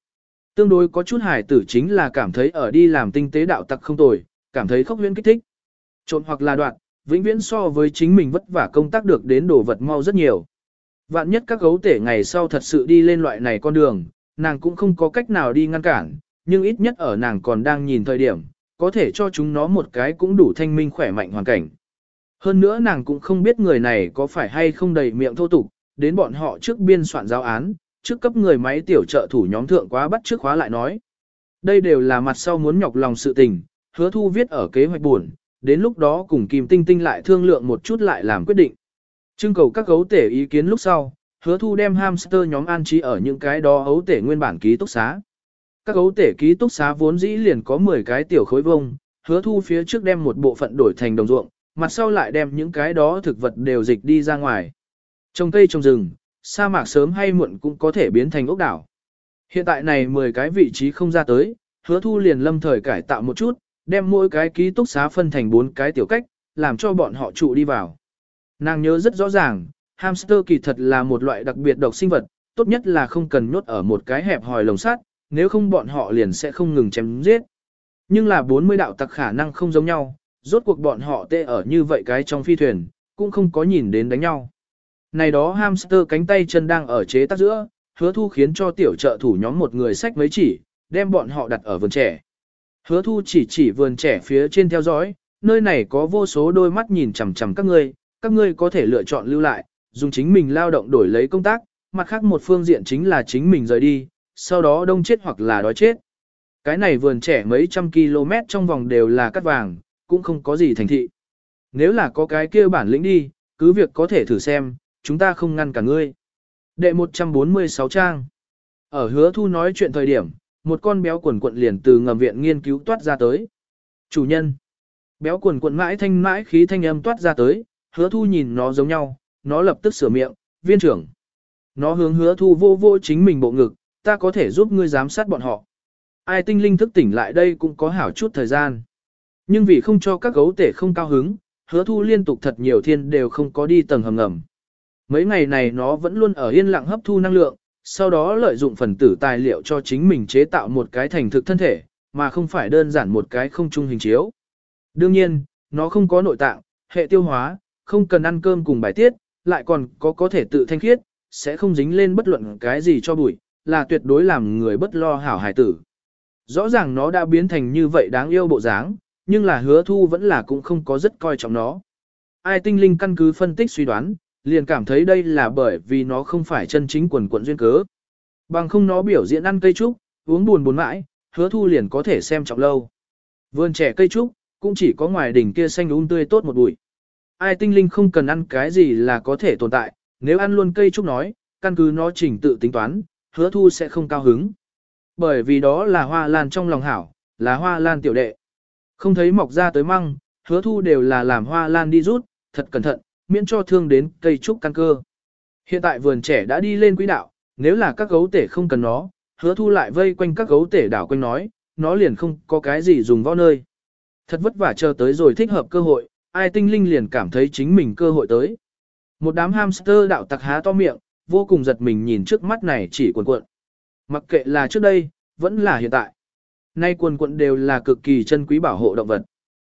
A: Tương đối có chút hài tử chính là cảm thấy ở đi làm tinh tế đạo tặc không tồi, cảm thấy khốc huyễn kích thích. Trộn hoặc là đoạn, vĩnh viễn so với chính mình vất vả công tác được đến đồ vật mau rất nhiều. Vạn nhất các gấu tể ngày sau thật sự đi lên loại này con đường, nàng cũng không có cách nào đi ngăn cản, nhưng ít nhất ở nàng còn đang nhìn thời điểm, có thể cho chúng nó một cái cũng đủ thanh minh khỏe mạnh hoàn cảnh. Hơn nữa nàng cũng không biết người này có phải hay không đầy miệng thô tục, đến bọn họ trước biên soạn giáo án, trước cấp người máy tiểu trợ thủ nhóm thượng quá bắt trước khóa lại nói. Đây đều là mặt sau muốn nhọc lòng sự tình, hứa thu viết ở kế hoạch buồn, đến lúc đó cùng Kim Tinh Tinh lại thương lượng một chút lại làm quyết định. Trưng cầu các gấu tể ý kiến lúc sau, hứa thu đem hamster nhóm an trí ở những cái đó ấu tể nguyên bản ký túc xá. Các gấu tể ký túc xá vốn dĩ liền có 10 cái tiểu khối vông, hứa thu phía trước đem một bộ phận đổi thành đồng ruộng, mặt sau lại đem những cái đó thực vật đều dịch đi ra ngoài. Trồng cây trồng rừng, sa mạc sớm hay muộn cũng có thể biến thành ốc đảo. Hiện tại này 10 cái vị trí không ra tới, hứa thu liền lâm thời cải tạo một chút, đem mỗi cái ký túc xá phân thành 4 cái tiểu cách, làm cho bọn họ trụ đi vào. Nàng nhớ rất rõ ràng, hamster kỳ thật là một loại đặc biệt độc sinh vật, tốt nhất là không cần nhốt ở một cái hẹp hòi lồng sắt, nếu không bọn họ liền sẽ không ngừng chém giết. Nhưng là 40 đạo tặc khả năng không giống nhau, rốt cuộc bọn họ tê ở như vậy cái trong phi thuyền, cũng không có nhìn đến đánh nhau. Này đó hamster cánh tay chân đang ở chế tác giữa, hứa thu khiến cho tiểu trợ thủ nhóm một người sách mấy chỉ, đem bọn họ đặt ở vườn trẻ. Hứa thu chỉ chỉ vườn trẻ phía trên theo dõi, nơi này có vô số đôi mắt nhìn chằm chằm các ngươi, các ngươi có thể lựa chọn lưu lại, dùng chính mình lao động đổi lấy công tác, mặt khác một phương diện chính là chính mình rời đi, sau đó đông chết hoặc là đói chết. Cái này vườn trẻ mấy trăm km trong vòng đều là cắt vàng, cũng không có gì thành thị. Nếu là có cái kia bản lĩnh đi, cứ việc có thể thử xem, chúng ta không ngăn cả ngươi. Đệ 146 trang. Ở hứa thu nói chuyện thời điểm, một con béo quần quận liền từ ngầm viện nghiên cứu toát ra tới. Chủ nhân. Béo quần quận mãi thanh mãi khí thanh âm toát ra tới, hứa thu nhìn nó giống nhau, nó lập tức sửa miệng, viên trưởng. Nó hướng hứa thu vô vô chính mình bộ ngực, ta có thể giúp ngươi giám sát bọn họ. Ai tinh linh thức tỉnh lại đây cũng có hảo chút thời gian. Nhưng vì không cho các gấu tể không cao hứng, hứa thu liên tục thật nhiều thiên đều không có đi tầng hầm ngầm. Mấy ngày này nó vẫn luôn ở yên lặng hấp thu năng lượng, sau đó lợi dụng phần tử tài liệu cho chính mình chế tạo một cái thành thực thân thể, mà không phải đơn giản một cái không trung hình chiếu. Đương nhiên, nó không có nội tạng, hệ tiêu hóa, không cần ăn cơm cùng bài tiết, lại còn có có thể tự thanh khiết, sẽ không dính lên bất luận cái gì cho bụi, là tuyệt đối làm người bất lo hảo hài tử. Rõ ràng nó đã biến thành như vậy đáng yêu bộ dáng, nhưng là hứa thu vẫn là cũng không có rất coi trọng nó. Ai tinh linh căn cứ phân tích suy đoán, liền cảm thấy đây là bởi vì nó không phải chân chính quần quận duyên cớ. Bằng không nó biểu diễn ăn cây trúc, uống buồn buồn mãi, hứa thu liền có thể xem trọng lâu. Vườn trẻ cây trúc, cũng chỉ có ngoài đỉnh kia xanh um tươi tốt một bụi. Ai tinh linh không cần ăn cái gì là có thể tồn tại, nếu ăn luôn cây trúc nói, căn cứ nó chỉnh tự tính toán, hứa thu sẽ không cao hứng. Bởi vì đó là hoa lan trong lòng hảo, là hoa lan tiểu đệ. Không thấy mọc ra tới măng, hứa thu đều là làm hoa lan đi rút, thật cẩn thận, miễn cho thương đến cây trúc căn cơ. Hiện tại vườn trẻ đã đi lên quỹ đạo, nếu là các gấu tể không cần nó, hứa thu lại vây quanh các gấu tể đảo quanh nói, nó liền không có cái gì dùng võ nơi. Thật vất vả chờ tới rồi thích hợp cơ hội, ai tinh linh liền cảm thấy chính mình cơ hội tới. Một đám hamster đạo tặc há to miệng, vô cùng giật mình nhìn trước mắt này chỉ cuộn cuộn. Mặc kệ là trước đây, vẫn là hiện tại. Nay quần quận đều là cực kỳ chân quý bảo hộ động vật.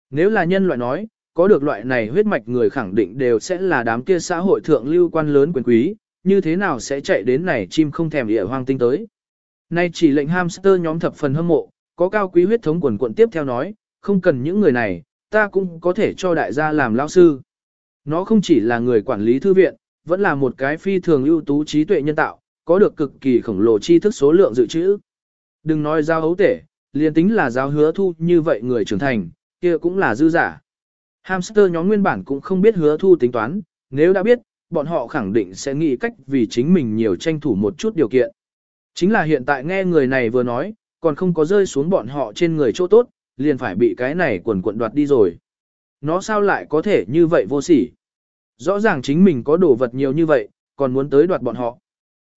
A: Nếu là nhân loại nói, có được loại này huyết mạch người khẳng định đều sẽ là đám kia xã hội thượng lưu quan lớn quyền quý, như thế nào sẽ chạy đến này chim không thèm địa hoang tinh tới. Nay chỉ lệnh hamster nhóm thập phần hâm mộ, có cao quý huyết thống quần quận tiếp theo nói, không cần những người này, ta cũng có thể cho đại gia làm lao sư. Nó không chỉ là người quản lý thư viện, vẫn là một cái phi thường ưu tú trí tuệ nhân tạo, có được cực kỳ khổng lồ tri thức số lượng dự trữ. Đừng nói giao hấu tể, liền tính là giáo hứa thu như vậy người trưởng thành, kia cũng là dư giả. Hamster nhóm nguyên bản cũng không biết hứa thu tính toán, nếu đã biết, bọn họ khẳng định sẽ nghĩ cách vì chính mình nhiều tranh thủ một chút điều kiện. Chính là hiện tại nghe người này vừa nói, còn không có rơi xuống bọn họ trên người chỗ tốt, liền phải bị cái này quần quận đoạt đi rồi. Nó sao lại có thể như vậy vô sỉ? Rõ ràng chính mình có đồ vật nhiều như vậy, còn muốn tới đoạt bọn họ.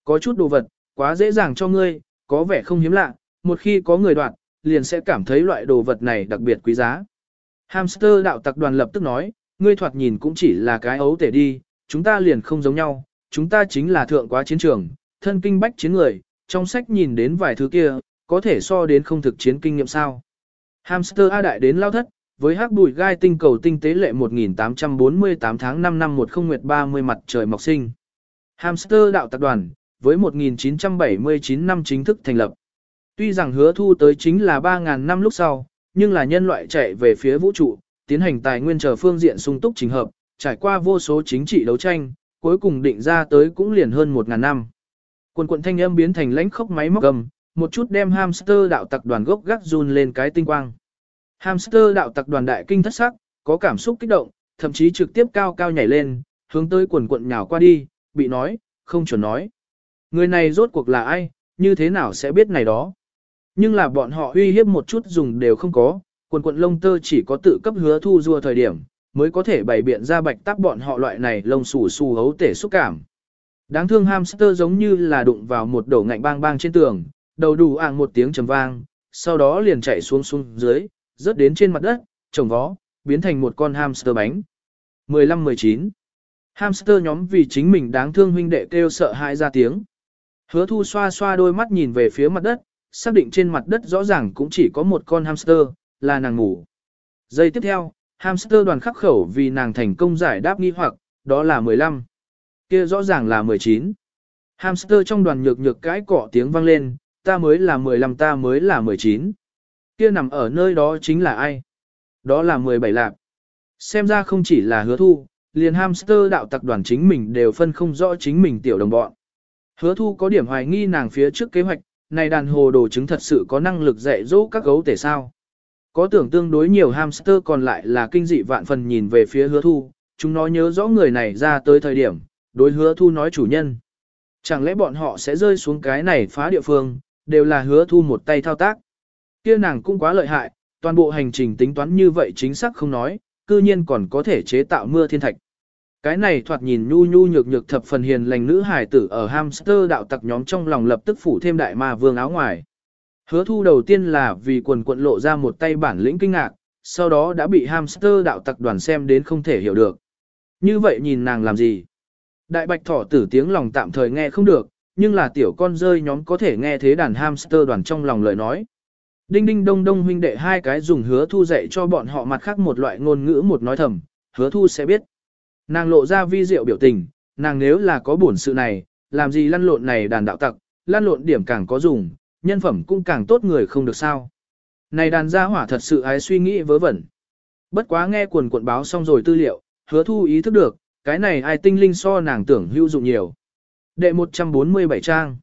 A: Có chút đồ vật, quá dễ dàng cho ngươi, có vẻ không hiếm lạ, một khi có người đoạt, liền sẽ cảm thấy loại đồ vật này đặc biệt quý giá. Hamster đạo tặc đoàn lập tức nói, ngươi thoạt nhìn cũng chỉ là cái ấu tể đi, chúng ta liền không giống nhau, chúng ta chính là thượng quá chiến trường, thân kinh bách chiến người, trong sách nhìn đến vài thứ kia, có thể so đến không thực chiến kinh nghiệm sao. Hamster A đại đến lao thất, với hắc bụi gai tinh cầu tinh tế lệ 1848 tháng 5 năm 10 nguyệt 30 mặt trời mọc sinh. Hamster đạo tập đoàn, với 1979 năm chính thức thành lập. Tuy rằng hứa thu tới chính là 3.000 năm lúc sau, nhưng là nhân loại chạy về phía vũ trụ, tiến hành tài nguyên chờ phương diện sung túc trình hợp, trải qua vô số chính trị đấu tranh, cuối cùng định ra tới cũng liền hơn 1.000 năm. Quần quận thanh âm biến thành lãnh khốc máy móc gầm, một chút đem hamster đạo tặc đoàn gốc gác run lên cái tinh quang. Hamster đạo tặc đoàn đại kinh thất sắc, có cảm xúc kích động, thậm chí trực tiếp cao cao nhảy lên, hướng tới quần quận nhào qua đi, bị nói, không chuẩn nói. Người này rốt cuộc là ai, như thế nào sẽ biết này đó. Nhưng là bọn họ uy hiếp một chút dùng đều không có, quần quận lông tơ chỉ có tự cấp hứa thu rua thời điểm, mới có thể bày biện ra bạch tác bọn họ loại này lông xù xù hấu tể xúc cảm. Đáng thương hamster giống như là đụng vào một đầu ngạnh bang bang trên tường, đầu đủ ạng một tiếng trầm vang, sau đó liền chạy xuống xuống dưới, rớt đến trên mặt đất, trồng vó, biến thành một con hamster bánh. 15-19 Hamster nhóm vì chính mình đáng thương huynh đệ kêu sợ hãi ra tiếng. Hứa thu xoa xoa đôi mắt nhìn về phía mặt đất, xác định trên mặt đất rõ ràng cũng chỉ có một con hamster, là nàng ngủ. Giây tiếp theo, hamster đoàn khắc khẩu vì nàng thành công giải đáp nghi hoặc, đó là 15. kia rõ ràng là 19. Hamster trong đoàn nhược nhược cái cỏ tiếng vang lên, ta mới là 15 ta mới là 19. Kia nằm ở nơi đó chính là ai? Đó là 17 lạc. Xem ra không chỉ là hứa thu, liền hamster đạo tặc đoàn chính mình đều phân không rõ chính mình tiểu đồng bọn. Hứa thu có điểm hoài nghi nàng phía trước kế hoạch, này đàn hồ đồ chứng thật sự có năng lực dạy dỗ các gấu tể sao. Có tưởng tương đối nhiều hamster còn lại là kinh dị vạn phần nhìn về phía hứa thu, chúng nó nhớ rõ người này ra tới thời điểm, đối hứa thu nói chủ nhân. Chẳng lẽ bọn họ sẽ rơi xuống cái này phá địa phương, đều là hứa thu một tay thao tác. Kia nàng cũng quá lợi hại, toàn bộ hành trình tính toán như vậy chính xác không nói, cư nhiên còn có thể chế tạo mưa thiên thạch. Cái này thoạt nhìn nhu nhu nhược nhược thập phần hiền lành nữ hài tử ở hamster đạo tặc nhóm trong lòng lập tức phủ thêm đại ma vương áo ngoài. Hứa thu đầu tiên là vì quần quận lộ ra một tay bản lĩnh kinh ngạc, sau đó đã bị hamster đạo tặc đoàn xem đến không thể hiểu được. Như vậy nhìn nàng làm gì? Đại bạch thỏ tử tiếng lòng tạm thời nghe không được, nhưng là tiểu con rơi nhóm có thể nghe thế đàn hamster đoàn trong lòng lời nói. Đinh đinh đông đông huynh đệ hai cái dùng hứa thu dạy cho bọn họ mặt khác một loại ngôn ngữ một nói thầm, hứa thu sẽ biết. Nàng lộ ra vi diệu biểu tình, nàng nếu là có bổn sự này, làm gì lăn lộn này đàn đạo tặc, lăn lộn điểm càng có dùng, nhân phẩm cũng càng tốt người không được sao. Này đàn gia hỏa thật sự ái suy nghĩ vớ vẩn. Bất quá nghe quần cuộn báo xong rồi tư liệu, hứa thu ý thức được, cái này ai tinh linh so nàng tưởng hữu dụng nhiều. Đệ 147 trang.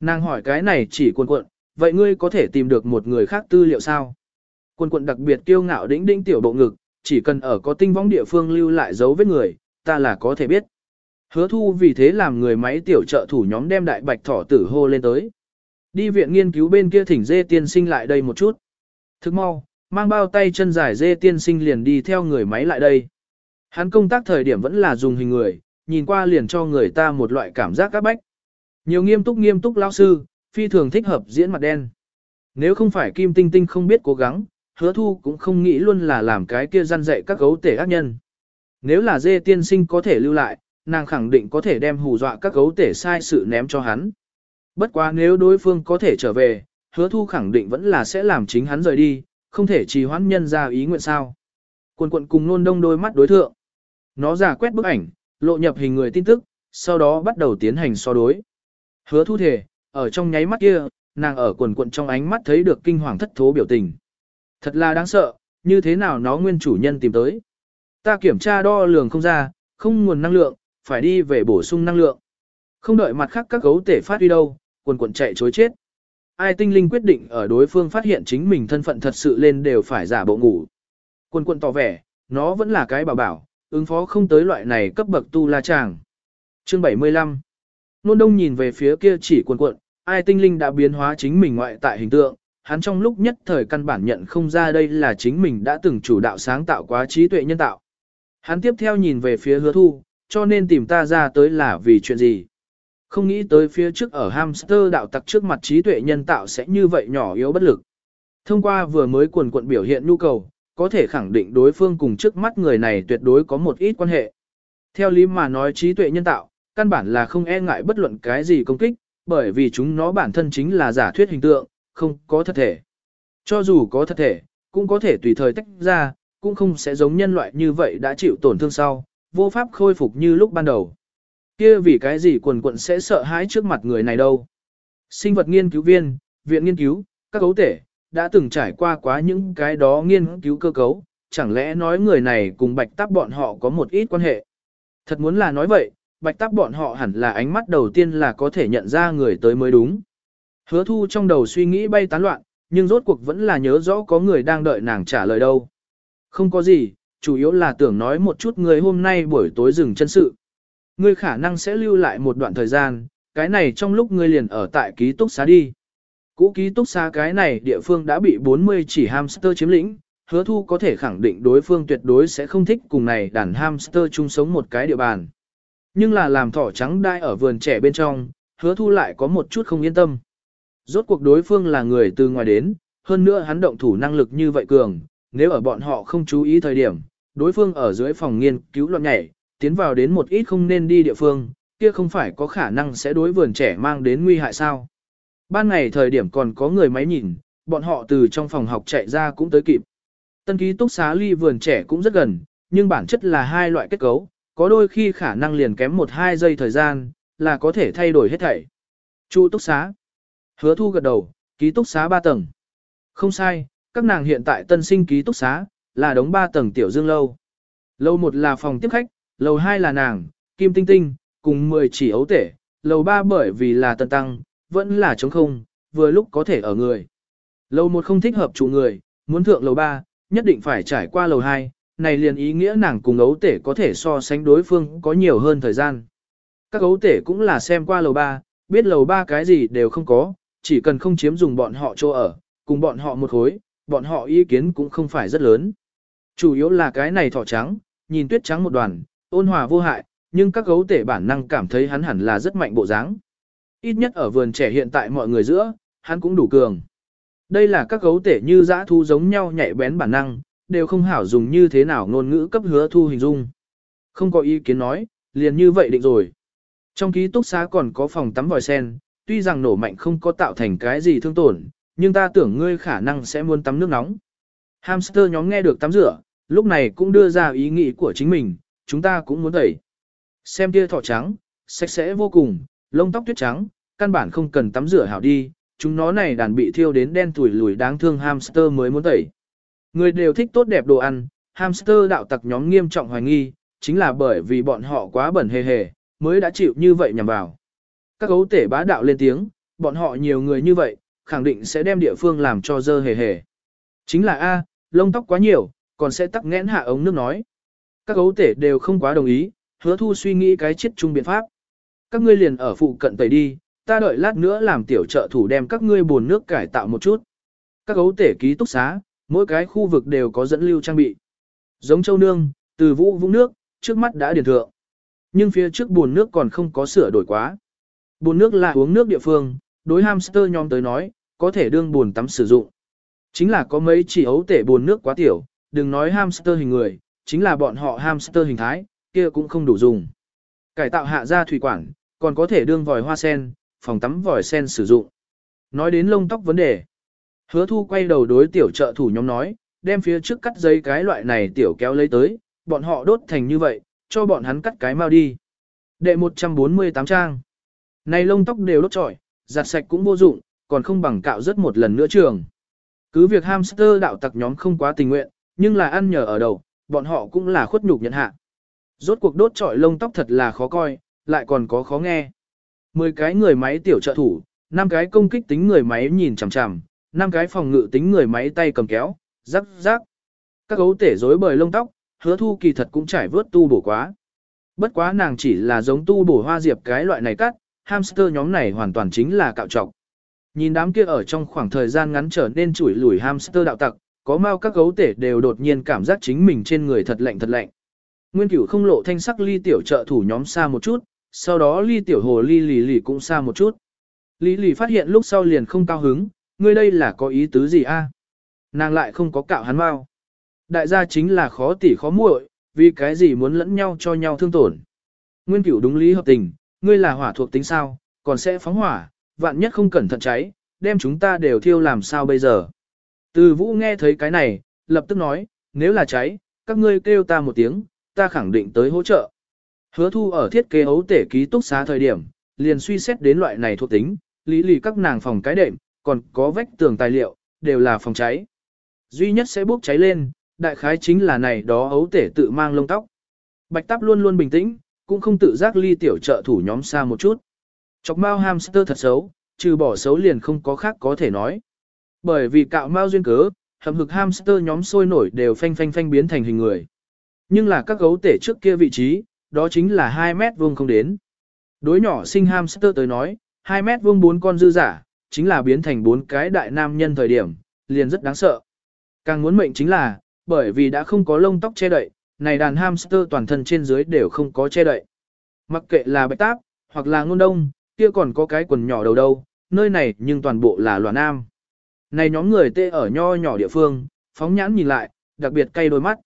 A: Nàng hỏi cái này chỉ cuộn cuộn, vậy ngươi có thể tìm được một người khác tư liệu sao? Quần cuộn đặc biệt kiêu ngạo đĩnh đĩnh tiểu bộ ngực, chỉ cần ở có tinh võng địa phương lưu lại dấu vết người, ta là có thể biết. Hứa thu vì thế làm người máy tiểu trợ thủ nhóm đem đại bạch thỏ tử hô lên tới. Đi viện nghiên cứu bên kia thỉnh dê tiên sinh lại đây một chút. Thức mau, mang bao tay chân dài dê tiên sinh liền đi theo người máy lại đây. Hắn công tác thời điểm vẫn là dùng hình người, nhìn qua liền cho người ta một loại cảm giác các bách. Nhiều nghiêm túc nghiêm túc lao sư, phi thường thích hợp diễn mặt đen. Nếu không phải Kim Tinh Tinh không biết cố gắng, hứa thu cũng không nghĩ luôn là làm cái kia gian dạy các gấu tể ác nhân. Nếu là dê tiên sinh có thể lưu lại, nàng khẳng định có thể đem hù dọa các gấu tể sai sự ném cho hắn. Bất quá nếu đối phương có thể trở về, hứa thu khẳng định vẫn là sẽ làm chính hắn rời đi, không thể trì hoãn nhân ra ý nguyện sao. Quần quận cùng nôn đông đôi mắt đối thượng. Nó giả quét bức ảnh, lộ nhập hình người tin tức, sau đó bắt đầu tiến hành so đối. Hứa thu thể, ở trong nháy mắt kia, nàng ở quần quận trong ánh mắt thấy được kinh hoàng thất thố biểu tình. Thật là đáng sợ, như thế nào nó nguyên chủ nhân tìm tới. Ta kiểm tra đo lường không ra, không nguồn năng lượng, phải đi về bổ sung năng lượng. Không đợi mặt khác các gấu tể phát đi đâu, quần quần chạy chối chết. Ai tinh linh quyết định ở đối phương phát hiện chính mình thân phận thật sự lên đều phải giả bộ ngủ. Quần quần tỏ vẻ, nó vẫn là cái bảo bảo, ứng phó không tới loại này cấp bậc tu la chàng. Chương 75 Nôn đông nhìn về phía kia chỉ quần quận, ai tinh linh đã biến hóa chính mình ngoại tại hình tượng, hắn trong lúc nhất thời căn bản nhận không ra đây là chính mình đã từng chủ đạo sáng tạo quá trí tuệ nhân tạo. Hắn tiếp theo nhìn về phía hứa thu, cho nên tìm ta ra tới là vì chuyện gì. Không nghĩ tới phía trước ở hamster đạo tặc trước mặt trí tuệ nhân tạo sẽ như vậy nhỏ yếu bất lực. Thông qua vừa mới quần quận biểu hiện nhu cầu, có thể khẳng định đối phương cùng trước mắt người này tuyệt đối có một ít quan hệ. Theo lý mà nói trí tuệ nhân tạo, căn bản là không e ngại bất luận cái gì công kích, bởi vì chúng nó bản thân chính là giả thuyết hình tượng, không có thật thể. Cho dù có thật thể, cũng có thể tùy thời tách ra, cũng không sẽ giống nhân loại như vậy đã chịu tổn thương sau, vô pháp khôi phục như lúc ban đầu. Kia vì cái gì quần quận sẽ sợ hãi trước mặt người này đâu. Sinh vật nghiên cứu viên, viện nghiên cứu, các cấu thể, đã từng trải qua quá những cái đó nghiên cứu cơ cấu, chẳng lẽ nói người này cùng bạch táp bọn họ có một ít quan hệ. Thật muốn là nói vậy, bạch táp bọn họ hẳn là ánh mắt đầu tiên là có thể nhận ra người tới mới đúng. Hứa thu trong đầu suy nghĩ bay tán loạn, nhưng rốt cuộc vẫn là nhớ rõ có người đang đợi nàng trả lời đâu. Không có gì, chủ yếu là tưởng nói một chút người hôm nay buổi tối dừng chân sự. Ngươi khả năng sẽ lưu lại một đoạn thời gian, cái này trong lúc ngươi liền ở tại ký túc xá đi. Cũ ký túc xá cái này địa phương đã bị 40 chỉ hamster chiếm lĩnh, hứa thu có thể khẳng định đối phương tuyệt đối sẽ không thích cùng này đàn hamster chung sống một cái địa bàn. Nhưng là làm thỏ trắng đai ở vườn trẻ bên trong, hứa thu lại có một chút không yên tâm. Rốt cuộc đối phương là người từ ngoài đến, hơn nữa hắn động thủ năng lực như vậy cường, nếu ở bọn họ không chú ý thời điểm, đối phương ở dưới phòng nghiên cứu loạn nhảy, tiến vào đến một ít không nên đi địa phương, kia không phải có khả năng sẽ đối vườn trẻ mang đến nguy hại sao. Ban ngày thời điểm còn có người máy nhìn, bọn họ từ trong phòng học chạy ra cũng tới kịp. Tân ký túc xá ly vườn trẻ cũng rất gần, nhưng bản chất là hai loại kết cấu, có đôi khi khả năng liền kém một hai giây thời gian, là có thể thay đổi hết thảy. Chu túc xá. Hứa thu gật đầu, ký túc xá 3 tầng. Không sai, các nàng hiện tại tân sinh ký túc xá, là đống 3 tầng tiểu dương lâu. Lầu 1 là phòng tiếp khách, lầu 2 là nàng, kim tinh tinh, cùng 10 chỉ ấu tể, lầu 3 bởi vì là tân tăng, vẫn là trống không, vừa lúc có thể ở người. Lầu 1 không thích hợp chủ người, muốn thượng lầu 3, nhất định phải trải qua lầu 2, này liền ý nghĩa nàng cùng ấu tể có thể so sánh đối phương có nhiều hơn thời gian. Các ấu tể cũng là xem qua lầu 3, biết lầu 3 cái gì đều không có, chỉ cần không chiếm dùng bọn họ chỗ ở, cùng bọn họ một khối, bọn họ ý kiến cũng không phải rất lớn. Chủ yếu là cái này thỏ trắng, nhìn tuyết trắng một đoàn, ôn hòa vô hại, nhưng các gấu tể bản năng cảm thấy hắn hẳn là rất mạnh bộ dáng. Ít nhất ở vườn trẻ hiện tại mọi người giữa, hắn cũng đủ cường. Đây là các gấu tể như dã thu giống nhau nhạy bén bản năng, đều không hảo dùng như thế nào ngôn ngữ cấp hứa thu hình dung. Không có ý kiến nói, liền như vậy định rồi. Trong ký túc xá còn có phòng tắm vòi sen, tuy rằng nổ mạnh không có tạo thành cái gì thương tổn, nhưng ta tưởng ngươi khả năng sẽ muốn tắm nước nóng. Hamster nhóm nghe được tắm rửa, lúc này cũng đưa ra ý nghĩ của chính mình, chúng ta cũng muốn tẩy. Xem kia thỏ trắng, sạch sẽ vô cùng, lông tóc tuyết trắng, căn bản không cần tắm rửa hảo đi, chúng nó này đàn bị thiêu đến đen tuổi lùi đáng thương hamster mới muốn tẩy. Người đều thích tốt đẹp đồ ăn, hamster đạo tặc nhóm nghiêm trọng hoài nghi, chính là bởi vì bọn họ quá bẩn hề hề, mới đã chịu như vậy nhằm vào. Các gấu tể bá đạo lên tiếng, bọn họ nhiều người như vậy, khẳng định sẽ đem địa phương làm cho dơ hề hề. Chính là A, lông tóc quá nhiều, còn sẽ tắc nghẽn hạ ống nước nói. Các gấu tể đều không quá đồng ý, hứa thu suy nghĩ cái chết chung biện pháp. Các ngươi liền ở phụ cận tẩy đi, ta đợi lát nữa làm tiểu trợ thủ đem các ngươi buồn nước cải tạo một chút. Các gấu tể ký túc xá, mỗi cái khu vực đều có dẫn lưu trang bị. Giống châu nương, từ vũ vũng nước, trước mắt đã điền thượng. Nhưng phía trước buồn nước còn không có sửa đổi quá. Buồn nước là uống nước địa phương, đối hamster nhóm tới nói, có thể đương buồn tắm sử dụng. Chính là có mấy chỉ ấu tể buồn nước quá tiểu, đừng nói hamster hình người, chính là bọn họ hamster hình thái, kia cũng không đủ dùng. Cải tạo hạ ra thủy quản, còn có thể đương vòi hoa sen, phòng tắm vòi sen sử dụng. Nói đến lông tóc vấn đề. Hứa thu quay đầu đối tiểu trợ thủ nhóm nói, đem phía trước cắt giấy cái loại này tiểu kéo lấy tới, bọn họ đốt thành như vậy, cho bọn hắn cắt cái mau đi. Đệ 148 trang. Này lông tóc đều đốt trọi, giặt sạch cũng vô dụng, còn không bằng cạo rất một lần nữa trường. Cứ việc hamster đạo tặc nhóm không quá tình nguyện, nhưng là ăn nhờ ở đầu, bọn họ cũng là khuất nhục nhận hạ. Rốt cuộc đốt trọi lông tóc thật là khó coi, lại còn có khó nghe. Mười cái người máy tiểu trợ thủ, năm cái công kích tính người máy nhìn chằm chằm, năm cái phòng ngự tính người máy tay cầm kéo, rắc rắc. Các gấu tể rối bời lông tóc, hứa thu kỳ thật cũng trải vớt tu bổ quá. Bất quá nàng chỉ là giống tu bổ hoa diệp cái loại này cắt, hamster nhóm này hoàn toàn chính là cạo trọc. Nhìn đám kia ở trong khoảng thời gian ngắn trở nên chủi lủi hamster đạo tặc, có mau các gấu tể đều đột nhiên cảm giác chính mình trên người thật lạnh thật lạnh. Nguyên cửu không lộ thanh sắc ly tiểu trợ thủ nhóm xa một chút, sau đó ly tiểu hồ ly lì lì cũng xa một chút. Lý lì phát hiện lúc sau liền không cao hứng, ngươi đây là có ý tứ gì a? Nàng lại không có cạo hắn mau. Đại gia chính là khó tỉ khó muội, vì cái gì muốn lẫn nhau cho nhau thương tổn. Nguyên cửu đúng lý hợp tình, ngươi là hỏa thuộc tính sao, còn sẽ phóng hỏa, vạn nhất không cẩn thận cháy, đem chúng ta đều thiêu làm sao bây giờ. Từ vũ nghe thấy cái này, lập tức nói, nếu là cháy, các ngươi kêu ta một tiếng, ta khẳng định tới hỗ trợ. Hứa thu ở thiết kế ấu tể ký túc xá thời điểm, liền suy xét đến loại này thuộc tính, lý lì các nàng phòng cái đệm, còn có vách tường tài liệu, đều là phòng cháy. Duy nhất sẽ bốc cháy lên, đại khái chính là này đó ấu tể tự mang lông tóc. Bạch táp luôn luôn bình tĩnh, cũng không tự giác ly tiểu trợ thủ nhóm xa một chút. Chọc mao hamster thật xấu, trừ bỏ xấu liền không có khác có thể nói. Bởi vì cạo mao duyên cớ, hầm hực hamster nhóm sôi nổi đều phanh phanh phanh biến thành hình người. Nhưng là các gấu tể trước kia vị trí, đó chính là 2 mét vuông không đến. Đối nhỏ sinh hamster tới nói, 2 mét vuông bốn con dư giả, chính là biến thành bốn cái đại nam nhân thời điểm, liền rất đáng sợ. Càng muốn mệnh chính là, bởi vì đã không có lông tóc che đậy, này đàn hamster toàn thân trên dưới đều không có che đậy. Mặc kệ là bạch táp, hoặc là ngôn đông, kia còn có cái quần nhỏ đầu đâu, nơi này nhưng toàn bộ là loạn nam. Này nhóm người tê ở nho nhỏ địa phương, phóng nhãn nhìn lại, đặc biệt cay đôi mắt.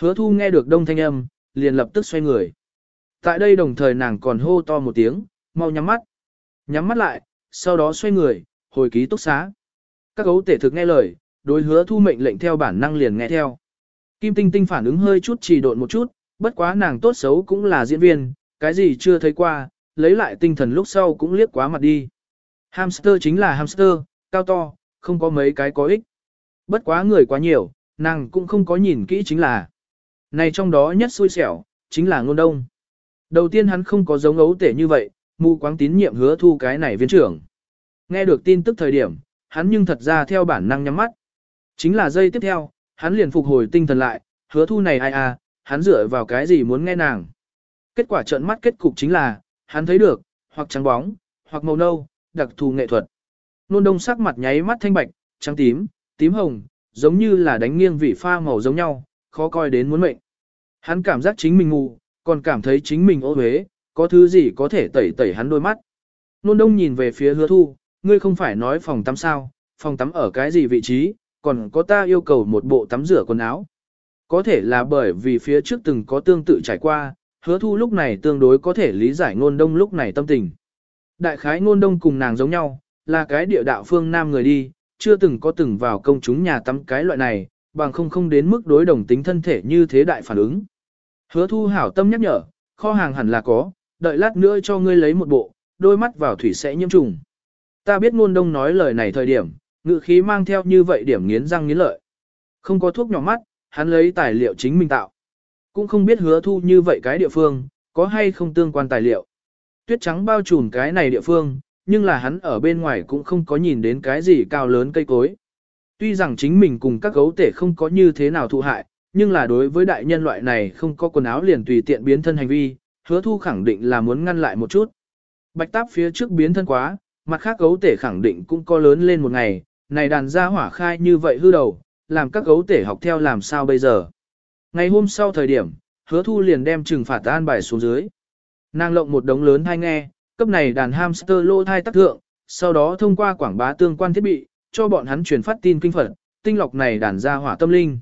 A: Hứa thu nghe được đông thanh âm, liền lập tức xoay người. Tại đây đồng thời nàng còn hô to một tiếng, mau nhắm mắt. Nhắm mắt lại, sau đó xoay người, hồi ký túc xá. Các gấu tể thực nghe lời, đối hứa thu mệnh lệnh theo bản năng liền nghe theo. Kim Tinh Tinh phản ứng hơi chút trì độn một chút, bất quá nàng tốt xấu cũng là diễn viên, cái gì chưa thấy qua, lấy lại tinh thần lúc sau cũng liếc quá mặt đi. Hamster chính là hamster, cao to, không có mấy cái có ích. Bất quá người quá nhiều, nàng cũng không có nhìn kỹ chính là. Này trong đó nhất xui xẻo, chính là ngôn đông. Đầu tiên hắn không có giống ấu tể như vậy, mù quáng tín nhiệm hứa thu cái này viên trưởng. Nghe được tin tức thời điểm, hắn nhưng thật ra theo bản năng nhắm mắt. Chính là giây tiếp theo, hắn liền phục hồi tinh thần lại, hứa thu này ai à, hắn dựa vào cái gì muốn nghe nàng. Kết quả trợn mắt kết cục chính là, hắn thấy được, hoặc trắng bóng, hoặc màu nâu, đặc thù nghệ thuật. Nôn đông sắc mặt nháy mắt thanh bạch, trắng tím, tím hồng, giống như là đánh nghiêng vị pha màu giống nhau, khó coi đến muốn mệnh. Hắn cảm giác chính mình ngu, còn cảm thấy chính mình ô huế, có thứ gì có thể tẩy tẩy hắn đôi mắt. Nôn đông nhìn về phía hứa thu, ngươi không phải nói phòng tắm sao, phòng tắm ở cái gì vị trí, còn có ta yêu cầu một bộ tắm rửa quần áo. Có thể là bởi vì phía trước từng có tương tự trải qua, hứa thu lúc này tương đối có thể lý giải ngôn đông lúc này tâm tình. Đại khái ngôn đông cùng nàng giống nhau, là cái địa đạo phương nam người đi, chưa từng có từng vào công chúng nhà tắm cái loại này, bằng không không đến mức đối đồng tính thân thể như thế đại phản ứng. Hứa thu hảo tâm nhắc nhở, kho hàng hẳn là có, đợi lát nữa cho ngươi lấy một bộ, đôi mắt vào thủy sẽ nhiễm trùng. Ta biết ngôn đông nói lời này thời điểm, ngự khí mang theo như vậy điểm nghiến răng nghiến lợi. Không có thuốc nhỏ mắt, hắn lấy tài liệu chính mình tạo. Cũng không biết hứa thu như vậy cái địa phương, có hay không tương quan tài liệu. Tuyết trắng bao trùm cái này địa phương, nhưng là hắn ở bên ngoài cũng không có nhìn đến cái gì cao lớn cây cối. Tuy rằng chính mình cùng các gấu tể không có như thế nào thụ hại, nhưng là đối với đại nhân loại này không có quần áo liền tùy tiện biến thân hành vi, hứa thu khẳng định là muốn ngăn lại một chút. Bạch táp phía trước biến thân quá, mặt khác gấu tể khẳng định cũng có lớn lên một ngày, này đàn ra hỏa khai như vậy hư đầu, làm các gấu tể học theo làm sao bây giờ. Ngày hôm sau thời điểm, hứa thu liền đem trừng phạt an bài xuống dưới. Nàng lộng một đống lớn thai nghe, cấp này đàn hamster lô thai tác thượng, sau đó thông qua quảng bá tương quan thiết bị, cho bọn hắn truyền phát tin kinh phật, tinh lọc này đàn ra hỏa tâm linh.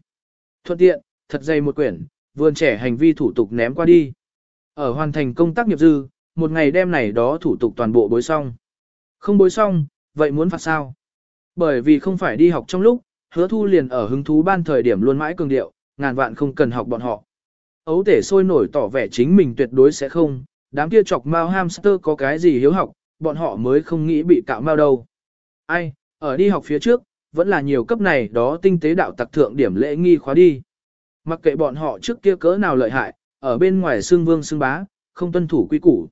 A: Thuận tiện, thật dày một quyển, vườn trẻ hành vi thủ tục ném qua đi. Ở hoàn thành công tác nghiệp dư, một ngày đêm này đó thủ tục toàn bộ bối xong. Không bối xong, vậy muốn phạt sao? Bởi vì không phải đi học trong lúc, hứa thu liền ở hứng thú ban thời điểm luôn mãi cường điệu, ngàn vạn không cần học bọn họ. Ấu tể sôi nổi tỏ vẻ chính mình tuyệt đối sẽ không, đám kia chọc mao hamster có cái gì hiếu học, bọn họ mới không nghĩ bị cạo mao đâu. Ai, ở đi học phía trước, vẫn là nhiều cấp này đó tinh tế đạo tặc thượng điểm lễ nghi khóa đi. Mặc kệ bọn họ trước kia cỡ nào lợi hại, ở bên ngoài xương vương xương bá, không tuân thủ quy củ.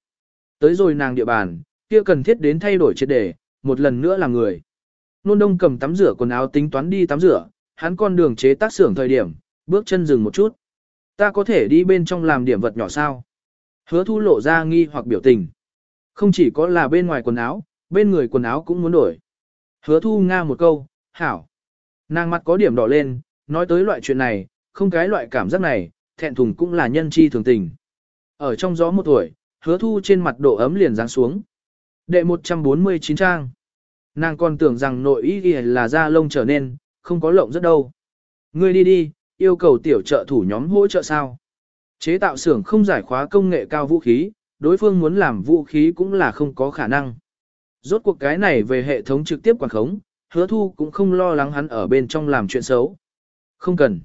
A: Tới rồi nàng địa bàn, kia cần thiết đến thay đổi triệt đề, một lần nữa là người. Nôn đông cầm tắm rửa quần áo tính toán đi tắm rửa, hắn con đường chế tác xưởng thời điểm, bước chân dừng một chút. Ta có thể đi bên trong làm điểm vật nhỏ sao? Hứa thu lộ ra nghi hoặc biểu tình. Không chỉ có là bên ngoài quần áo, bên người quần áo cũng muốn đổi. Hứa thu nga một câu, hảo. Nàng mặt có điểm đỏ lên, nói tới loại chuyện này, không cái loại cảm giác này, thẹn thùng cũng là nhân chi thường tình. Ở trong gió một tuổi, hứa thu trên mặt độ ấm liền giáng xuống. Đệ 149 trang. Nàng còn tưởng rằng nội ý là da lông trở nên, không có lộng rất đâu. Ngươi đi đi, yêu cầu tiểu trợ thủ nhóm hỗ trợ sao. Chế tạo xưởng không giải khóa công nghệ cao vũ khí, đối phương muốn làm vũ khí cũng là không có khả năng. Rốt cuộc cái này về hệ thống trực tiếp quản khống, hứa thu cũng không lo lắng hắn ở bên trong làm chuyện xấu. Không cần.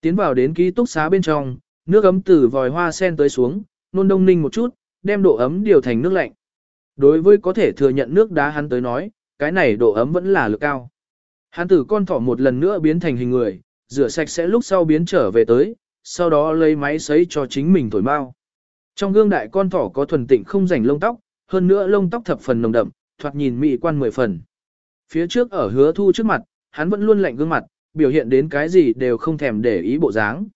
A: Tiến vào đến ký túc xá bên trong, nước ấm từ vòi hoa sen tới xuống, nôn đông ninh một chút, đem độ ấm điều thành nước lạnh. Đối với có thể thừa nhận nước đá hắn tới nói, cái này độ ấm vẫn là lực cao. Hắn tử con thỏ một lần nữa biến thành hình người, rửa sạch sẽ lúc sau biến trở về tới, sau đó lấy máy sấy cho chính mình thổi mau. Trong gương đại con thỏ có thuần tịnh không rảnh lông tóc, hơn nữa lông tóc thập phần nồng đậm, thoạt nhìn mỹ quan mười phần. Phía trước ở hứa thu trước mặt, hắn vẫn luôn lạnh gương mặt, biểu hiện đến cái gì đều không thèm để ý bộ dáng.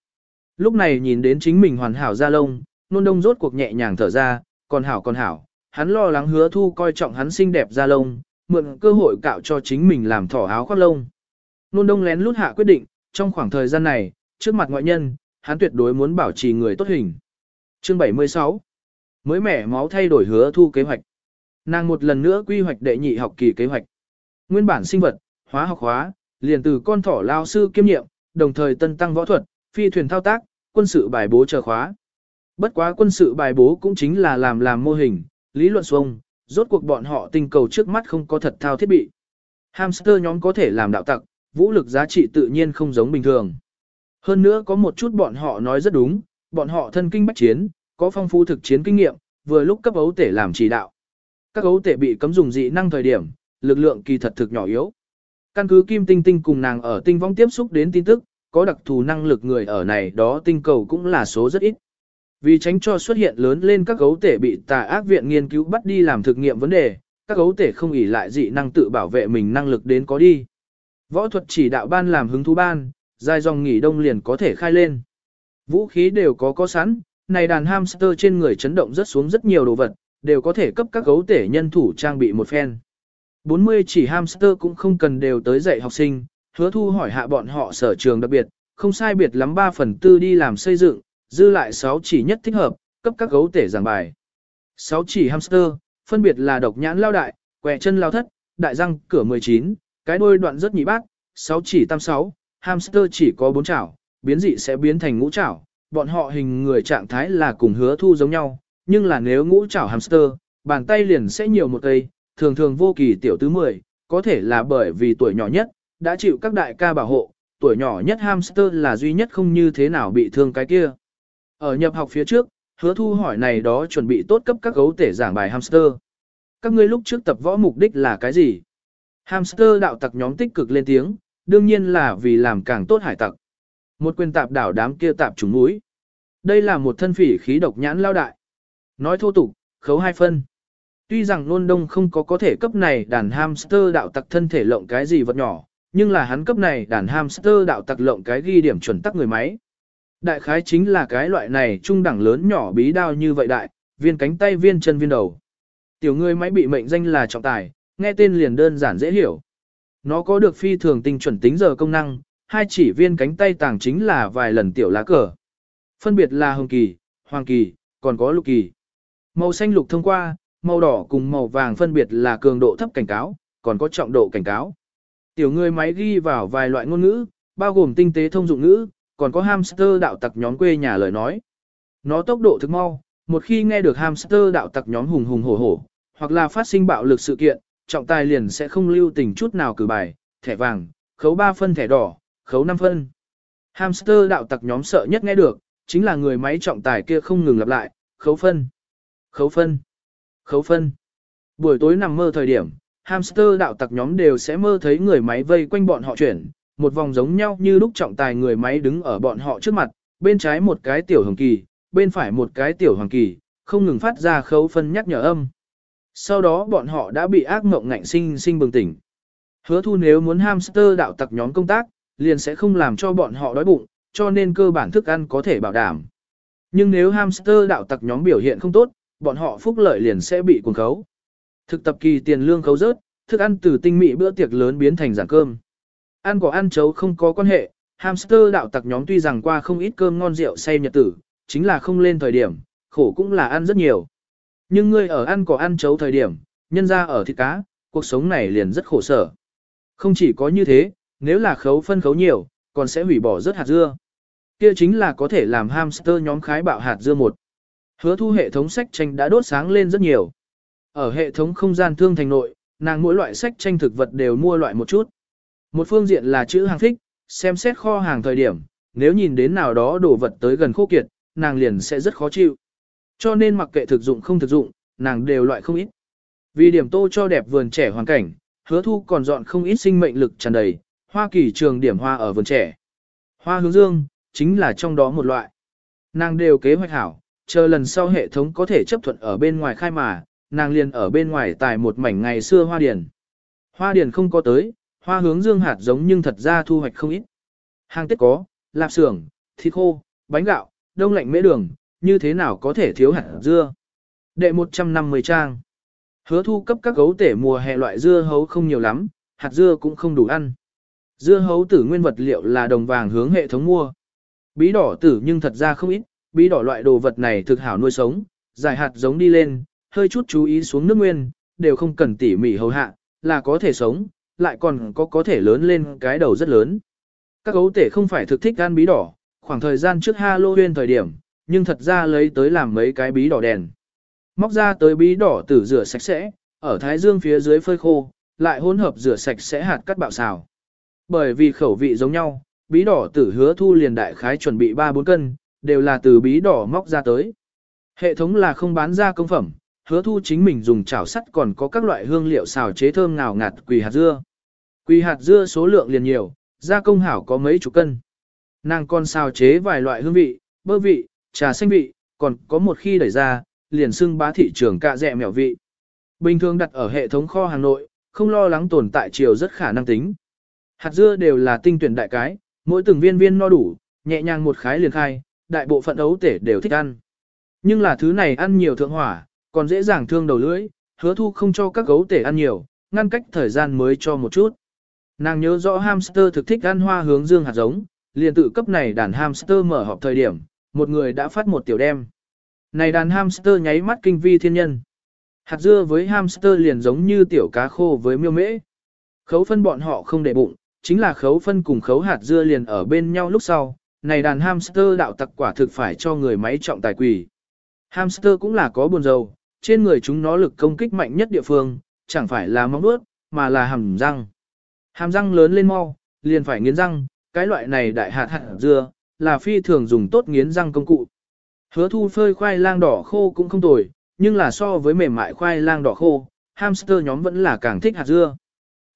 A: Lúc này nhìn đến chính mình hoàn hảo ra lông, nôn đông rốt cuộc nhẹ nhàng thở ra, còn hảo còn hảo, hắn lo lắng hứa thu coi trọng hắn xinh đẹp ra lông, mượn cơ hội cạo cho chính mình làm thỏ áo khoác lông. Nôn đông lén lút hạ quyết định, trong khoảng thời gian này, trước mặt ngoại nhân, hắn tuyệt đối muốn bảo trì người tốt hình. Chương 76 Mới mẻ máu thay đổi hứa thu kế hoạch. Nàng một lần nữa quy hoạch đệ nhị học kỳ kế hoạch. Nguyên bản sinh vật, hóa học hóa, liền từ con thỏ lao sư kiêm nhiệm, đồng thời tân tăng võ thuật, phi thuyền thao tác, quân sự bài bố chờ khóa. Bất quá quân sự bài bố cũng chính là làm làm mô hình, lý luận xuông, rốt cuộc bọn họ tinh cầu trước mắt không có thật thao thiết bị. Hamster nhóm có thể làm đạo tặc, vũ lực giá trị tự nhiên không giống bình thường. Hơn nữa có một chút bọn họ nói rất đúng, bọn họ thân kinh bách chiến, có phong phú thực chiến kinh nghiệm, vừa lúc cấp ấu tể làm chỉ đạo. Các ấu tể bị cấm dùng dị năng thời điểm, lực lượng kỳ thật thực nhỏ yếu. Căn cứ Kim Tinh Tinh cùng nàng ở tinh vong tiếp xúc đến tin tức, có đặc thù năng lực người ở này đó tinh cầu cũng là số rất ít. Vì tránh cho xuất hiện lớn lên các gấu tể bị tà ác viện nghiên cứu bắt đi làm thực nghiệm vấn đề, các gấu tể không ỉ lại dị năng tự bảo vệ mình năng lực đến có đi. Võ thuật chỉ đạo ban làm hứng thú ban, dài dòng nghỉ đông liền có thể khai lên. Vũ khí đều có có sẵn, này đàn hamster trên người chấn động rất xuống rất nhiều đồ vật, đều có thể cấp các gấu tể nhân thủ trang bị một phen. 40 chỉ hamster cũng không cần đều tới dạy học sinh, hứa thu hỏi hạ bọn họ sở trường đặc biệt, không sai biệt lắm 3 phần tư đi làm xây dựng, dư lại 6 chỉ nhất thích hợp, cấp các gấu tể giảng bài. 6 chỉ hamster, phân biệt là độc nhãn lao đại, quẹ chân lao thất, đại răng cửa 19, cái đuôi đoạn rất nhị bác, 6 chỉ tam 6, hamster chỉ có 4 chảo, biến dị sẽ biến thành ngũ chảo, bọn họ hình người trạng thái là cùng hứa thu giống nhau, nhưng là nếu ngũ chảo hamster, bàn tay liền sẽ nhiều một cây, thường thường vô kỳ tiểu tứ 10, có thể là bởi vì tuổi nhỏ nhất, đã chịu các đại ca bảo hộ, tuổi nhỏ nhất hamster là duy nhất không như thế nào bị thương cái kia. Ở nhập học phía trước, hứa thu hỏi này đó chuẩn bị tốt cấp các gấu tể giảng bài hamster. Các ngươi lúc trước tập võ mục đích là cái gì? Hamster đạo tặc nhóm tích cực lên tiếng, đương nhiên là vì làm càng tốt hải tặc. Một quyền tạp đảo đám kia tạp trùng mũi. Đây là một thân phỉ khí độc nhãn lao đại. Nói thô tục, khấu hai phân. Tuy rằng luôn đông không có có thể cấp này đàn hamster đạo tặc thân thể lộng cái gì vật nhỏ, nhưng là hắn cấp này đàn hamster đạo tặc lộng cái ghi điểm chuẩn tắc người máy. Đại khái chính là cái loại này trung đẳng lớn nhỏ bí đao như vậy đại, viên cánh tay viên chân viên đầu. Tiểu người máy bị mệnh danh là trọng tài, nghe tên liền đơn giản dễ hiểu. Nó có được phi thường tinh chuẩn tính giờ công năng, hai chỉ viên cánh tay tàng chính là vài lần tiểu lá cờ. Phân biệt là hồng kỳ, hoàng kỳ, còn có lục kỳ. Màu xanh lục thông qua, màu đỏ cùng màu vàng phân biệt là cường độ thấp cảnh cáo, còn có trọng độ cảnh cáo. Tiểu người máy ghi vào vài loại ngôn ngữ, bao gồm tinh tế thông dụng ngữ, còn có hamster đạo tặc nhóm quê nhà lời nói. Nó tốc độ thực mau, một khi nghe được hamster đạo tặc nhóm hùng hùng hổ hổ, hoặc là phát sinh bạo lực sự kiện, trọng tài liền sẽ không lưu tình chút nào cử bài, thẻ vàng, khấu 3 phân thẻ đỏ, khấu 5 phân. Hamster đạo tặc nhóm sợ nhất nghe được, chính là người máy trọng tài kia không ngừng lặp lại, khấu phân, khấu phân, khấu phân. Buổi tối nằm mơ thời điểm, hamster đạo tặc nhóm đều sẽ mơ thấy người máy vây quanh bọn họ chuyển, một vòng giống nhau như lúc trọng tài người máy đứng ở bọn họ trước mặt, bên trái một cái tiểu hồng kỳ, bên phải một cái tiểu hoàng kỳ, không ngừng phát ra khấu phân nhắc nhở âm. Sau đó bọn họ đã bị ác mộng ngạnh sinh sinh bừng tỉnh. Hứa thu nếu muốn hamster đạo tặc nhóm công tác, liền sẽ không làm cho bọn họ đói bụng, cho nên cơ bản thức ăn có thể bảo đảm. Nhưng nếu hamster đạo tặc nhóm biểu hiện không tốt, bọn họ phúc lợi liền sẽ bị cuồng khấu. Thực tập kỳ tiền lương khấu rớt, thức ăn từ tinh mỹ bữa tiệc lớn biến thành giảng cơm. Ăn có ăn chấu không có quan hệ, hamster đạo tặc nhóm tuy rằng qua không ít cơm ngon rượu say nhật tử, chính là không lên thời điểm, khổ cũng là ăn rất nhiều. Nhưng ngươi ở ăn có ăn chấu thời điểm, nhân ra ở thịt cá, cuộc sống này liền rất khổ sở. Không chỉ có như thế, nếu là khấu phân khấu nhiều, còn sẽ hủy bỏ rất hạt dưa. Kia chính là có thể làm hamster nhóm khái bạo hạt dưa một. Hứa thu hệ thống sách tranh đã đốt sáng lên rất nhiều. Ở hệ thống không gian thương thành nội, nàng mỗi loại sách tranh thực vật đều mua loại một chút. Một phương diện là chữ hàng thích, xem xét kho hàng thời điểm, nếu nhìn đến nào đó đồ vật tới gần khô kiệt, nàng liền sẽ rất khó chịu. Cho nên mặc kệ thực dụng không thực dụng, nàng đều loại không ít. Vì điểm tô cho đẹp vườn trẻ hoàn cảnh, hứa thu còn dọn không ít sinh mệnh lực tràn đầy, hoa kỳ trường điểm hoa ở vườn trẻ. Hoa hướng dương, chính là trong đó một loại. Nàng đều kế hoạch hảo, chờ lần sau hệ thống có thể chấp thuận ở bên ngoài khai mà, nàng liền ở bên ngoài tài một mảnh ngày xưa hoa điển. Hoa điển không có tới, hoa hướng dương hạt giống nhưng thật ra thu hoạch không ít. Hàng tết có, lạp xưởng, thịt khô, bánh gạo, đông lạnh mễ đường, như thế nào có thể thiếu hạt dưa. Đệ 150 trang. Hứa thu cấp các gấu tể mùa hè loại dưa hấu không nhiều lắm, hạt dưa cũng không đủ ăn. Dưa hấu tử nguyên vật liệu là đồng vàng hướng hệ thống mua. Bí đỏ tử nhưng thật ra không ít, bí đỏ loại đồ vật này thực hảo nuôi sống, giải hạt giống đi lên, hơi chút chú ý xuống nước nguyên, đều không cần tỉ mỉ hầu hạ, là có thể sống, lại còn có có thể lớn lên cái đầu rất lớn. Các gấu tể không phải thực thích ăn bí đỏ, khoảng thời gian trước Halloween thời điểm, nhưng thật ra lấy tới làm mấy cái bí đỏ đèn. Móc ra tới bí đỏ tử rửa sạch sẽ, ở thái dương phía dưới phơi khô, lại hỗn hợp rửa sạch sẽ hạt cắt bạo xào. Bởi vì khẩu vị giống nhau, bí đỏ tử hứa thu liền đại khái chuẩn bị 3-4 cân, đều là từ bí đỏ móc ra tới. Hệ thống là không bán ra công phẩm, hứa thu chính mình dùng chảo sắt còn có các loại hương liệu xào chế thơm ngào ngạt quỳ hạt dưa. Quỳ hạt dưa số lượng liền nhiều, gia công hảo có mấy chục cân. Nàng còn xào chế vài loại hương vị, bơ vị, trà xanh vị, còn có một khi đẩy ra, liền xưng bá thị trường cạ rẻ mèo vị. Bình thường đặt ở hệ thống kho hàng nội, không lo lắng tồn tại chiều rất khả năng tính. Hạt dưa đều là tinh tuyển đại cái, mỗi từng viên viên no đủ, nhẹ nhàng một khái liền khai, đại bộ phận ấu tể đều thích ăn. Nhưng là thứ này ăn nhiều thượng hỏa, còn dễ dàng thương đầu lưỡi, hứa thu không cho các gấu tể ăn nhiều, ngăn cách thời gian mới cho một chút. Nàng nhớ rõ hamster thực thích ăn hoa hướng dương hạt giống, liền tự cấp này đàn hamster mở họp thời điểm, một người đã phát một tiểu đem. Này đàn hamster nháy mắt kinh vi thiên nhân. Hạt dưa với hamster liền giống như tiểu cá khô với miêu mễ. Khấu phân bọn họ không để bụng, chính là khấu phân cùng khấu hạt dưa liền ở bên nhau lúc sau. Này đàn hamster đạo tặc quả thực phải cho người máy trọng tài quỷ. Hamster cũng là có buồn dầu, trên người chúng nó lực công kích mạnh nhất địa phương, chẳng phải là móng vuốt, mà là hàm răng. Hàm răng lớn lên mau, liền phải nghiến răng, cái loại này đại hạt hạt dưa, là phi thường dùng tốt nghiến răng công cụ. Hứa thu phơi khoai lang đỏ khô cũng không tồi, nhưng là so với mềm mại khoai lang đỏ khô, hamster nhóm vẫn là càng thích hạt dưa.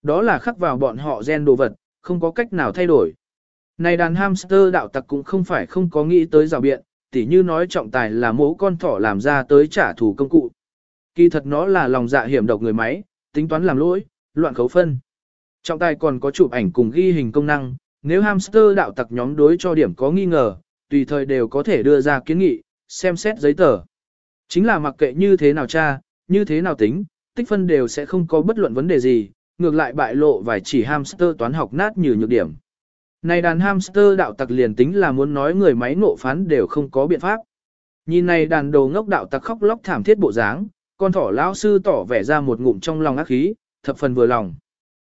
A: Đó là khắc vào bọn họ gen đồ vật, không có cách nào thay đổi. Này đàn hamster đạo tặc cũng không phải không có nghĩ tới rào biện, tỉ như nói trọng tài là mẫu con thỏ làm ra tới trả thù công cụ. Kỳ thật nó là lòng dạ hiểm độc người máy, tính toán làm lỗi, loạn khấu phân. Trọng tài còn có chụp ảnh cùng ghi hình công năng, nếu hamster đạo tặc nhóm đối cho điểm có nghi ngờ, tùy thời đều có thể đưa ra kiến nghị, xem xét giấy tờ. Chính là mặc kệ như thế nào cha, như thế nào tính, tích phân đều sẽ không có bất luận vấn đề gì, ngược lại bại lộ vài chỉ hamster toán học nát như nhược điểm. Này đàn hamster đạo tặc liền tính là muốn nói người máy ngộ phán đều không có biện pháp. Nhìn này đàn đồ ngốc đạo tặc khóc lóc thảm thiết bộ dáng, con thỏ lão sư tỏ vẻ ra một ngụm trong lòng ác khí, thập phần vừa lòng.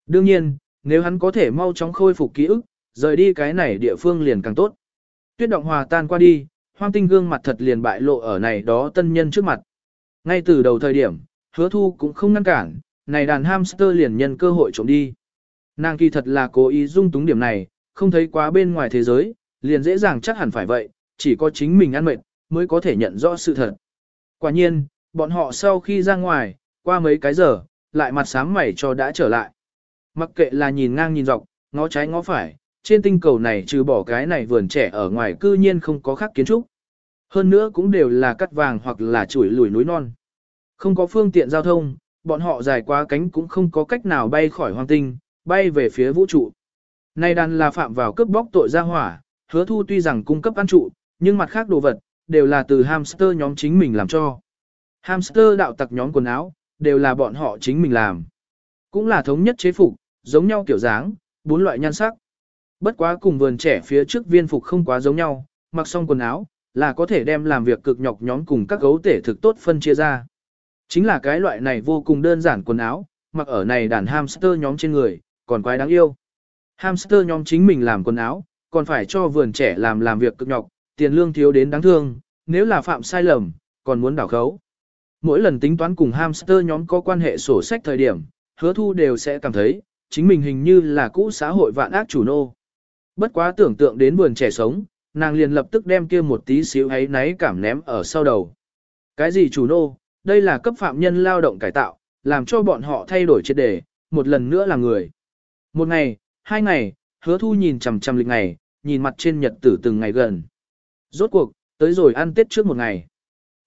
A: Đương nhiên, nếu hắn có thể mau chóng khôi phục ký ức, rời đi cái này địa phương liền càng tốt. Tuyết động hòa tan qua đi, hoang tinh gương mặt thật liền bại lộ ở này đó tân nhân trước mặt. Ngay từ đầu thời điểm, hứa thu cũng không ngăn cản, này đàn hamster liền nhân cơ hội trộm đi. Nàng kỳ thật là cố ý dung túng điểm này, không thấy quá bên ngoài thế giới, liền dễ dàng chắc hẳn phải vậy, chỉ có chính mình ăn mệt, mới có thể nhận rõ sự thật. Quả nhiên, bọn họ sau khi ra ngoài, qua mấy cái giờ, lại mặt sám mày cho đã trở lại. Mặc kệ là nhìn ngang nhìn dọc, ngó trái ngó phải, trên tinh cầu này trừ bỏ cái này vườn trẻ ở ngoài cư nhiên không có khác kiến trúc. Hơn nữa cũng đều là cắt vàng hoặc là chuỗi lùi núi non. Không có phương tiện giao thông, bọn họ dài quá cánh cũng không có cách nào bay khỏi hoang tinh, bay về phía vũ trụ. Nay đàn là phạm vào cướp bóc tội gia hỏa, hứa thu tuy rằng cung cấp ăn trụ, nhưng mặt khác đồ vật, đều là từ hamster nhóm chính mình làm cho. Hamster đạo tặc nhóm quần áo, đều là bọn họ chính mình làm. Cũng là thống nhất chế phục, giống nhau kiểu dáng, bốn loại nhan sắc. Bất quá cùng vườn trẻ phía trước viên phục không quá giống nhau, mặc xong quần áo, là có thể đem làm việc cực nhọc nhóm cùng các gấu tể thực tốt phân chia ra. Chính là cái loại này vô cùng đơn giản quần áo, mặc ở này đàn hamster nhóm trên người, còn quái đáng yêu. Hamster nhóm chính mình làm quần áo, còn phải cho vườn trẻ làm làm việc cực nhọc, tiền lương thiếu đến đáng thương, nếu là phạm sai lầm, còn muốn đảo khấu. Mỗi lần tính toán cùng hamster nhóm có quan hệ sổ sách thời điểm, hứa thu đều sẽ cảm thấy, chính mình hình như là cũ xã hội vạn ác chủ nô. Bất quá tưởng tượng đến vườn trẻ sống, nàng liền lập tức đem kia một tí xíu ấy náy cảm ném ở sau đầu. Cái gì chủ nô, đây là cấp phạm nhân lao động cải tạo, làm cho bọn họ thay đổi triệt đề, một lần nữa là người. Một ngày, hai ngày, hứa thu nhìn chằm chằm lịch ngày, nhìn mặt trên nhật tử từng ngày gần. Rốt cuộc, tới rồi ăn tết trước một ngày.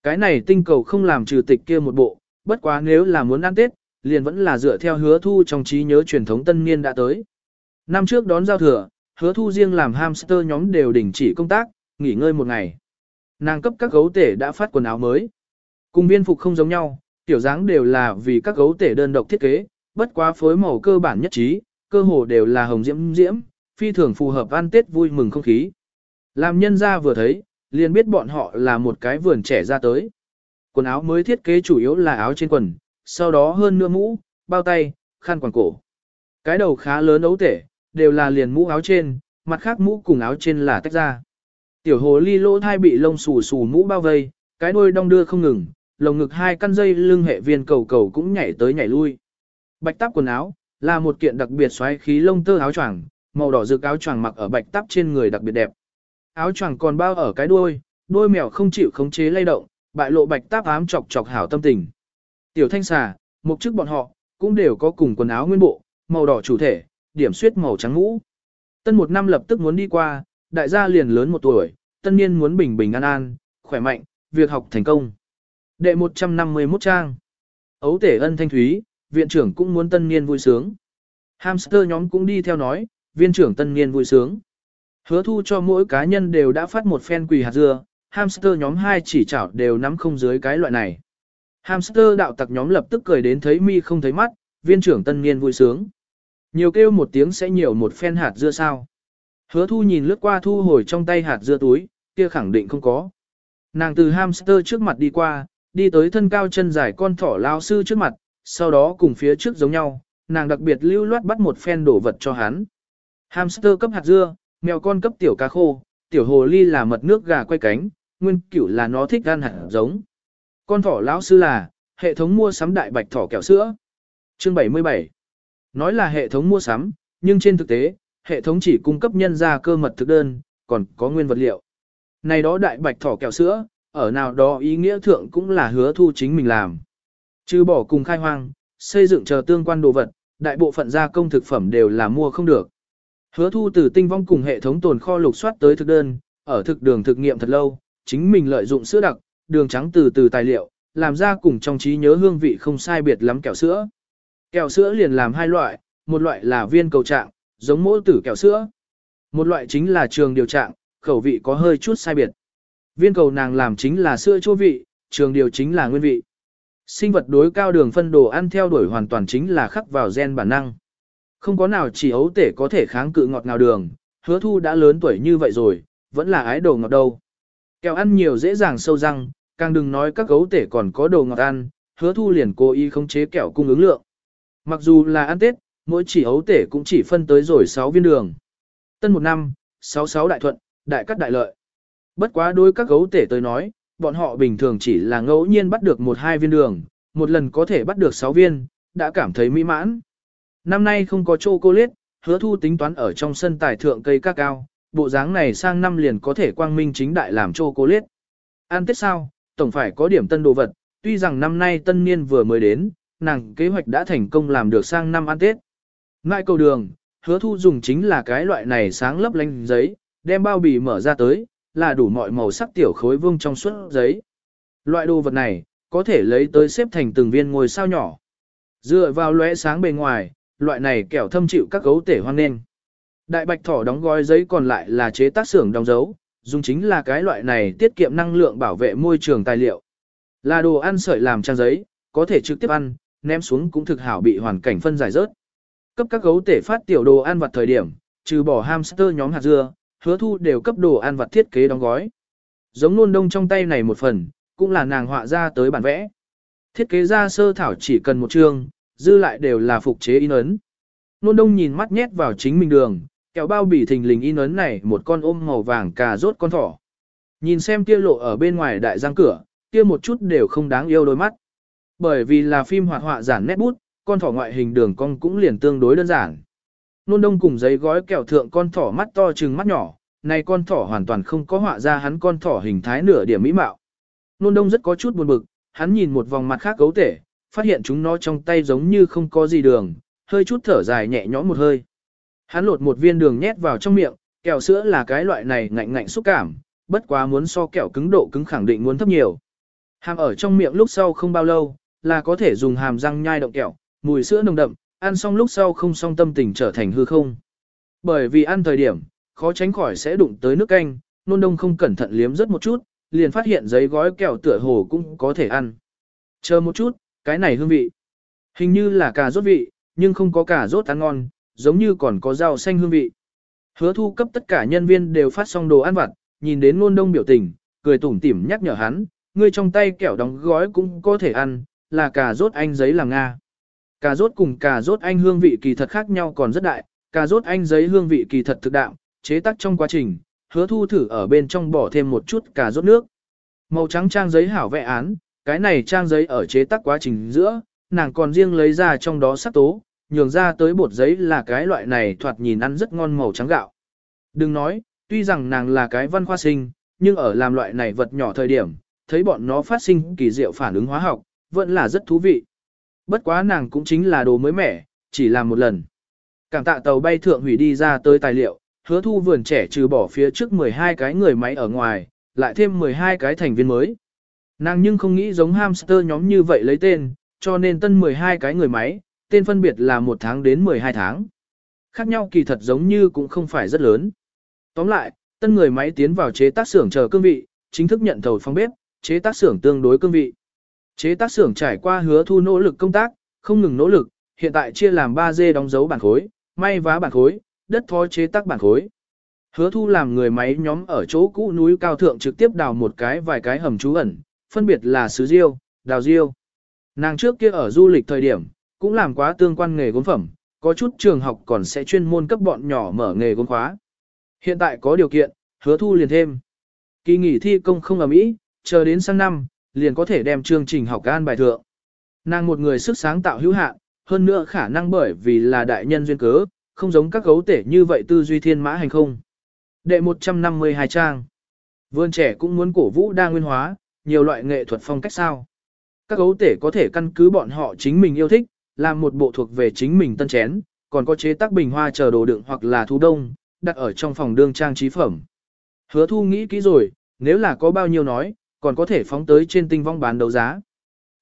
A: Cái này tinh cầu không làm trừ tịch kia một bộ, bất quá nếu là muốn ăn tết, liền vẫn là dựa theo hứa thu trong trí nhớ truyền thống tân niên đã tới. Năm trước đón giao thừa, hứa thu riêng làm hamster nhóm đều đình chỉ công tác, nghỉ ngơi một ngày. Nàng cấp các gấu tể đã phát quần áo mới. Cùng viên phục không giống nhau, tiểu dáng đều là vì các gấu tể đơn độc thiết kế, bất quá phối màu cơ bản nhất trí, cơ hồ đều là hồng diễm diễm, phi thường phù hợp ăn tết vui mừng không khí. Làm nhân ra vừa thấy, liền biết bọn họ là một cái vườn trẻ ra tới. Quần áo mới thiết kế chủ yếu là áo trên quần, sau đó hơn nữa mũ, bao tay, khăn quàng cổ. Cái đầu khá lớn ấu tể, đều là liền mũ áo trên, mặt khác mũ cùng áo trên là tách ra. Tiểu hồ ly lỗ thai bị lông xù xù mũ bao vây, cái đuôi đong đưa không ngừng, lồng ngực hai căn dây lưng hệ viên cầu cầu cũng nhảy tới nhảy lui. Bạch táp quần áo, là một kiện đặc biệt xoáy khí lông tơ áo choàng, màu đỏ rực áo choàng mặc ở bạch táp trên người đặc biệt đẹp. Áo choàng còn bao ở cái đuôi, đuôi mèo không chịu khống chế lay động, bại lộ bạch táp ám chọc chọc hảo tâm tình. Tiểu thanh xà, mục chức bọn họ, cũng đều có cùng quần áo nguyên bộ, màu đỏ chủ thể, điểm suyết màu trắng ngũ. Tân một năm lập tức muốn đi qua, đại gia liền lớn một tuổi, tân niên muốn bình bình an an, khỏe mạnh, việc học thành công. Đệ 151 trang. Ấu tể ân thanh thúy, viện trưởng cũng muốn tân niên vui sướng. Hamster nhóm cũng đi theo nói, viên trưởng tân niên vui sướng. Hứa thu cho mỗi cá nhân đều đã phát một phen quỳ hạt dưa, hamster nhóm hai chỉ chảo đều nắm không dưới cái loại này. Hamster đạo tặc nhóm lập tức cười đến thấy mi không thấy mắt, viên trưởng tân niên vui sướng. Nhiều kêu một tiếng sẽ nhiều một phen hạt dưa sao. Hứa thu nhìn lướt qua thu hồi trong tay hạt dưa túi, kia khẳng định không có. Nàng từ hamster trước mặt đi qua, đi tới thân cao chân dài con thỏ lao sư trước mặt, sau đó cùng phía trước giống nhau, nàng đặc biệt lưu loát bắt một phen đổ vật cho hắn. Hamster cấp hạt dưa, mèo con cấp tiểu cá khô, tiểu hồ ly là mật nước gà quay cánh, nguyên cửu là nó thích gan hạt giống. Con thỏ lão sư là, hệ thống mua sắm đại bạch thỏ kẹo sữa. Chương 77 Nói là hệ thống mua sắm, nhưng trên thực tế, hệ thống chỉ cung cấp nhân ra cơ mật thực đơn, còn có nguyên vật liệu. Này đó đại bạch thỏ kẹo sữa, ở nào đó ý nghĩa thượng cũng là hứa thu chính mình làm. Chứ bỏ cùng khai hoang, xây dựng chờ tương quan đồ vật, đại bộ phận gia công thực phẩm đều là mua không được. Hứa thu từ tinh vong cùng hệ thống tồn kho lục soát tới thực đơn, ở thực đường thực nghiệm thật lâu, chính mình lợi dụng sữa đặc, đường trắng từ từ tài liệu, làm ra cùng trong trí nhớ hương vị không sai biệt lắm kẹo sữa. Kẹo sữa liền làm hai loại, một loại là viên cầu trạng, giống mỗ tử kẹo sữa. Một loại chính là trường điều trạng, khẩu vị có hơi chút sai biệt. Viên cầu nàng làm chính là sữa chua vị, trường điều chính là nguyên vị. Sinh vật đối cao đường phân đồ ăn theo đuổi hoàn toàn chính là khắc vào gen bản năng. Không có nào chỉ ấu tể có thể kháng cự ngọt ngào đường, hứa thu đã lớn tuổi như vậy rồi, vẫn là ái đồ ngọt đâu. Kẹo ăn nhiều dễ dàng sâu răng, càng đừng nói các gấu tể còn có đồ ngọt ăn, hứa thu liền cố ý khống chế kẹo cung ứng lượng. Mặc dù là ăn Tết, mỗi chỉ ấu tể cũng chỉ phân tới rồi 6 viên đường. Tân một năm, 66 đại thuận, đại cắt đại lợi. Bất quá đối các gấu tể tới nói, bọn họ bình thường chỉ là ngẫu nhiên bắt được một hai viên đường, một lần có thể bắt được 6 viên, đã cảm thấy mỹ mãn. Năm nay không có chocolate, hứa thu tính toán ở trong sân tài thượng cây ca cao, bộ dáng này sang năm liền có thể quang minh chính đại làm chocolate. Ăn Tết sao, tổng phải có điểm tân đồ vật, tuy rằng năm nay tân niên vừa mới đến, nàng kế hoạch đã thành công làm được sang năm ăn Tết. Ngại cầu đường, hứa thu dùng chính là cái loại này sáng lấp lánh giấy, đem bao bì mở ra tới, là đủ mọi màu sắc tiểu khối vương trong suốt giấy. Loại đồ vật này, có thể lấy tới xếp thành từng viên ngôi sao nhỏ. Dựa vào lóe sáng bề ngoài, loại này kẻo thâm chịu các gấu tể hoang nên. Đại bạch thỏ đóng gói giấy còn lại là chế tác xưởng đóng dấu, dùng chính là cái loại này tiết kiệm năng lượng bảo vệ môi trường tài liệu. Là đồ ăn sợi làm trang giấy, có thể trực tiếp ăn, ném xuống cũng thực hảo bị hoàn cảnh phân giải rớt. Cấp các gấu tể phát tiểu đồ ăn vặt thời điểm, trừ bỏ hamster nhóm hạt dưa, hứa thu đều cấp đồ ăn vặt thiết kế đóng gói. Giống luôn đông trong tay này một phần, cũng là nàng họa ra tới bản vẽ. Thiết kế ra sơ thảo chỉ cần một chương, dư lại đều là phục chế in ấn. Nôn đông nhìn mắt nhét vào chính mình đường, kẹo bao bì thình lình in ấn này một con ôm màu vàng cà rốt con thỏ. Nhìn xem kia lộ ở bên ngoài đại giang cửa, kia một chút đều không đáng yêu đôi mắt. Bởi vì là phim hoạt họa giản nét bút, con thỏ ngoại hình đường cong cũng liền tương đối đơn giản. Nôn đông cùng giấy gói kẹo thượng con thỏ mắt to trừng mắt nhỏ, này con thỏ hoàn toàn không có họa ra hắn con thỏ hình thái nửa điểm mỹ mạo. Nôn đông rất có chút buồn bực, hắn nhìn một vòng mặt khác cấu thể, phát hiện chúng nó trong tay giống như không có gì đường, hơi chút thở dài nhẹ nhõm một hơi. Hắn lột một viên đường nhét vào trong miệng, kẹo sữa là cái loại này ngạnh ngạnh xúc cảm, bất quá muốn so kẹo cứng độ cứng khẳng định muốn thấp nhiều. Hàm ở trong miệng lúc sau không bao lâu, là có thể dùng hàm răng nhai động kẹo, mùi sữa nồng đậm, ăn xong lúc sau không xong tâm tình trở thành hư không. Bởi vì ăn thời điểm, khó tránh khỏi sẽ đụng tới nước canh, nôn đông không cẩn thận liếm rất một chút, liền phát hiện giấy gói kẹo tựa hồ cũng có thể ăn. Chờ một chút, cái này hương vị. Hình như là cà rốt vị, nhưng không có cà rốt ăn ngon, giống như còn có rau xanh hương vị. Hứa thu cấp tất cả nhân viên đều phát xong đồ ăn vặt, nhìn đến ngôn đông biểu tình, cười tủm tỉm nhắc nhở hắn, ngươi trong tay kẹo đóng gói cũng có thể ăn, là cà rốt anh giấy làm Nga. Cà rốt cùng cà rốt anh hương vị kỳ thật khác nhau còn rất đại, cà rốt anh giấy hương vị kỳ thật thực đạm, chế tác trong quá trình, hứa thu thử ở bên trong bỏ thêm một chút cà rốt nước. Màu trắng trang giấy hảo vẽ án, cái này trang giấy ở chế tác quá trình giữa, nàng còn riêng lấy ra trong đó sắc tố, nhường ra tới bột giấy là cái loại này thoạt nhìn ăn rất ngon màu trắng gạo. Đừng nói, tuy rằng nàng là cái văn khoa sinh, nhưng ở làm loại này vật nhỏ thời điểm, thấy bọn nó phát sinh kỳ diệu phản ứng hóa học, vẫn là rất thú vị. Bất quá nàng cũng chính là đồ mới mẻ, chỉ làm một lần. Cảm tạ tàu bay thượng hủy đi ra tới tài liệu, hứa thu vườn trẻ trừ bỏ phía trước 12 cái người máy ở ngoài, lại thêm 12 cái thành viên mới. Nàng nhưng không nghĩ giống hamster nhóm như vậy lấy tên, cho nên tân 12 cái người máy, tên phân biệt là một tháng đến 12 tháng. Khác nhau kỳ thật giống như cũng không phải rất lớn. Tóm lại, tân người máy tiến vào chế tác xưởng chờ cương vị, chính thức nhận thầu phong bếp, chế tác xưởng tương đối cương vị. Chế tác xưởng trải qua hứa thu nỗ lực công tác, không ngừng nỗ lực, hiện tại chia làm 3D đóng dấu bản khối, may vá bản khối, đất thó chế tác bản khối. Hứa thu làm người máy nhóm ở chỗ cũ núi cao thượng trực tiếp đào một cái vài cái hầm trú ẩn, phân biệt là sứ diêu, đào diêu. Nàng trước kia ở du lịch thời điểm, cũng làm quá tương quan nghề gốm phẩm, có chút trường học còn sẽ chuyên môn cấp bọn nhỏ mở nghề gốm khóa. Hiện tại có điều kiện, hứa thu liền thêm. Kỳ nghỉ thi công không ở Mỹ, chờ đến sang năm, liền có thể đem chương trình học an bài thượng. Nàng một người sức sáng tạo hữu hạn, hơn nữa khả năng bởi vì là đại nhân duyên cớ, không giống các gấu tể như vậy tư duy thiên mã hành không. Đệ 152 trang. Vườn trẻ cũng muốn cổ vũ đa nguyên hóa, nhiều loại nghệ thuật phong cách sao. Các gấu tể có thể căn cứ bọn họ chính mình yêu thích, làm một bộ thuộc về chính mình tân chén, còn có chế tác bình hoa chờ đồ đựng hoặc là thú đông, đặt ở trong phòng đương trang trí phẩm. Hứa thu nghĩ kỹ rồi, nếu là có bao nhiêu nói, còn có thể phóng tới trên tinh vong bán đấu giá.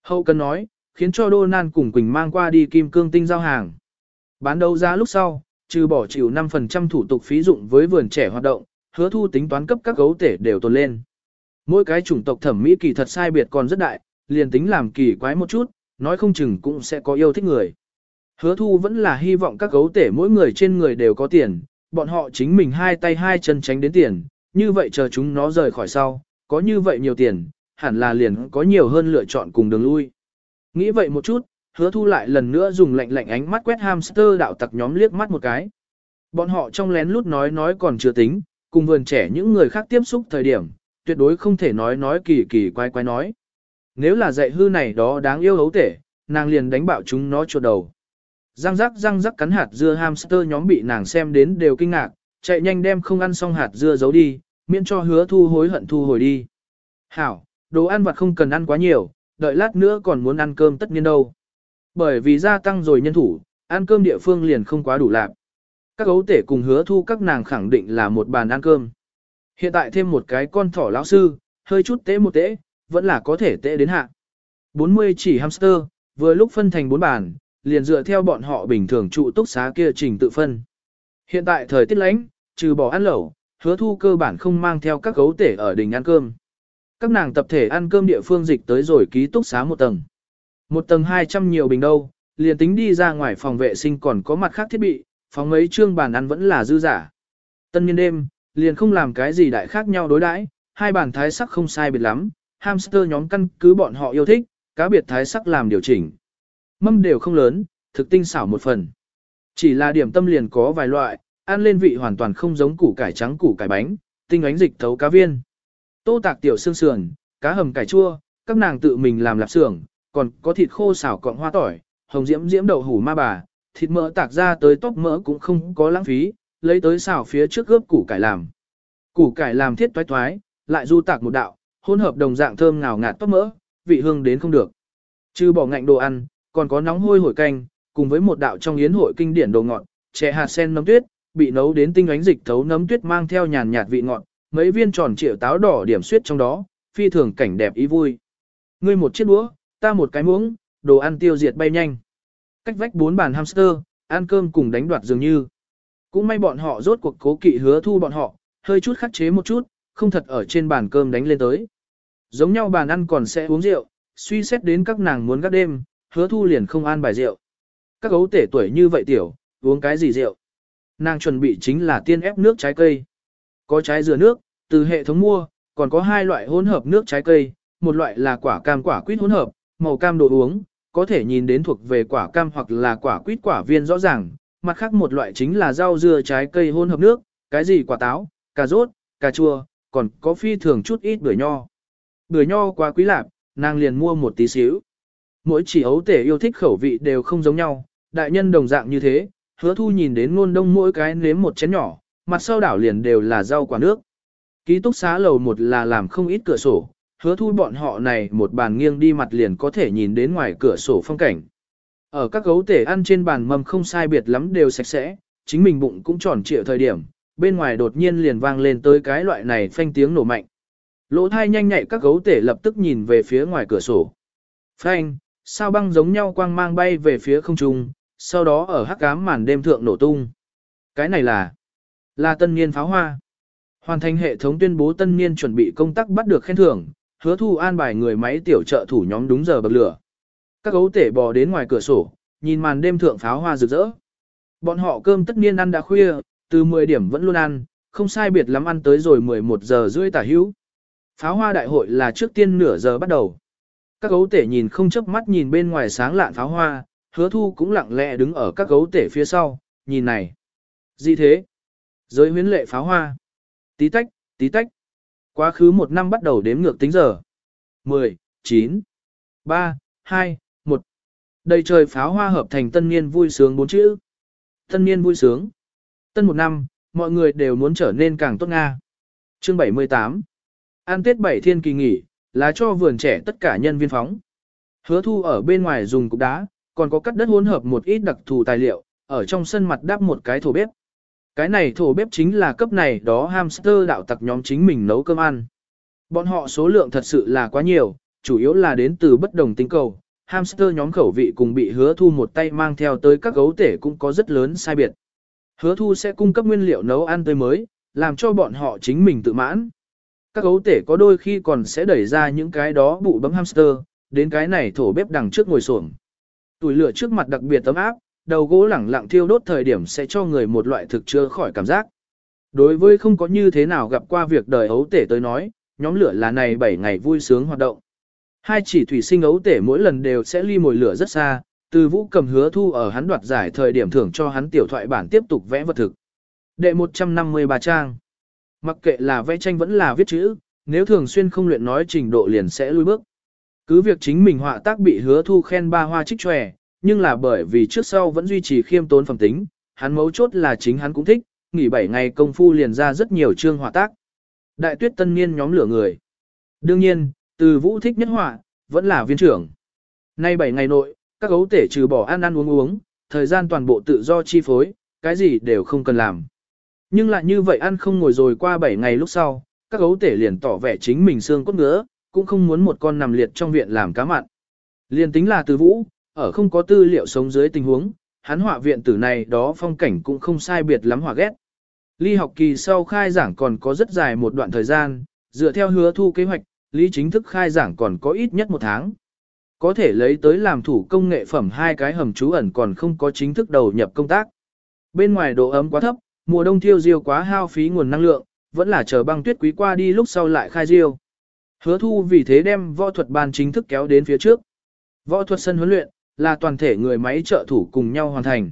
A: Hậu cần nói, khiến cho Đô Nan cùng Quỳnh mang qua đi kim cương tinh giao hàng. Bán đấu giá lúc sau, trừ bỏ chịu 5% thủ tục phí dụng với vườn trẻ hoạt động, hứa thu tính toán cấp các gấu tể đều tồn lên. Mỗi cái chủng tộc thẩm mỹ kỳ thật sai biệt còn rất đại, liền tính làm kỳ quái một chút, nói không chừng cũng sẽ có yêu thích người. Hứa thu vẫn là hy vọng các gấu tể mỗi người trên người đều có tiền, bọn họ chính mình hai tay hai chân tránh đến tiền, như vậy chờ chúng nó rời khỏi sau, có như vậy nhiều tiền, hẳn là liền có nhiều hơn lựa chọn cùng đường lui. Nghĩ vậy một chút, hứa thu lại lần nữa dùng lạnh lạnh ánh mắt quét hamster đạo tặc nhóm liếc mắt một cái. Bọn họ trong lén lút nói nói còn chưa tính, cùng vườn trẻ những người khác tiếp xúc thời điểm, tuyệt đối không thể nói nói kỳ kỳ quái quái nói. Nếu là dạy hư này đó đáng yêu hấu tể, nàng liền đánh bạo chúng nó chuột đầu. Răng rắc răng rắc cắn hạt dưa hamster nhóm bị nàng xem đến đều kinh ngạc, chạy nhanh đem không ăn xong hạt dưa giấu đi, miễn cho hứa thu hối hận thu hồi đi. Hảo, đồ ăn vặt không cần ăn quá nhiều, đợi lát nữa còn muốn ăn cơm tất nhiên đâu. Bởi vì gia tăng rồi nhân thủ, ăn cơm địa phương liền không quá đủ lạc. Các gấu tể cùng hứa thu các nàng khẳng định là một bàn ăn cơm. Hiện tại thêm một cái con thỏ lão sư, hơi chút tế một tế, vẫn là có thể tệ đến hạ. 40 chỉ hamster, vừa lúc phân thành 4 bàn, liền dựa theo bọn họ bình thường trụ túc xá kia trình tự phân. Hiện tại thời tiết lạnh, trừ bỏ ăn lẩu, hứa thu cơ bản không mang theo các gấu tể ở đỉnh ăn cơm. Các nàng tập thể ăn cơm địa phương dịch tới rồi ký túc xá một tầng. Một tầng 200 nhiều bình đâu, liền tính đi ra ngoài phòng vệ sinh còn có mặt khác thiết bị, phòng mấy trương bàn ăn vẫn là dư giả. Tân niên đêm, liền không làm cái gì đại khác nhau đối đãi, hai bàn thái sắc không sai biệt lắm, hamster nhóm căn cứ bọn họ yêu thích, cá biệt thái sắc làm điều chỉnh. Mâm đều không lớn, thực tinh xảo một phần. Chỉ là điểm tâm liền có vài loại, ăn lên vị hoàn toàn không giống củ cải trắng củ cải bánh, tinh ánh dịch thấu cá viên. Tô tạc tiểu xương sườn, cá hầm cải chua, các nàng tự mình làm lạp xưởng, còn có thịt khô xào cọng hoa tỏi, hồng diễm diễm đậu hủ ma bà, thịt mỡ tạc ra tới tóc mỡ cũng không có lãng phí, lấy tới xào phía trước gớp củ cải làm. Củ cải làm thiết toái toái, lại du tạc một đạo, hỗn hợp đồng dạng thơm ngào ngạt tóc mỡ, vị hương đến không được. Chứ bỏ ngạnh đồ ăn, còn có nóng hôi hổi canh, cùng với một đạo trong yến hội kinh điển đồ ngọt, chè hạt sen nấm tuyết, bị nấu đến tinh ánh dịch thấu nấm tuyết mang theo nhàn nhạt vị ngọt, mấy viên tròn triệu táo đỏ điểm suyết trong đó, phi thường cảnh đẹp ý vui. Ngươi một chiếc đũa, ta một cái muỗng, đồ ăn tiêu diệt bay nhanh. Cách vách bốn bàn hamster, ăn cơm cùng đánh đoạt dường như. Cũng may bọn họ rốt cuộc cố kỵ hứa thu bọn họ, hơi chút khắc chế một chút, không thật ở trên bàn cơm đánh lên tới. Giống nhau bàn ăn còn sẽ uống rượu, suy xét đến các nàng muốn gác đêm, hứa thu liền không an bài rượu. Các gấu tể tuổi như vậy tiểu, uống cái gì rượu? Nàng chuẩn bị chính là tiên ép nước trái cây. Có trái dừa nước, từ hệ thống mua, còn có hai loại hỗn hợp nước trái cây, một loại là quả cam quả quýt hỗn hợp, màu cam đồ uống, có thể nhìn đến thuộc về quả cam hoặc là quả quýt quả viên rõ ràng, mặt khác một loại chính là rau dưa trái cây hỗn hợp nước, cái gì quả táo, cà rốt, cà chua, còn có phi thường chút ít bưởi nho. Bưởi nho quá quý lạp, nàng liền mua một tí xíu. Mỗi chỉ ấu tể yêu thích khẩu vị đều không giống nhau, đại nhân đồng dạng như thế, hứa thu nhìn đến ngôn đông mỗi cái nếm một chén nhỏ, mặt sau đảo liền đều là rau quả nước. Ký túc xá lầu một là làm không ít cửa sổ, hứa thu bọn họ này một bàn nghiêng đi mặt liền có thể nhìn đến ngoài cửa sổ phong cảnh. Ở các gấu tể ăn trên bàn mâm không sai biệt lắm đều sạch sẽ, chính mình bụng cũng tròn trịa thời điểm, bên ngoài đột nhiên liền vang lên tới cái loại này phanh tiếng nổ mạnh. Lỗ thai nhanh nhạy các gấu tể lập tức nhìn về phía ngoài cửa sổ. Phanh, sao băng giống nhau quang mang bay về phía không trung, sau đó ở hắc ám màn đêm thượng nổ tung. Cái này là, là tân niên pháo hoa. Hoàn thành hệ thống tuyên bố tân niên chuẩn bị công tác bắt được khen thưởng, hứa thu an bài người máy tiểu trợ thủ nhóm đúng giờ bậc lửa. Các gấu tể bò đến ngoài cửa sổ, nhìn màn đêm thượng pháo hoa rực rỡ. Bọn họ cơm tất niên ăn đã khuya, từ 10 điểm vẫn luôn ăn, không sai biệt lắm ăn tới rồi 11 giờ rưỡi tả hữu. Pháo hoa đại hội là trước tiên nửa giờ bắt đầu. Các gấu tể nhìn không chớp mắt nhìn bên ngoài sáng lạn pháo hoa, hứa thu cũng lặng lẽ đứng ở các gấu tể phía sau, nhìn này. Gì thế? Giới huyến lệ pháo hoa. Tí tách, tí tách. Quá khứ một năm bắt đầu đếm ngược tính giờ. 10, 9, 3, 2, 1. Đầy trời pháo hoa hợp thành tân niên vui sướng bốn chữ. Tân niên vui sướng. Tân một năm, mọi người đều muốn trở nên càng tốt Nga. Chương 78 An Tết bảy thiên kỳ nghỉ, là cho vườn trẻ tất cả nhân viên phóng. Hứa thu ở bên ngoài dùng cục đá, còn có cắt đất hỗn hợp một ít đặc thù tài liệu, ở trong sân mặt đáp một cái thổ bếp. Cái này thổ bếp chính là cấp này đó hamster đạo tặc nhóm chính mình nấu cơm ăn. Bọn họ số lượng thật sự là quá nhiều, chủ yếu là đến từ bất đồng tinh cầu, hamster nhóm khẩu vị cùng bị hứa thu một tay mang theo tới các gấu tể cũng có rất lớn sai biệt. Hứa thu sẽ cung cấp nguyên liệu nấu ăn tươi mới, làm cho bọn họ chính mình tự mãn. Các gấu tể có đôi khi còn sẽ đẩy ra những cái đó bụ bấm hamster, đến cái này thổ bếp đằng trước ngồi xổm. Tuổi lửa trước mặt đặc biệt tấm áp, đầu gỗ lẳng lặng thiêu đốt thời điểm sẽ cho người một loại thực chưa khỏi cảm giác. Đối với không có như thế nào gặp qua việc đời ấu tể tới nói, nhóm lửa là này 7 ngày vui sướng hoạt động. Hai chỉ thủy sinh ấu tể mỗi lần đều sẽ ly mồi lửa rất xa, từ vũ cầm hứa thu ở hắn đoạt giải thời điểm thưởng cho hắn tiểu thoại bản tiếp tục vẽ vật thực. Đệ 153 trang. Mặc kệ là vẽ tranh vẫn là viết chữ, nếu thường xuyên không luyện nói trình độ liền sẽ lui bước. Cứ việc chính mình họa tác bị hứa thu khen ba hoa trích tròe, nhưng là bởi vì trước sau vẫn duy trì khiêm tốn phẩm tính, hắn mấu chốt là chính hắn cũng thích, nghỉ 7 ngày công phu liền ra rất nhiều chương họa tác. Đại tuyết tân niên nhóm lửa người. Đương nhiên, từ vũ thích nhất họa, vẫn là viên trưởng. Nay 7 ngày nội, các gấu tể trừ bỏ ăn ăn uống uống, thời gian toàn bộ tự do chi phối, cái gì đều không cần làm. Nhưng lại như vậy ăn không ngồi rồi qua 7 ngày lúc sau, các gấu tể liền tỏ vẻ chính mình xương cốt ngứa, cũng không muốn một con nằm liệt trong viện làm cá mặn. Liền tính là từ vũ, ở không có tư liệu sống dưới tình huống, hắn họa viện tử này đó phong cảnh cũng không sai biệt lắm họa ghét. Ly học kỳ sau khai giảng còn có rất dài một đoạn thời gian, dựa theo hứa thu kế hoạch, Lý chính thức khai giảng còn có ít nhất một tháng. Có thể lấy tới làm thủ công nghệ phẩm hai cái hầm trú ẩn còn không có chính thức đầu nhập công tác. Bên ngoài độ ấm quá thấp, mùa đông thiêu diêu quá hao phí nguồn năng lượng, vẫn là chờ băng tuyết quý qua đi lúc sau lại khai diêu. Hứa thu vì thế đem võ thuật ban chính thức kéo đến phía trước. Võ thuật sân huấn luyện, là toàn thể người máy trợ thủ cùng nhau hoàn thành.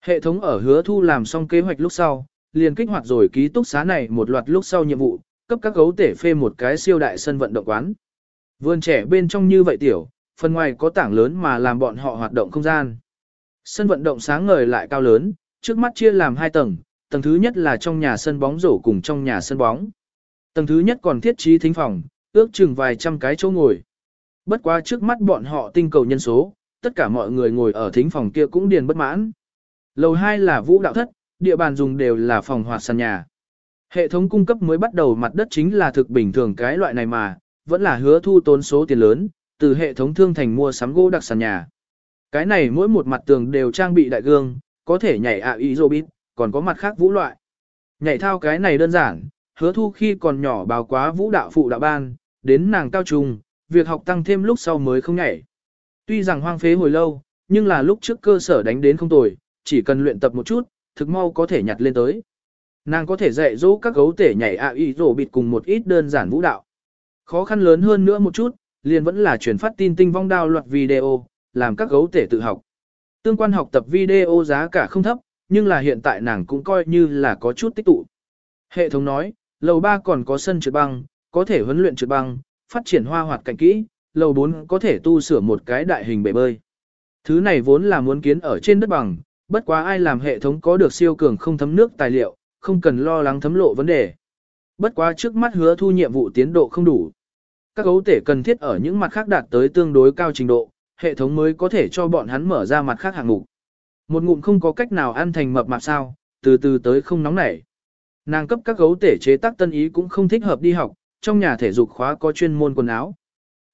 A: Hệ thống ở hứa thu làm xong kế hoạch lúc sau, liền kích hoạt rồi ký túc xá này một loạt lúc sau nhiệm vụ, cấp các gấu tể phê một cái siêu đại sân vận động quán. Vườn trẻ bên trong như vậy tiểu, phần ngoài có tảng lớn mà làm bọn họ hoạt động không gian. Sân vận động sáng ngời lại cao lớn, trước mắt chia làm hai tầng, tầng thứ nhất là trong nhà sân bóng rổ cùng trong nhà sân bóng. Tầng thứ nhất còn thiết trí thính phòng, ước chừng vài trăm cái chỗ ngồi. Bất quá trước mắt bọn họ tinh cầu nhân số, tất cả mọi người ngồi ở thính phòng kia cũng điền bất mãn. Lầu 2 là vũ đạo thất, địa bàn dùng đều là phòng hoạt sàn nhà. Hệ thống cung cấp mới bắt đầu mặt đất chính là thực bình thường cái loại này mà, vẫn là hứa thu tốn số tiền lớn, từ hệ thống thương thành mua sắm gỗ đặc sàn nhà. Cái này mỗi một mặt tường đều trang bị đại gương, có thể nhảy ạ ý robit, còn có mặt khác vũ loại. Nhảy thao cái này đơn giản, hứa thu khi còn nhỏ báo quá vũ đạo phụ đạo ban, đến nàng cao trung, việc học tăng thêm lúc sau mới không nhảy. Tuy rằng hoang phế hồi lâu, nhưng là lúc trước cơ sở đánh đến không tồi, chỉ cần luyện tập một chút, thực mau có thể nhặt lên tới. Nàng có thể dạy dỗ các gấu tể nhảy ạ y rổ bịt cùng một ít đơn giản vũ đạo. Khó khăn lớn hơn nữa một chút, liền vẫn là truyền phát tin tinh vong đao loạt video, làm các gấu tể tự học. Tương quan học tập video giá cả không thấp, nhưng là hiện tại nàng cũng coi như là có chút tích tụ. Hệ thống nói, lầu 3 còn có sân trượt băng, có thể huấn luyện trượt băng, phát triển hoa hoạt cảnh kỹ, lầu 4 có thể tu sửa một cái đại hình bể bơi. Thứ này vốn là muốn kiến ở trên đất bằng, bất quá ai làm hệ thống có được siêu cường không thấm nước tài liệu, không cần lo lắng thấm lộ vấn đề. Bất quá trước mắt hứa thu nhiệm vụ tiến độ không đủ. Các gấu tể cần thiết ở những mặt khác đạt tới tương đối cao trình độ, hệ thống mới có thể cho bọn hắn mở ra mặt khác hạng mục. Một ngụm không có cách nào ăn thành mập mạp sao, từ từ tới không nóng nảy. Nàng cấp các gấu tể chế tác tân ý cũng không thích hợp đi học, trong nhà thể dục khóa có chuyên môn quần áo.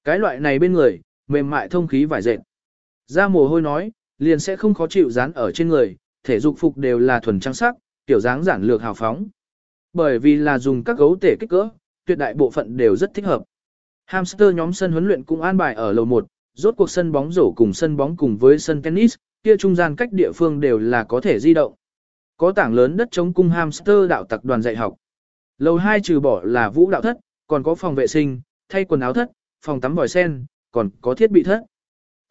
A: Cái loại này bên người, mềm mại thông khí vải dệt. Ra mồ hôi nói, liền sẽ không khó chịu dán ở trên người, thể dục phục đều là thuần trang sắc, tiểu dáng giản lược hào phóng. Bởi vì là dùng các gấu tể kích cỡ, tuyệt đại bộ phận đều rất thích hợp. Hamster nhóm sân huấn luyện cũng an bài ở lầu 1, rốt cuộc sân bóng rổ cùng sân bóng cùng với sân tennis, kia trung gian cách địa phương đều là có thể di động. Có tảng lớn đất chống cung hamster đạo tặc đoàn dạy học. Lầu 2 trừ bỏ là vũ đạo thất, còn có phòng vệ sinh, thay quần áo thất, phòng tắm vòi sen, còn có thiết bị thất.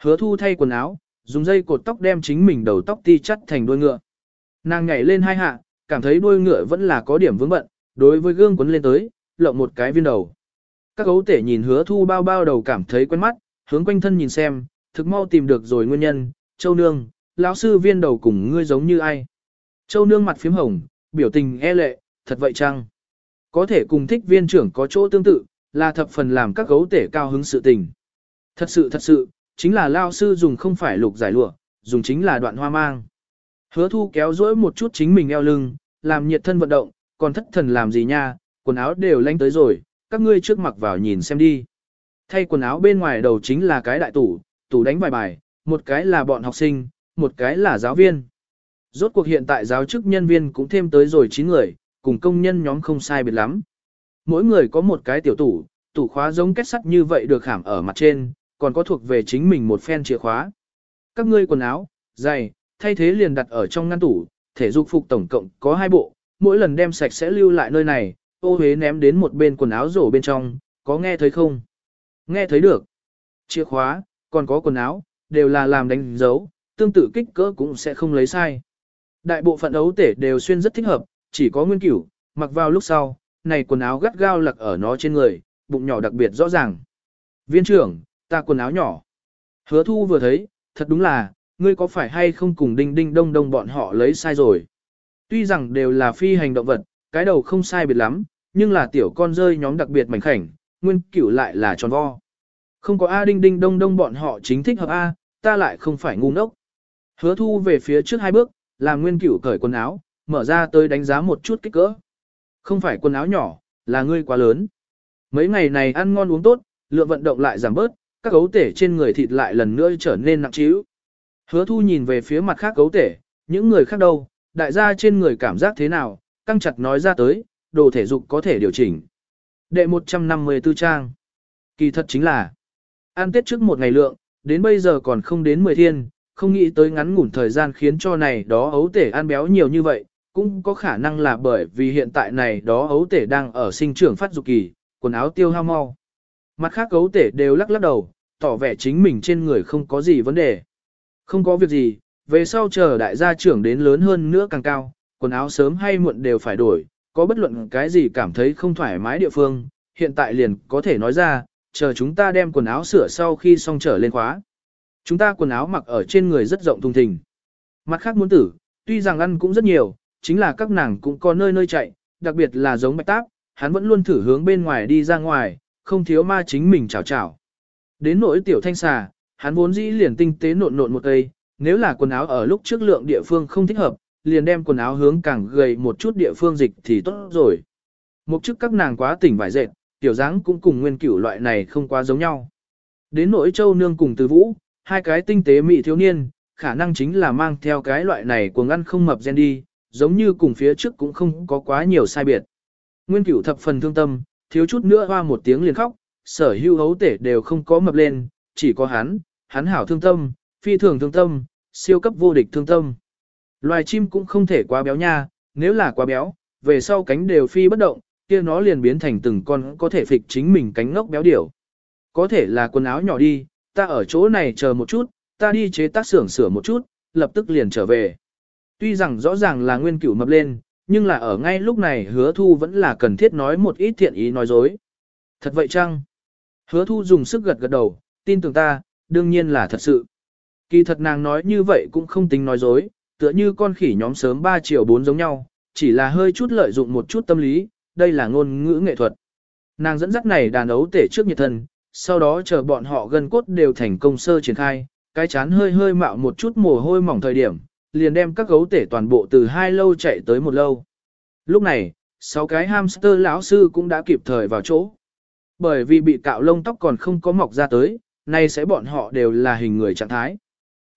A: Hứa thu thay quần áo, dùng dây cột tóc đem chính mình đầu tóc ti chắt thành đuôi ngựa. Nàng nhảy lên hai hạ, cảm thấy đuôi ngựa vẫn là có điểm vướng bận, đối với gương quấn lên tới, lộng một cái viên đầu. Các gấu tể nhìn hứa thu bao bao đầu cảm thấy quen mắt, hướng quanh thân nhìn xem, thực mau tìm được rồi nguyên nhân, châu nương, lão sư viên đầu cùng ngươi giống như ai. Châu nương mặt phím hồng, biểu tình e lệ, thật vậy chăng? Có thể cùng thích viên trưởng có chỗ tương tự, là thập phần làm các gấu tể cao hứng sự tình. Thật sự thật sự, chính là lao sư dùng không phải lục giải lụa, dùng chính là đoạn hoa mang. Hứa thu kéo dỗi một chút chính mình eo lưng, làm nhiệt thân vận động, còn thất thần làm gì nha, quần áo đều lanh tới rồi, các ngươi trước mặc vào nhìn xem đi. Thay quần áo bên ngoài đầu chính là cái đại tủ, tủ đánh bài bài, một cái là bọn học sinh, một cái là giáo viên. Rốt cuộc hiện tại giáo chức nhân viên cũng thêm tới rồi 9 người, cùng công nhân nhóm không sai biệt lắm. Mỗi người có một cái tiểu tủ, tủ khóa giống kết sắt như vậy được khảm ở mặt trên, còn có thuộc về chính mình một phen chìa khóa. Các ngươi quần áo, giày, thay thế liền đặt ở trong ngăn tủ, thể dục phục tổng cộng có hai bộ, mỗi lần đem sạch sẽ lưu lại nơi này, ô huế ném đến một bên quần áo rổ bên trong, có nghe thấy không? Nghe thấy được. Chìa khóa, còn có quần áo, đều là làm đánh dấu, tương tự kích cỡ cũng sẽ không lấy sai. Đại bộ phận ấu tể đều xuyên rất thích hợp, chỉ có nguyên cửu, mặc vào lúc sau, này quần áo gắt gao lặc ở nó trên người, bụng nhỏ đặc biệt rõ ràng. Viên trưởng, ta quần áo nhỏ. Hứa thu vừa thấy, thật đúng là, ngươi có phải hay không cùng đinh đinh đông đông bọn họ lấy sai rồi. Tuy rằng đều là phi hành động vật, cái đầu không sai biệt lắm, nhưng là tiểu con rơi nhóm đặc biệt mảnh khảnh, nguyên cửu lại là tròn vo. Không có A đinh đinh đông đông bọn họ chính thích hợp A, ta lại không phải ngu ngốc. Hứa thu về phía trước hai bước, làm nguyên cửu cởi quần áo, mở ra tới đánh giá một chút kích cỡ. Không phải quần áo nhỏ, là ngươi quá lớn. Mấy ngày này ăn ngon uống tốt, lượng vận động lại giảm bớt, các gấu tể trên người thịt lại lần nữa trở nên nặng trĩu. Hứa thu nhìn về phía mặt khác gấu tể, những người khác đâu, đại gia trên người cảm giác thế nào, căng chặt nói ra tới, đồ thể dục có thể điều chỉnh. Đệ 154 trang. Kỳ thật chính là, ăn tết trước một ngày lượng, đến bây giờ còn không đến 10 thiên, không nghĩ tới ngắn ngủn thời gian khiến cho này đó ấu tể ăn béo nhiều như vậy, cũng có khả năng là bởi vì hiện tại này đó ấu tể đang ở sinh trưởng phát dục kỳ, quần áo tiêu hao mau. Mặt khác ấu tể đều lắc lắc đầu, tỏ vẻ chính mình trên người không có gì vấn đề. Không có việc gì, về sau chờ đại gia trưởng đến lớn hơn nữa càng cao, quần áo sớm hay muộn đều phải đổi, có bất luận cái gì cảm thấy không thoải mái địa phương, hiện tại liền có thể nói ra, chờ chúng ta đem quần áo sửa sau khi xong trở lên khóa. Chúng ta quần áo mặc ở trên người rất rộng thùng thình. Mặt khác muốn tử, tuy rằng ăn cũng rất nhiều, chính là các nàng cũng có nơi nơi chạy, đặc biệt là giống bạch táp, hắn vẫn luôn thử hướng bên ngoài đi ra ngoài, không thiếu ma chính mình chào chào. Đến nỗi tiểu thanh xà, hắn vốn dĩ liền tinh tế nộn nộn một cây, nếu là quần áo ở lúc trước lượng địa phương không thích hợp, liền đem quần áo hướng càng gầy một chút địa phương dịch thì tốt rồi. một chức các nàng quá tỉnh vải dệt, tiểu dáng cũng cùng nguyên cửu loại này không quá giống nhau. Đến nỗi châu nương cùng từ vũ, hai cái tinh tế mị thiếu niên, khả năng chính là mang theo cái loại này của ngăn không mập gen đi, giống như cùng phía trước cũng không có quá nhiều sai biệt. Nguyên cửu thập phần thương tâm, thiếu chút nữa hoa một tiếng liền khóc, sở hưu hấu tể đều không có mập lên, chỉ có hắn, hắn hảo thương tâm, phi thường thương tâm, siêu cấp vô địch thương tâm. Loài chim cũng không thể quá béo nha, nếu là quá béo, về sau cánh đều phi bất động, kia nó liền biến thành từng con có thể phịch chính mình cánh ngốc béo điểu. Có thể là quần áo nhỏ đi, ta ở chỗ này chờ một chút, ta đi chế tác xưởng sửa một chút, lập tức liền trở về. Tuy rằng rõ ràng là nguyên cửu mập lên, nhưng là ở ngay lúc này hứa thu vẫn là cần thiết nói một ít thiện ý nói dối. Thật vậy chăng? Hứa thu dùng sức gật gật đầu, tin tưởng ta, đương nhiên là thật sự. Kỳ thật nàng nói như vậy cũng không tính nói dối, tựa như con khỉ nhóm sớm 3 triệu 4 giống nhau, chỉ là hơi chút lợi dụng một chút tâm lý, đây là ngôn ngữ nghệ thuật. Nàng dẫn dắt này đàn ấu tể trước nhiệt thân, sau đó chờ bọn họ gần cốt đều thành công sơ triển khai, cái chán hơi hơi mạo một chút mồ hôi mỏng thời điểm, liền đem các gấu tể toàn bộ từ hai lâu chạy tới một lâu. Lúc này, sáu cái hamster lão sư cũng đã kịp thời vào chỗ. Bởi vì bị cạo lông tóc còn không có mọc ra tới, nay sẽ bọn họ đều là hình người trạng thái.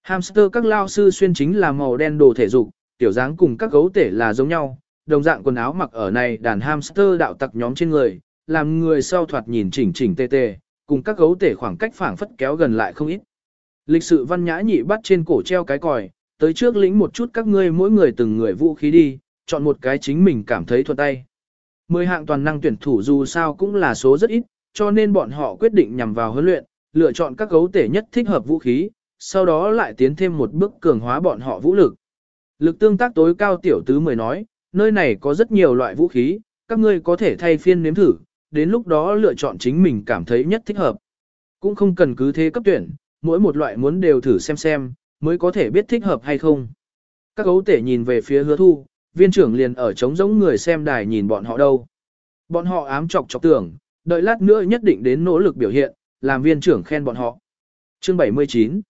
A: Hamster các lao sư xuyên chính là màu đen đồ thể dục, tiểu dáng cùng các gấu tể là giống nhau, đồng dạng quần áo mặc ở này đàn hamster đạo tặc nhóm trên người, làm người sau thoạt nhìn chỉnh chỉnh tê tê, cùng các gấu tể khoảng cách phảng phất kéo gần lại không ít. Lịch sự văn nhã nhị bắt trên cổ treo cái còi, tới trước lĩnh một chút các ngươi mỗi người từng người vũ khí đi, chọn một cái chính mình cảm thấy thuận tay. Mười hạng toàn năng tuyển thủ dù sao cũng là số rất ít, cho nên bọn họ quyết định nhằm vào huấn luyện, lựa chọn các gấu tể nhất thích hợp vũ khí, sau đó lại tiến thêm một bước cường hóa bọn họ vũ lực. Lực tương tác tối cao tiểu tứ mười nói, nơi này có rất nhiều loại vũ khí, các ngươi có thể thay phiên nếm thử, đến lúc đó lựa chọn chính mình cảm thấy nhất thích hợp. Cũng không cần cứ thế cấp tuyển, mỗi một loại muốn đều thử xem xem, mới có thể biết thích hợp hay không. Các gấu tể nhìn về phía hứa thu, viên trưởng liền ở trống giống người xem đài nhìn bọn họ đâu. Bọn họ ám chọc chọc tưởng, đợi lát nữa nhất định đến nỗ lực biểu hiện, làm viên trưởng khen bọn họ. Chương 79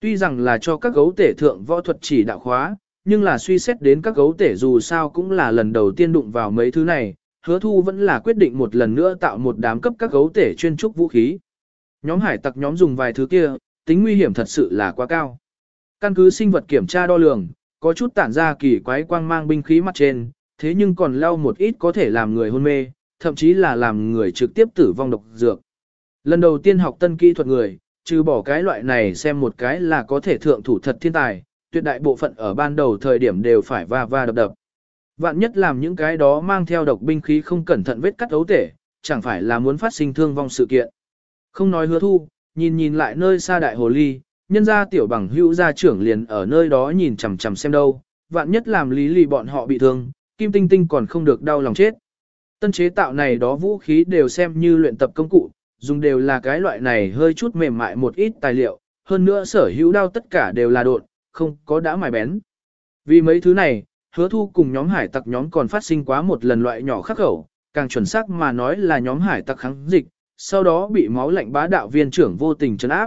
A: Tuy rằng là cho các gấu tể thượng võ thuật chỉ đạo khóa, nhưng là suy xét đến các gấu tể dù sao cũng là lần đầu tiên đụng vào mấy thứ này, hứa thu vẫn là quyết định một lần nữa tạo một đám cấp các gấu tể chuyên trúc vũ khí. Nhóm hải tặc nhóm dùng vài thứ kia, tính nguy hiểm thật sự là quá cao. Căn cứ sinh vật kiểm tra đo lường, có chút tản ra kỳ quái quang mang binh khí mặt trên, thế nhưng còn leo một ít có thể làm người hôn mê, thậm chí là làm người trực tiếp tử vong độc dược. Lần đầu tiên học tân kỹ thuật người, trừ bỏ cái loại này xem một cái là có thể thượng thủ thật thiên tài, tuyệt đại bộ phận ở ban đầu thời điểm đều phải va va đập đập. Vạn nhất làm những cái đó mang theo độc binh khí không cẩn thận vết cắt ấu tể, chẳng phải là muốn phát sinh thương vong sự kiện. Không nói hứa thu, nhìn nhìn lại nơi xa đại hồ ly, nhân gia tiểu bằng hữu gia trưởng liền ở nơi đó nhìn chằm chằm xem đâu, vạn nhất làm lý lì bọn họ bị thương, kim tinh tinh còn không được đau lòng chết. Tân chế tạo này đó vũ khí đều xem như luyện tập công cụ, dùng đều là cái loại này hơi chút mềm mại một ít tài liệu, hơn nữa sở hữu đao tất cả đều là đột, không có đã mài bén. Vì mấy thứ này, hứa thu cùng nhóm hải tặc nhóm còn phát sinh quá một lần loại nhỏ khắc khẩu, càng chuẩn xác mà nói là nhóm hải tặc kháng dịch, sau đó bị máu lạnh bá đạo viên trưởng vô tình chấn áp.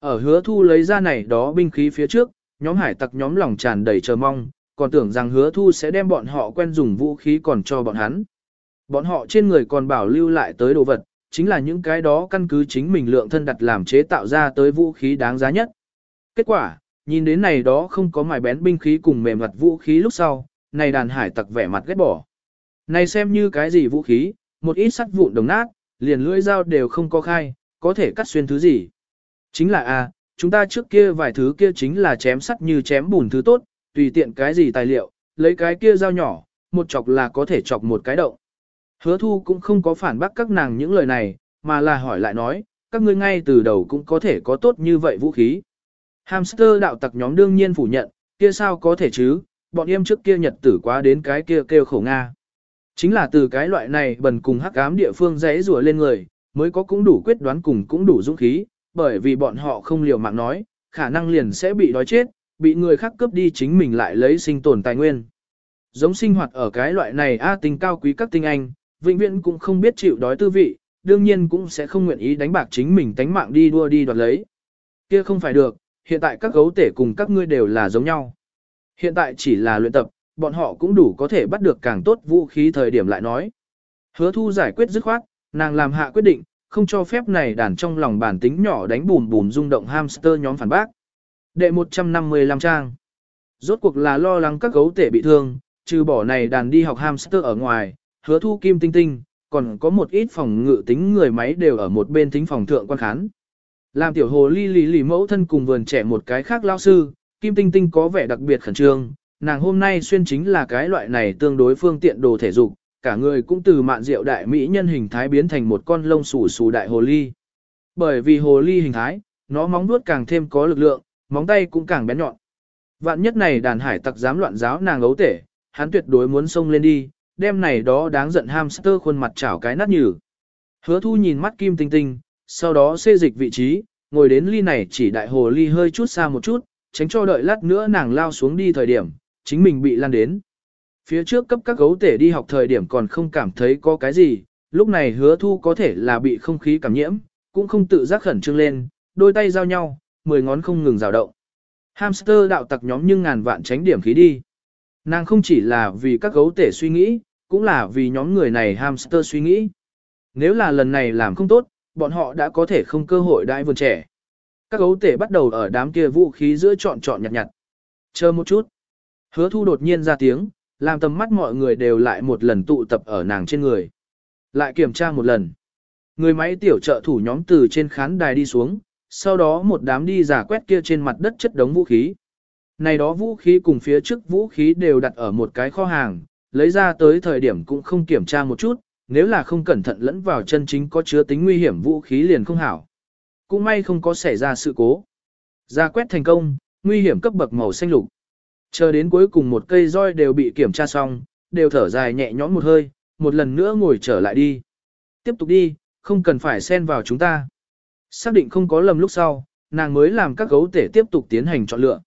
A: Ở hứa thu lấy ra này đó binh khí phía trước, nhóm hải tặc nhóm lòng tràn đầy chờ mong, còn tưởng rằng hứa thu sẽ đem bọn họ quen dùng vũ khí còn cho bọn hắn. Bọn họ trên người còn bảo lưu lại tới đồ vật, chính là những cái đó căn cứ chính mình lượng thân đặt làm chế tạo ra tới vũ khí đáng giá nhất. Kết quả, nhìn đến này đó không có mài bén binh khí cùng mềm mặt vũ khí lúc sau, này đàn hải tặc vẻ mặt ghét bỏ. Này xem như cái gì vũ khí, một ít sắt vụn đồng nát, liền lưỡi dao đều không có khai, có thể cắt xuyên thứ gì. Chính là a, chúng ta trước kia vài thứ kia chính là chém sắt như chém bùn thứ tốt, tùy tiện cái gì tài liệu, lấy cái kia dao nhỏ, một chọc là có thể chọc một cái động. Hứa thu cũng không có phản bác các nàng những lời này, mà là hỏi lại nói, các ngươi ngay từ đầu cũng có thể có tốt như vậy vũ khí. Hamster đạo tặc nhóm đương nhiên phủ nhận, kia sao có thể chứ, bọn em trước kia nhật tử quá đến cái kia kêu khổ Nga. Chính là từ cái loại này bần cùng hắc ám địa phương rẽ rùa lên người, mới có cũng đủ quyết đoán cùng cũng đủ dũng khí, bởi vì bọn họ không liều mạng nói, khả năng liền sẽ bị đói chết, bị người khác cướp đi chính mình lại lấy sinh tồn tài nguyên. Giống sinh hoạt ở cái loại này a tình cao quý các tinh anh, vĩnh viễn cũng không biết chịu đói tư vị, đương nhiên cũng sẽ không nguyện ý đánh bạc chính mình tánh mạng đi đua đi đoạt lấy. Kia không phải được, hiện tại các gấu tể cùng các ngươi đều là giống nhau. Hiện tại chỉ là luyện tập, bọn họ cũng đủ có thể bắt được càng tốt vũ khí thời điểm lại nói. Hứa thu giải quyết dứt khoát, nàng làm hạ quyết định, không cho phép này đàn trong lòng bản tính nhỏ đánh bùm bùm rung động hamster nhóm phản bác. Đệ 155 trang. Rốt cuộc là lo lắng các gấu tể bị thương, trừ bỏ này đàn đi học hamster ở ngoài, hứa thu kim tinh tinh, còn có một ít phòng ngự tính người máy đều ở một bên tính phòng thượng quan khán. Làm tiểu hồ ly lì lì mẫu thân cùng vườn trẻ một cái khác lao sư, kim tinh tinh có vẻ đặc biệt khẩn trương, nàng hôm nay xuyên chính là cái loại này tương đối phương tiện đồ thể dục, cả người cũng từ mạn rượu đại mỹ nhân hình thái biến thành một con lông xù xù đại hồ ly. Bởi vì hồ ly hình thái, nó móng vuốt càng thêm có lực lượng, móng tay cũng càng bén nhọn. Vạn nhất này đàn hải tặc dám loạn giáo nàng ấu tể, hắn tuyệt đối muốn xông lên đi, đem này đó đáng giận hamster khuôn mặt chảo cái nát nhừ. Hứa thu nhìn mắt kim tinh tinh, sau đó xê dịch vị trí, ngồi đến ly này chỉ đại hồ ly hơi chút xa một chút, tránh cho đợi lát nữa nàng lao xuống đi thời điểm, chính mình bị lan đến. Phía trước cấp các gấu tể đi học thời điểm còn không cảm thấy có cái gì, lúc này hứa thu có thể là bị không khí cảm nhiễm, cũng không tự giác khẩn trương lên, đôi tay giao nhau, mười ngón không ngừng rào động. Hamster đạo tặc nhóm nhưng ngàn vạn tránh điểm khí đi. Nàng không chỉ là vì các gấu tể suy nghĩ, cũng là vì nhóm người này hamster suy nghĩ. Nếu là lần này làm không tốt, bọn họ đã có thể không cơ hội đãi vườn trẻ. Các gấu tể bắt đầu ở đám kia vũ khí giữa chọn chọn nhặt nhặt. Chờ một chút. Hứa thu đột nhiên ra tiếng, làm tầm mắt mọi người đều lại một lần tụ tập ở nàng trên người. Lại kiểm tra một lần. Người máy tiểu trợ thủ nhóm từ trên khán đài đi xuống, sau đó một đám đi giả quét kia trên mặt đất chất đống vũ khí. Này đó vũ khí cùng phía trước vũ khí đều đặt ở một cái kho hàng, lấy ra tới thời điểm cũng không kiểm tra một chút, nếu là không cẩn thận lẫn vào chân chính có chứa tính nguy hiểm vũ khí liền không hảo. Cũng may không có xảy ra sự cố. Ra quét thành công, nguy hiểm cấp bậc màu xanh lục. Chờ đến cuối cùng một cây roi đều bị kiểm tra xong, đều thở dài nhẹ nhõm một hơi, một lần nữa ngồi trở lại đi. Tiếp tục đi, không cần phải xen vào chúng ta. Xác định không có lầm lúc sau, nàng mới làm các gấu tể tiếp tục tiến hành chọn lựa.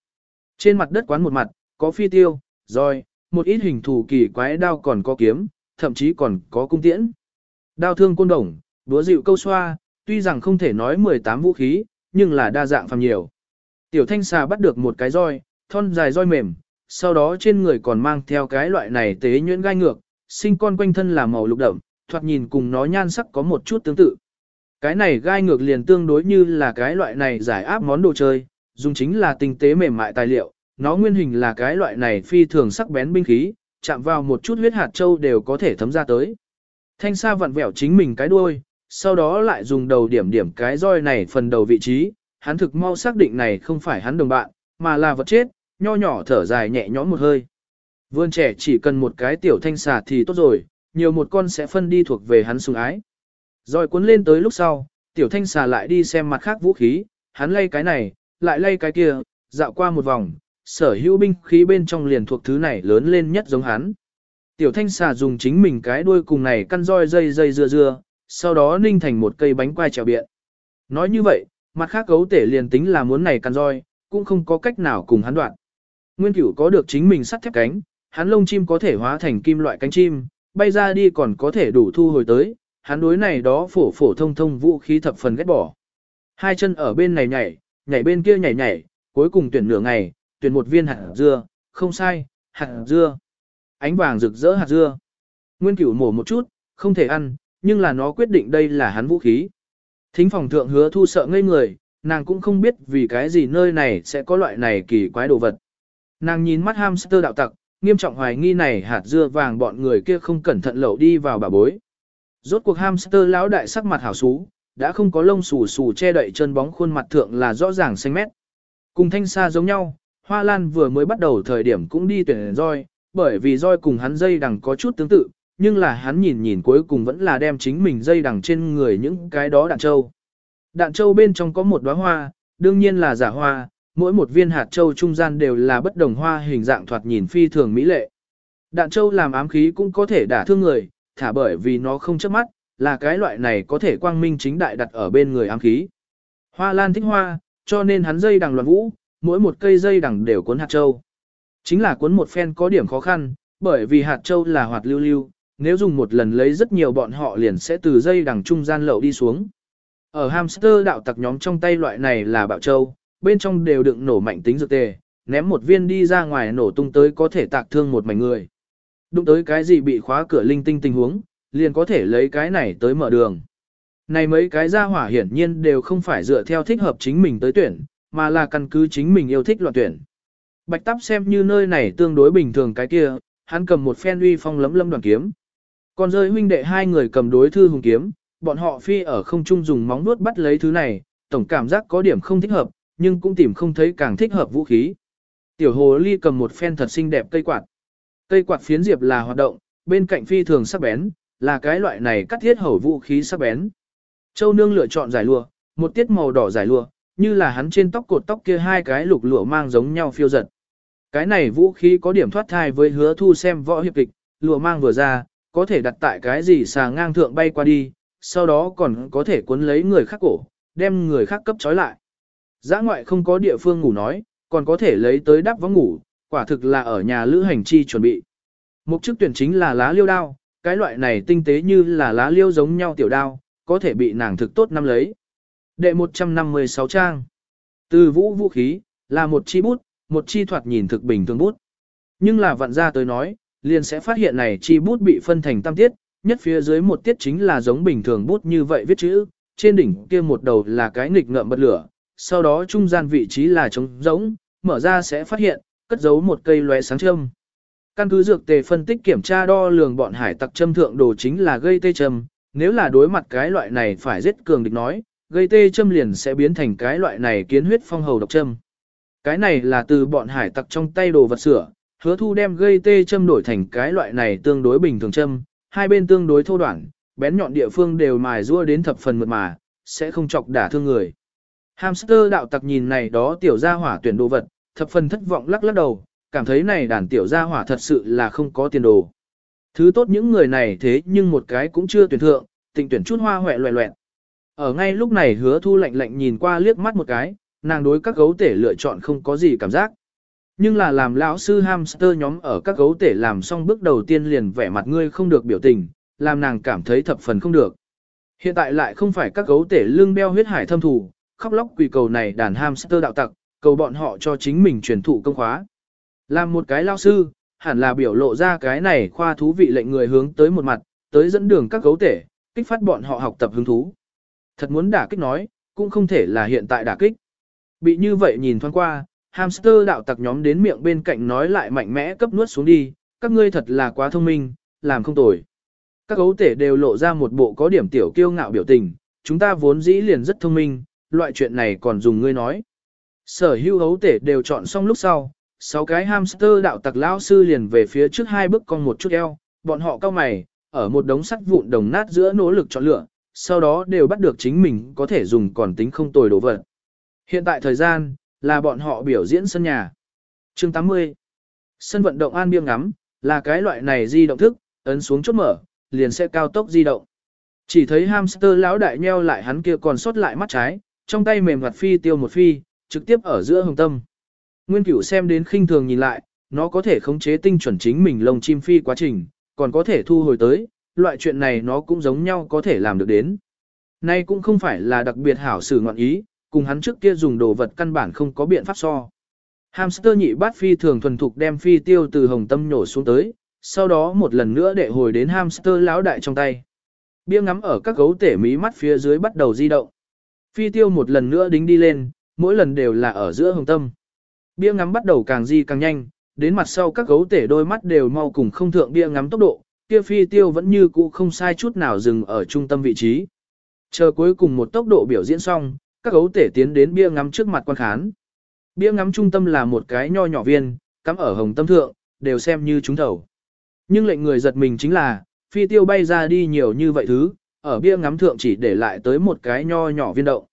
A: Trên mặt đất quán một mặt, có phi tiêu, roi, một ít hình thù kỳ quái đao còn có kiếm, thậm chí còn có cung tiễn. Đao thương côn đồng, đúa dịu câu xoa, tuy rằng không thể nói 18 vũ khí, nhưng là đa dạng phàm nhiều. Tiểu thanh xà bắt được một cái roi, thon dài roi mềm, sau đó trên người còn mang theo cái loại này tế nhuyễn gai ngược, sinh con quanh thân là màu lục đậm, thoạt nhìn cùng nó nhan sắc có một chút tương tự. Cái này gai ngược liền tương đối như là cái loại này giải áp món đồ chơi, dùng chính là tinh tế mềm mại tài liệu, nó nguyên hình là cái loại này phi thường sắc bén binh khí, chạm vào một chút huyết hạt châu đều có thể thấm ra tới. Thanh sa vặn vẹo chính mình cái đuôi, sau đó lại dùng đầu điểm điểm cái roi này phần đầu vị trí, hắn thực mau xác định này không phải hắn đồng bạn, mà là vật chết, nho nhỏ thở dài nhẹ nhõm một hơi. Vườn trẻ chỉ cần một cái tiểu thanh xà thì tốt rồi, nhiều một con sẽ phân đi thuộc về hắn sùng ái. Rồi cuốn lên tới lúc sau, tiểu thanh xà lại đi xem mặt khác vũ khí, hắn lay cái này, lại lay cái kia, dạo qua một vòng, sở hữu binh khí bên trong liền thuộc thứ này lớn lên nhất giống hắn. Tiểu thanh xà dùng chính mình cái đuôi cùng này căn roi dây dây dưa dưa, sau đó ninh thành một cây bánh quai trèo biện. Nói như vậy, mặt khác gấu tể liền tính là muốn này căn roi, cũng không có cách nào cùng hắn đoạn. Nguyên cửu có được chính mình sắt thép cánh, hắn lông chim có thể hóa thành kim loại cánh chim, bay ra đi còn có thể đủ thu hồi tới, hắn đối này đó phổ phổ thông thông vũ khí thập phần ghét bỏ. Hai chân ở bên này nhảy, nhảy bên kia nhảy nhảy, cuối cùng tuyển nửa ngày, tuyển một viên hạt dưa, không sai, hạt dưa. Ánh vàng rực rỡ hạt dưa. Nguyên cửu mổ một chút, không thể ăn, nhưng là nó quyết định đây là hắn vũ khí. Thính phòng thượng hứa thu sợ ngây người, nàng cũng không biết vì cái gì nơi này sẽ có loại này kỳ quái đồ vật. Nàng nhìn mắt hamster đạo tặc, nghiêm trọng hoài nghi này hạt dưa vàng bọn người kia không cẩn thận lậu đi vào bà bối. Rốt cuộc hamster lão đại sắc mặt hảo xú, đã không có lông xù xù che đậy chân bóng khuôn mặt thượng là rõ ràng xanh mét. Cùng thanh xa giống nhau, Hoa Lan vừa mới bắt đầu thời điểm cũng đi tuyển roi, bởi vì roi cùng hắn dây đằng có chút tương tự, nhưng là hắn nhìn nhìn cuối cùng vẫn là đem chính mình dây đằng trên người những cái đó đạn châu. Đạn châu bên trong có một đóa hoa, đương nhiên là giả hoa, mỗi một viên hạt châu trung gian đều là bất đồng hoa hình dạng thoạt nhìn phi thường mỹ lệ. Đạn châu làm ám khí cũng có thể đả thương người, thả bởi vì nó không chớp mắt, là cái loại này có thể quang minh chính đại đặt ở bên người ám khí. Hoa lan thích hoa, cho nên hắn dây đằng loạn vũ, mỗi một cây dây đằng đều cuốn hạt châu. Chính là cuốn một phen có điểm khó khăn, bởi vì hạt châu là hoạt lưu lưu, nếu dùng một lần lấy rất nhiều bọn họ liền sẽ từ dây đằng trung gian lậu đi xuống. Ở hamster đạo tặc nhóm trong tay loại này là bạo châu, bên trong đều đựng nổ mạnh tính dược tề, ném một viên đi ra ngoài nổ tung tới có thể tạc thương một mảnh người. Đụng tới cái gì bị khóa cửa linh tinh tình huống, liền có thể lấy cái này tới mở đường. Này mấy cái gia hỏa hiển nhiên đều không phải dựa theo thích hợp chính mình tới tuyển, mà là căn cứ chính mình yêu thích loạn tuyển. Bạch tắp xem như nơi này tương đối bình thường cái kia, hắn cầm một phen uy phong lấm lâm đoàn kiếm. Còn rơi huynh đệ hai người cầm đối thư hùng kiếm, bọn họ phi ở không trung dùng móng nuốt bắt lấy thứ này, tổng cảm giác có điểm không thích hợp, nhưng cũng tìm không thấy càng thích hợp vũ khí. Tiểu hồ ly cầm một phen thật xinh đẹp cây quạt. Cây quạt phiến diệp là hoạt động, bên cạnh phi thường sắc bén, là cái loại này cắt thiết hầu vũ khí sắc bén. Châu nương lựa chọn giải lụa, một tiết màu đỏ giải lụa, như là hắn trên tóc cột tóc kia hai cái lục lụa mang giống nhau phiêu giật. Cái này vũ khí có điểm thoát thai với hứa thu xem võ hiệp kịch, lụa mang vừa ra, có thể đặt tại cái gì xà ngang thượng bay qua đi, sau đó còn có thể cuốn lấy người khác cổ, đem người khác cấp trói lại. Giã ngoại không có địa phương ngủ nói, còn có thể lấy tới đắp võng ngủ, quả thực là ở nhà lữ hành chi chuẩn bị. Mục chức tuyển chính là lá liêu đao, cái loại này tinh tế như là lá liêu giống nhau tiểu đao, có thể bị nàng thực tốt năm lấy. Đệ 156 trang. Từ vũ vũ khí, là một chi bút, một chi thoạt nhìn thực bình thường bút. Nhưng là vặn ra tới nói, liền sẽ phát hiện này chi bút bị phân thành tam tiết, nhất phía dưới một tiết chính là giống bình thường bút như vậy viết chữ, trên đỉnh kia một đầu là cái nghịch ngợm bật lửa, sau đó trung gian vị trí là trống rỗng, mở ra sẽ phát hiện, cất giấu một cây lóe sáng châm. Căn cứ dược tề phân tích kiểm tra đo lường bọn hải tặc châm thượng đồ chính là gây tê châm, nếu là đối mặt cái loại này phải giết cường địch nói, gây tê châm liền sẽ biến thành cái loại này kiến huyết phong hầu độc châm. Cái này là từ bọn hải tặc trong tay đồ vật sửa, hứa thu đem gây tê châm đổi thành cái loại này tương đối bình thường châm, hai bên tương đối thô đoạn, bén nhọn địa phương đều mài rua đến thập phần mượt mà, sẽ không chọc đả thương người. Hamster đạo tặc nhìn này đó tiểu gia hỏa tuyển đồ vật, thập phần thất vọng lắc lắc đầu, cảm thấy này đàn tiểu gia hỏa thật sự là không có tiền đồ. Thứ tốt những người này thế nhưng một cái cũng chưa tuyển thượng, tình tuyển chút hoa hoẹ loẹ loẹn. Ở ngay lúc này hứa thu lạnh lạnh nhìn qua liếc mắt một cái, nàng đối các gấu tể lựa chọn không có gì cảm giác. Nhưng là làm lão sư hamster nhóm ở các gấu tể làm xong bước đầu tiên liền vẻ mặt ngươi không được biểu tình, làm nàng cảm thấy thập phần không được. Hiện tại lại không phải các gấu tể lưng beo huyết hải thâm thủ, khóc lóc quỳ cầu này đàn hamster đạo tặc, cầu bọn họ cho chính mình truyền thụ công khóa. Làm một cái lao sư, hẳn là biểu lộ ra cái này khoa thú vị lệnh người hướng tới một mặt, tới dẫn đường các gấu tể, kích phát bọn họ học tập hứng thú. Thật muốn đả kích nói, cũng không thể là hiện tại đả kích. Bị như vậy nhìn thoáng qua, hamster đạo tặc nhóm đến miệng bên cạnh nói lại mạnh mẽ cấp nuốt xuống đi, các ngươi thật là quá thông minh, làm không tồi. Các gấu tể đều lộ ra một bộ có điểm tiểu kiêu ngạo biểu tình, chúng ta vốn dĩ liền rất thông minh, loại chuyện này còn dùng ngươi nói. Sở hữu gấu tể đều chọn xong lúc sau, sáu cái hamster đạo tặc lao sư liền về phía trước hai bước con một chút eo, bọn họ cao mày, ở một đống sắt vụn đồng nát giữa nỗ lực chọn lựa, sau đó đều bắt được chính mình có thể dùng còn tính không tồi đồ vật. Hiện tại thời gian, là bọn họ biểu diễn sân nhà. Chương 80 Sân vận động an biêng ngắm, là cái loại này di động thức, ấn xuống chốt mở, liền sẽ cao tốc di động. Chỉ thấy hamster lão đại nheo lại hắn kia còn sót lại mắt trái, trong tay mềm hoạt phi tiêu một phi, trực tiếp ở giữa hồng tâm. Nguyên cửu xem đến khinh thường nhìn lại, nó có thể khống chế tinh chuẩn chính mình lông chim phi quá trình, còn có thể thu hồi tới, loại chuyện này nó cũng giống nhau có thể làm được đến. Nay cũng không phải là đặc biệt hảo sử ngọn ý, cùng hắn trước kia dùng đồ vật căn bản không có biện pháp so. Hamster nhị bát phi thường thuần thục đem phi tiêu từ hồng tâm nhổ xuống tới, sau đó một lần nữa để hồi đến hamster lão đại trong tay. Bia ngắm ở các gấu tể mí mắt phía dưới bắt đầu di động. Phi tiêu một lần nữa đính đi lên, mỗi lần đều là ở giữa hồng tâm. Bia ngắm bắt đầu càng di càng nhanh, đến mặt sau các gấu tể đôi mắt đều mau cùng không thượng bia ngắm tốc độ, kia phi tiêu vẫn như cũ không sai chút nào dừng ở trung tâm vị trí. Chờ cuối cùng một tốc độ biểu diễn xong, các gấu tể tiến đến bia ngắm trước mặt quan khán. Bia ngắm trung tâm là một cái nho nhỏ viên, cắm ở hồng tâm thượng, đều xem như trúng thầu. Nhưng lệnh người giật mình chính là, phi tiêu bay ra đi nhiều như vậy thứ, ở bia ngắm thượng chỉ để lại tới một cái nho nhỏ viên động.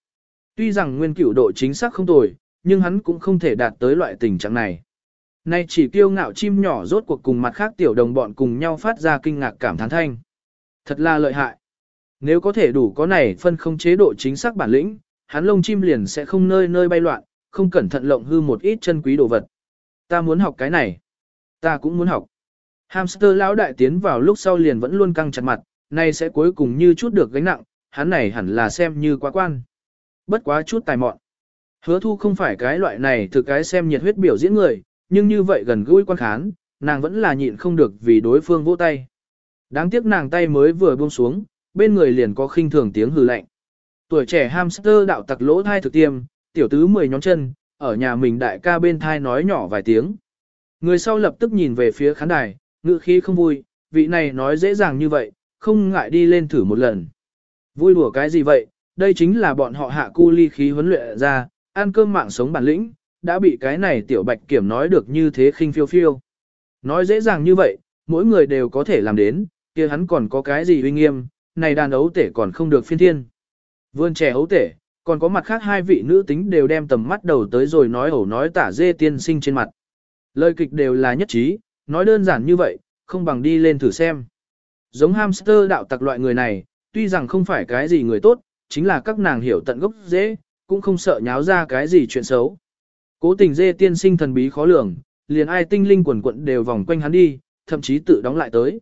A: Tuy rằng nguyên cửu độ chính xác không tồi, nhưng hắn cũng không thể đạt tới loại tình trạng này. Nay chỉ kiêu ngạo chim nhỏ rốt cuộc cùng mặt khác tiểu đồng bọn cùng nhau phát ra kinh ngạc cảm thán thanh. Thật là lợi hại. Nếu có thể đủ có này phân không chế độ chính xác bản lĩnh, hắn lông chim liền sẽ không nơi nơi bay loạn, không cẩn thận lộng hư một ít chân quý đồ vật. Ta muốn học cái này. Ta cũng muốn học. Hamster lão đại tiến vào lúc sau liền vẫn luôn căng chặt mặt, nay sẽ cuối cùng như chút được gánh nặng, hắn này hẳn là xem như quá quan. Bất quá chút tài mọn. Hứa thu không phải cái loại này thực cái xem nhiệt huyết biểu diễn người, nhưng như vậy gần gũi quan khán, nàng vẫn là nhịn không được vì đối phương vỗ tay. Đáng tiếc nàng tay mới vừa buông xuống, bên người liền có khinh thường tiếng hừ lạnh. Tuổi trẻ hamster đạo tặc lỗ thai thực tiêm, tiểu tứ mười nhóm chân, ở nhà mình đại ca bên thai nói nhỏ vài tiếng. Người sau lập tức nhìn về phía khán đài, ngữ khí không vui, vị này nói dễ dàng như vậy, không ngại đi lên thử một lần. Vui đùa cái gì vậy, đây chính là bọn họ hạ cu ly khí huấn luyện ra, ăn cơm mạng sống bản lĩnh, đã bị cái này tiểu bạch kiểm nói được như thế khinh phiêu phiêu. Nói dễ dàng như vậy, mỗi người đều có thể làm đến, kia hắn còn có cái gì uy nghiêm, này đàn ấu tể còn không được phiên thiên. Vươn trẻ ấu tể, còn có mặt khác hai vị nữ tính đều đem tầm mắt đầu tới rồi nói ẩu nói tả dê tiên sinh trên mặt. Lời kịch đều là nhất trí, nói đơn giản như vậy, không bằng đi lên thử xem. Giống hamster đạo tặc loại người này, tuy rằng không phải cái gì người tốt, chính là các nàng hiểu tận gốc dễ, cũng không sợ nháo ra cái gì chuyện xấu. Cố tình dê tiên sinh thần bí khó lường, liền ai tinh linh quần quận đều vòng quanh hắn đi, thậm chí tự đóng lại tới.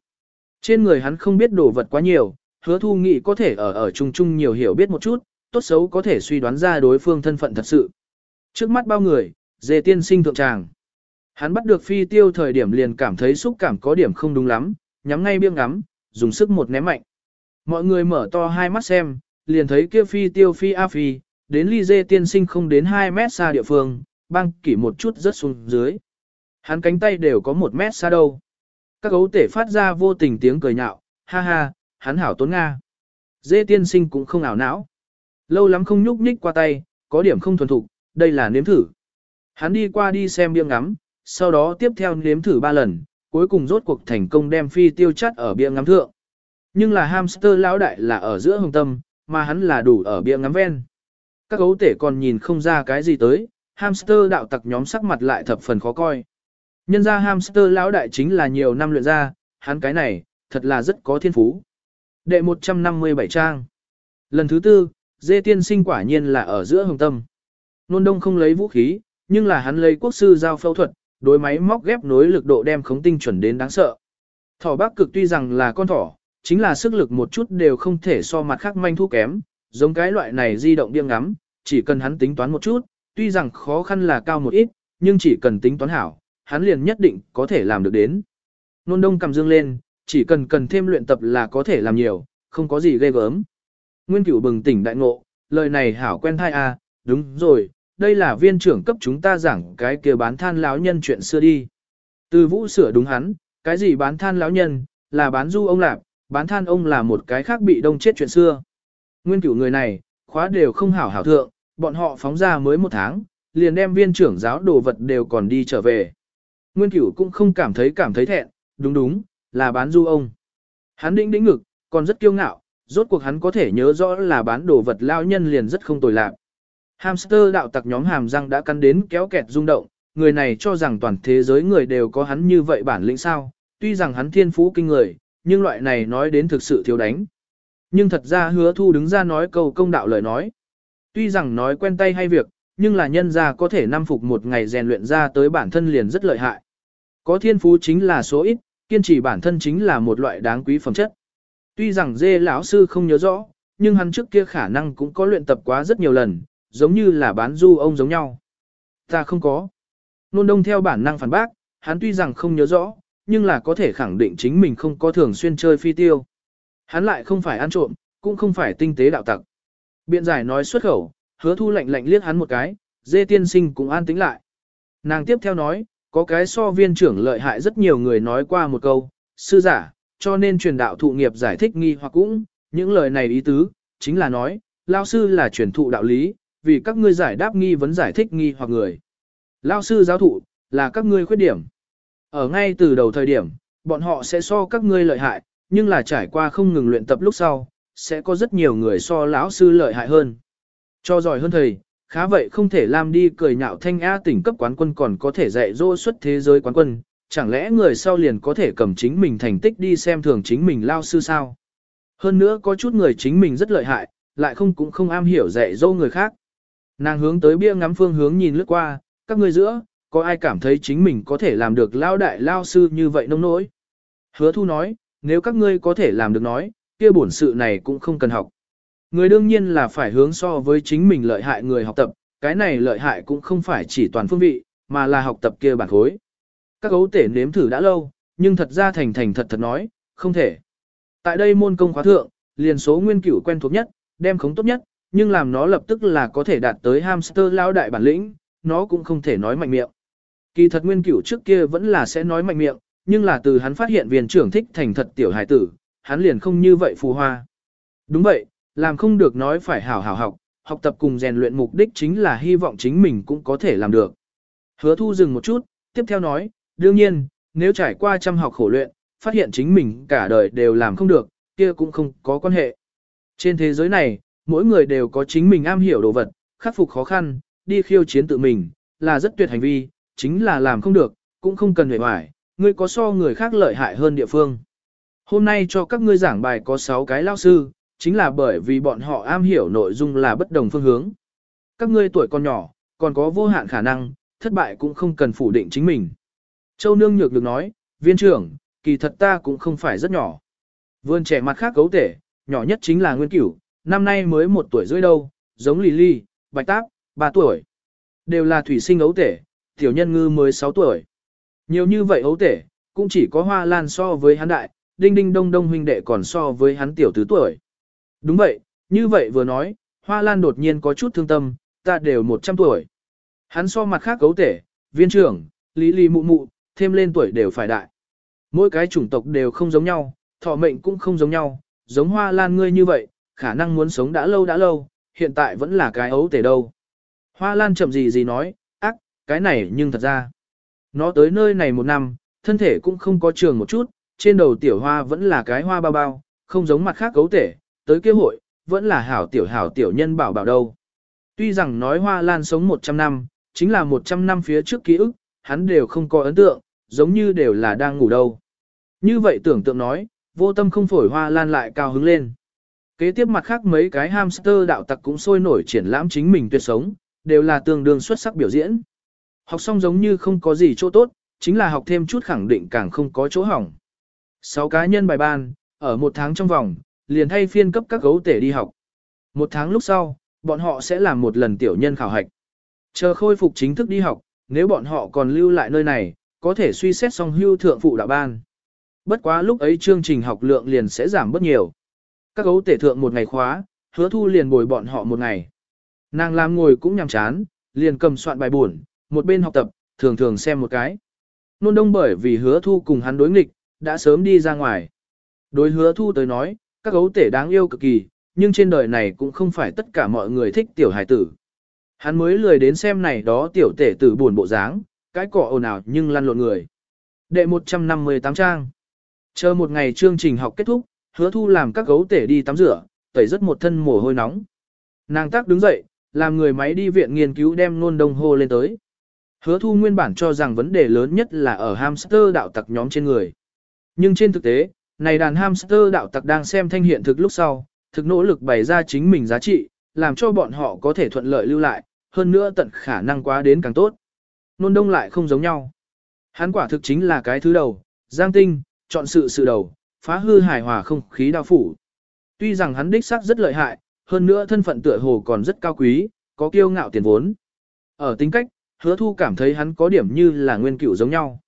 A: Trên người hắn không biết đồ vật quá nhiều, hứa thu nghị có thể ở ở chung chung nhiều hiểu biết một chút, tốt xấu có thể suy đoán ra đối phương thân phận thật sự. Trước mắt bao người, dê tiên sinh thượng tràng. Hắn bắt được phi tiêu thời điểm liền cảm thấy xúc cảm có điểm không đúng lắm, nhắm ngay biêng ngắm, dùng sức một ném mạnh. Mọi người mở to hai mắt xem, liền thấy kia phi tiêu phi a phi, đến ly dê tiên sinh không đến 2 mét xa địa phương, băng kỷ một chút rớt xuống dưới. Hắn cánh tay đều có một mét xa đâu. Các gấu tể phát ra vô tình tiếng cười nhạo, ha ha, hắn hảo tốn Nga. Dê tiên sinh cũng không ảo não. Lâu lắm không nhúc nhích qua tay, có điểm không thuần thục, đây là nếm thử. Hắn đi qua đi xem bia ngắm, sau đó tiếp theo nếm thử ba lần, cuối cùng rốt cuộc thành công đem phi tiêu chắt ở bia ngắm thượng. Nhưng là hamster lão đại là ở giữa hồng tâm, mà hắn là đủ ở bia ngắm ven. Các gấu tể còn nhìn không ra cái gì tới, hamster đạo tặc nhóm sắc mặt lại thập phần khó coi. Nhân ra hamster lão đại chính là nhiều năm luyện ra, hắn cái này, thật là rất có thiên phú. Đệ 157 trang. Lần thứ tư, dê tiên sinh quả nhiên là ở giữa hồng tâm. Nôn đông không lấy vũ khí, nhưng là hắn lấy quốc sư giao phẫu thuật, đối máy móc ghép nối lực độ đem khống tinh chuẩn đến đáng sợ. Thỏ bác cực tuy rằng là con thỏ, chính là sức lực một chút đều không thể so mặt khác manh thu kém, giống cái loại này di động điên ngắm, chỉ cần hắn tính toán một chút, tuy rằng khó khăn là cao một ít, nhưng chỉ cần tính toán hảo, hắn liền nhất định có thể làm được đến. Nôn đông cầm dương lên, chỉ cần cần thêm luyện tập là có thể làm nhiều, không có gì ghê gớm. Nguyên cửu bừng tỉnh đại ngộ, lời này hảo quen thai à, đúng rồi, đây là viên trưởng cấp chúng ta giảng cái kia bán than lão nhân chuyện xưa đi. Từ vũ sửa đúng hắn, cái gì bán than lão nhân, là bán du ông lạp, bán than ông là một cái khác bị đông chết chuyện xưa. Nguyên cửu người này, khóa đều không hảo hảo thượng, bọn họ phóng ra mới một tháng, liền đem viên trưởng giáo đồ vật đều còn đi trở về. Nguyên cửu cũng không cảm thấy cảm thấy thẹn, đúng đúng, là bán du ông. Hắn đĩnh đĩnh ngực, còn rất kiêu ngạo, rốt cuộc hắn có thể nhớ rõ là bán đồ vật lao nhân liền rất không tồi lạc. Hamster đạo tặc nhóm hàm răng đã cắn đến kéo kẹt rung động, người này cho rằng toàn thế giới người đều có hắn như vậy bản lĩnh sao, tuy rằng hắn thiên phú kinh người, nhưng loại này nói đến thực sự thiếu đánh. Nhưng thật ra hứa thu đứng ra nói câu công đạo lời nói. Tuy rằng nói quen tay hay việc, nhưng là nhân gia có thể năm phục một ngày rèn luyện ra tới bản thân liền rất lợi hại. Có thiên phú chính là số ít, kiên trì bản thân chính là một loại đáng quý phẩm chất. Tuy rằng dê lão sư không nhớ rõ, nhưng hắn trước kia khả năng cũng có luyện tập quá rất nhiều lần, giống như là bán du ông giống nhau. Ta không có. Nôn đông theo bản năng phản bác, hắn tuy rằng không nhớ rõ, nhưng là có thể khẳng định chính mình không có thường xuyên chơi phi tiêu. Hắn lại không phải ăn trộm, cũng không phải tinh tế đạo tặc. Biện giải nói xuất khẩu, hứa thu lạnh lạnh liếc hắn một cái, dê tiên sinh cũng an tính lại. Nàng tiếp theo nói, có cái so viên trưởng lợi hại rất nhiều người nói qua một câu, sư giả, cho nên truyền đạo thụ nghiệp giải thích nghi hoặc cũng, những lời này ý tứ, chính là nói, lao sư là truyền thụ đạo lý, vì các ngươi giải đáp nghi vấn giải thích nghi hoặc người. Lao sư giáo thụ, là các ngươi khuyết điểm. Ở ngay từ đầu thời điểm, bọn họ sẽ so các ngươi lợi hại, nhưng là trải qua không ngừng luyện tập lúc sau, sẽ có rất nhiều người so lão sư lợi hại hơn. Cho giỏi hơn thầy, khá vậy không thể làm đi cười nhạo thanh A tỉnh cấp quán quân còn có thể dạy dỗ xuất thế giới quán quân, chẳng lẽ người sau liền có thể cầm chính mình thành tích đi xem thường chính mình lao sư sao? Hơn nữa có chút người chính mình rất lợi hại, lại không cũng không am hiểu dạy dỗ người khác. Nàng hướng tới bia ngắm phương hướng nhìn lướt qua, các ngươi giữa, có ai cảm thấy chính mình có thể làm được lao đại lao sư như vậy nông nỗi? Hứa thu nói, nếu các ngươi có thể làm được nói, kia bổn sự này cũng không cần học. Người đương nhiên là phải hướng so với chính mình lợi hại người học tập, cái này lợi hại cũng không phải chỉ toàn phương vị, mà là học tập kia bản khối. Các gấu tể nếm thử đã lâu, nhưng thật ra thành thành thật thật nói, không thể. Tại đây môn công khóa thượng, liền số nguyên cửu quen thuộc nhất, đem khống tốt nhất, nhưng làm nó lập tức là có thể đạt tới hamster lao đại bản lĩnh, nó cũng không thể nói mạnh miệng. Kỳ thật nguyên cửu trước kia vẫn là sẽ nói mạnh miệng, nhưng là từ hắn phát hiện viên trưởng thích thành thật tiểu hài tử, hắn liền không như vậy phù hoa. Đúng vậy, làm không được nói phải hảo hảo học, học tập cùng rèn luyện mục đích chính là hy vọng chính mình cũng có thể làm được. Hứa thu dừng một chút, tiếp theo nói, đương nhiên, nếu trải qua trăm học khổ luyện, phát hiện chính mình cả đời đều làm không được, kia cũng không có quan hệ. Trên thế giới này, mỗi người đều có chính mình am hiểu đồ vật, khắc phục khó khăn, đi khiêu chiến tự mình, là rất tuyệt hành vi, chính là làm không được, cũng không cần hề hoài, ngươi có so người khác lợi hại hơn địa phương. Hôm nay cho các ngươi giảng bài có 6 cái lao sư, chính là bởi vì bọn họ am hiểu nội dung là bất đồng phương hướng. Các ngươi tuổi còn nhỏ, còn có vô hạn khả năng, thất bại cũng không cần phủ định chính mình. Châu Nương nhược được nói, viên trưởng, kỳ thật ta cũng không phải rất nhỏ. Vươn trẻ mặt khác cấu thể, nhỏ nhất chính là Nguyên Cửu, năm nay mới một tuổi rưỡi đâu, giống Lì Ly, Bạch Táp, ba tuổi. Đều là thủy sinh ấu thể, tiểu nhân ngư mới 6 tuổi. Nhiều như vậy ấu thể, cũng chỉ có hoa lan so với hắn đại, đinh đinh đông đông huynh đệ còn so với hắn tiểu tứ tuổi. Đúng vậy, như vậy vừa nói, hoa lan đột nhiên có chút thương tâm, ta đều 100 tuổi. Hắn so mặt khác cấu tể, viên trưởng, lý lý mụ mụ, thêm lên tuổi đều phải đại. Mỗi cái chủng tộc đều không giống nhau, thọ mệnh cũng không giống nhau, giống hoa lan ngươi như vậy, khả năng muốn sống đã lâu đã lâu, hiện tại vẫn là cái ấu tể đâu. Hoa lan chậm gì gì nói, ác, cái này nhưng thật ra. Nó tới nơi này một năm, thân thể cũng không có trường một chút, trên đầu tiểu hoa vẫn là cái hoa bao bao, không giống mặt khác cấu tể, tới kia hội, vẫn là hảo tiểu hảo tiểu nhân bảo bảo đâu. Tuy rằng nói hoa lan sống 100 năm, chính là 100 năm phía trước ký ức, hắn đều không có ấn tượng, giống như đều là đang ngủ đâu. Như vậy tưởng tượng nói, vô tâm không phổi hoa lan lại cao hứng lên. Kế tiếp mặt khác mấy cái hamster đạo tặc cũng sôi nổi triển lãm chính mình tuyệt sống, đều là tương đương xuất sắc biểu diễn. Học xong giống như không có gì chỗ tốt, chính là học thêm chút khẳng định càng không có chỗ hỏng. Sáu cá nhân bài ban, ở một tháng trong vòng, liền thay phiên cấp các gấu tể đi học. Một tháng lúc sau, bọn họ sẽ làm một lần tiểu nhân khảo hạch. Chờ khôi phục chính thức đi học, nếu bọn họ còn lưu lại nơi này, có thể suy xét xong hưu thượng phụ đạo ban. Bất quá lúc ấy chương trình học lượng liền sẽ giảm bất nhiều. Các gấu tể thượng một ngày khóa, hứa thu liền bồi bọn họ một ngày. Nàng làm ngồi cũng nhằm chán, liền cầm soạn bài buồn, một bên học tập, thường thường xem một cái. Nôn đông bởi vì hứa thu cùng hắn đối nghịch, đã sớm đi ra ngoài. Đối hứa thu tới nói, các gấu tể đáng yêu cực kỳ, nhưng trên đời này cũng không phải tất cả mọi người thích tiểu hài tử. Hắn mới lười đến xem này đó tiểu tể tử buồn bộ dáng, cái cỏ ồn ào nhưng lăn lộn người. Đệ 158 trang. Chờ một ngày chương trình học kết thúc, hứa thu làm các gấu tể đi tắm rửa, tẩy rất một thân mồ hôi nóng. Nàng tác đứng dậy, làm người máy đi viện nghiên cứu đem nôn đông hô lên tới. Hứa thu nguyên bản cho rằng vấn đề lớn nhất là ở hamster đạo tặc nhóm trên người. Nhưng trên thực tế, này đàn hamster đạo tặc đang xem thanh hiện thực lúc sau, thực nỗ lực bày ra chính mình giá trị, làm cho bọn họ có thể thuận lợi lưu lại, hơn nữa tận khả năng quá đến càng tốt. Nôn đông lại không giống nhau. Hắn quả thực chính là cái thứ đầu, giang tinh, chọn sự sự đầu, phá hư hài hòa không khí đao phủ. Tuy rằng hắn đích xác rất lợi hại, hơn nữa thân phận tựa hồ còn rất cao quý, có kiêu ngạo tiền vốn. Ở tính cách, hứa thu cảm thấy hắn có điểm như là nguyên cửu giống nhau.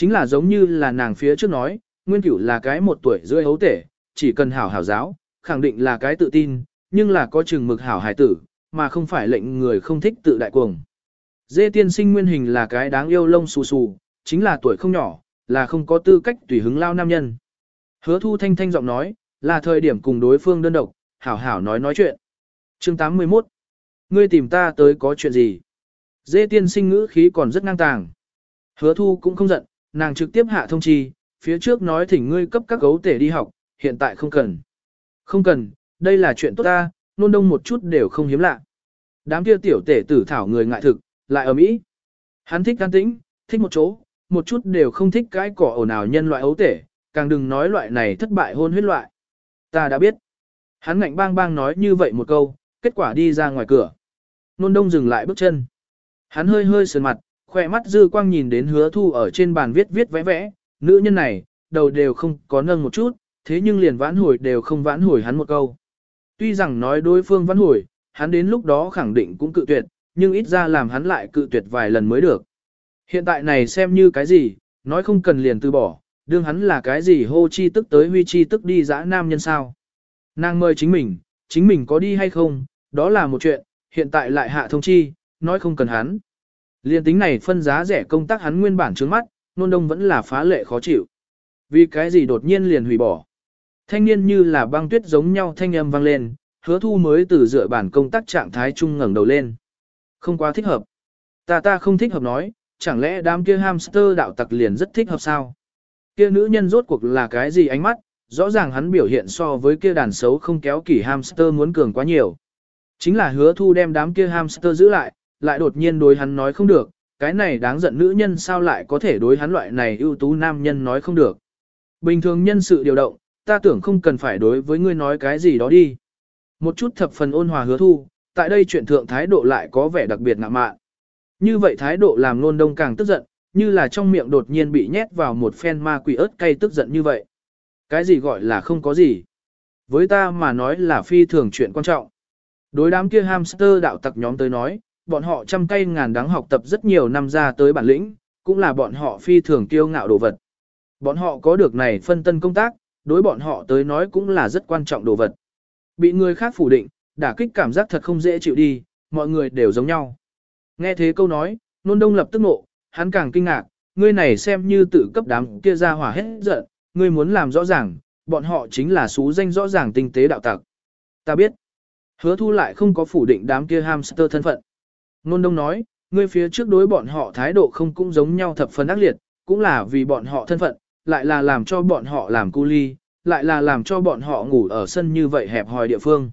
A: Chính là giống như là nàng phía trước nói, nguyên cửu là cái một tuổi rưỡi hấu tể, chỉ cần hảo hảo giáo, khẳng định là cái tự tin, nhưng là có chừng mực hảo hài tử, mà không phải lệnh người không thích tự đại cuồng. Dê tiên sinh nguyên hình là cái đáng yêu lông xù xù, chính là tuổi không nhỏ, là không có tư cách tùy hứng lao nam nhân. Hứa thu thanh thanh giọng nói, là thời điểm cùng đối phương đơn độc, hảo hảo nói nói chuyện. chương 81. Ngươi tìm ta tới có chuyện gì? Dê tiên sinh ngữ khí còn rất ngang tàng. Hứa thu cũng không giận, nàng trực tiếp hạ thông chi, phía trước nói thỉnh ngươi cấp các gấu tể đi học, hiện tại không cần. Không cần, đây là chuyện tốt ta, nôn đông một chút đều không hiếm lạ. Đám kia tiểu tể tử thảo người ngại thực, lại ở Mỹ. Hắn thích can tĩnh, thích một chỗ, một chút đều không thích cái cỏ ồn ào nhân loại ấu tể, càng đừng nói loại này thất bại hôn huyết loại. Ta đã biết. Hắn ngạnh bang bang nói như vậy một câu, kết quả đi ra ngoài cửa. Nôn đông dừng lại bước chân. Hắn hơi hơi sườn mặt, Khoe mắt dư quang nhìn đến hứa thu ở trên bàn viết viết vẽ vẽ, nữ nhân này, đầu đều không có nâng một chút, thế nhưng liền vãn hồi đều không vãn hồi hắn một câu. Tuy rằng nói đối phương vãn hồi, hắn đến lúc đó khẳng định cũng cự tuyệt, nhưng ít ra làm hắn lại cự tuyệt vài lần mới được. Hiện tại này xem như cái gì, nói không cần liền từ bỏ, đương hắn là cái gì hô chi tức tới huy chi tức đi dã nam nhân sao. Nàng mời chính mình, chính mình có đi hay không, đó là một chuyện, hiện tại lại hạ thông chi, nói không cần hắn. Liên tính này phân giá rẻ công tác hắn nguyên bản trước mắt, nôn đông vẫn là phá lệ khó chịu. Vì cái gì đột nhiên liền hủy bỏ. Thanh niên như là băng tuyết giống nhau thanh âm vang lên, hứa thu mới từ dựa bản công tác trạng thái trung ngẩng đầu lên. Không quá thích hợp. Ta ta không thích hợp nói, chẳng lẽ đám kia hamster đạo tặc liền rất thích hợp sao? Kia nữ nhân rốt cuộc là cái gì ánh mắt, rõ ràng hắn biểu hiện so với kia đàn xấu không kéo kỷ hamster muốn cường quá nhiều. Chính là hứa thu đem đám kia hamster giữ lại, lại đột nhiên đối hắn nói không được, cái này đáng giận nữ nhân sao lại có thể đối hắn loại này ưu tú nam nhân nói không được. Bình thường nhân sự điều động, ta tưởng không cần phải đối với ngươi nói cái gì đó đi. Một chút thập phần ôn hòa hứa thu, tại đây chuyện thượng thái độ lại có vẻ đặc biệt ngạ mạn. Như vậy thái độ làm nôn đông càng tức giận, như là trong miệng đột nhiên bị nhét vào một phen ma quỷ ớt cay tức giận như vậy. Cái gì gọi là không có gì. Với ta mà nói là phi thường chuyện quan trọng. Đối đám kia hamster đạo tặc nhóm tới nói, bọn họ trăm cây ngàn đáng học tập rất nhiều năm ra tới bản lĩnh, cũng là bọn họ phi thường kiêu ngạo đồ vật. Bọn họ có được này phân tân công tác, đối bọn họ tới nói cũng là rất quan trọng đồ vật. Bị người khác phủ định, đả kích cảm giác thật không dễ chịu đi, mọi người đều giống nhau. Nghe thế câu nói, nôn đông lập tức nộ, hắn càng kinh ngạc, ngươi này xem như tự cấp đám kia ra hỏa hết giận, ngươi muốn làm rõ ràng, bọn họ chính là xú danh rõ ràng tinh tế đạo tặc. Ta biết, hứa thu lại không có phủ định đám kia hamster thân phận. Nôn đông nói, ngươi phía trước đối bọn họ thái độ không cũng giống nhau thập phần ác liệt, cũng là vì bọn họ thân phận, lại là làm cho bọn họ làm cu ly, lại là làm cho bọn họ ngủ ở sân như vậy hẹp hòi địa phương.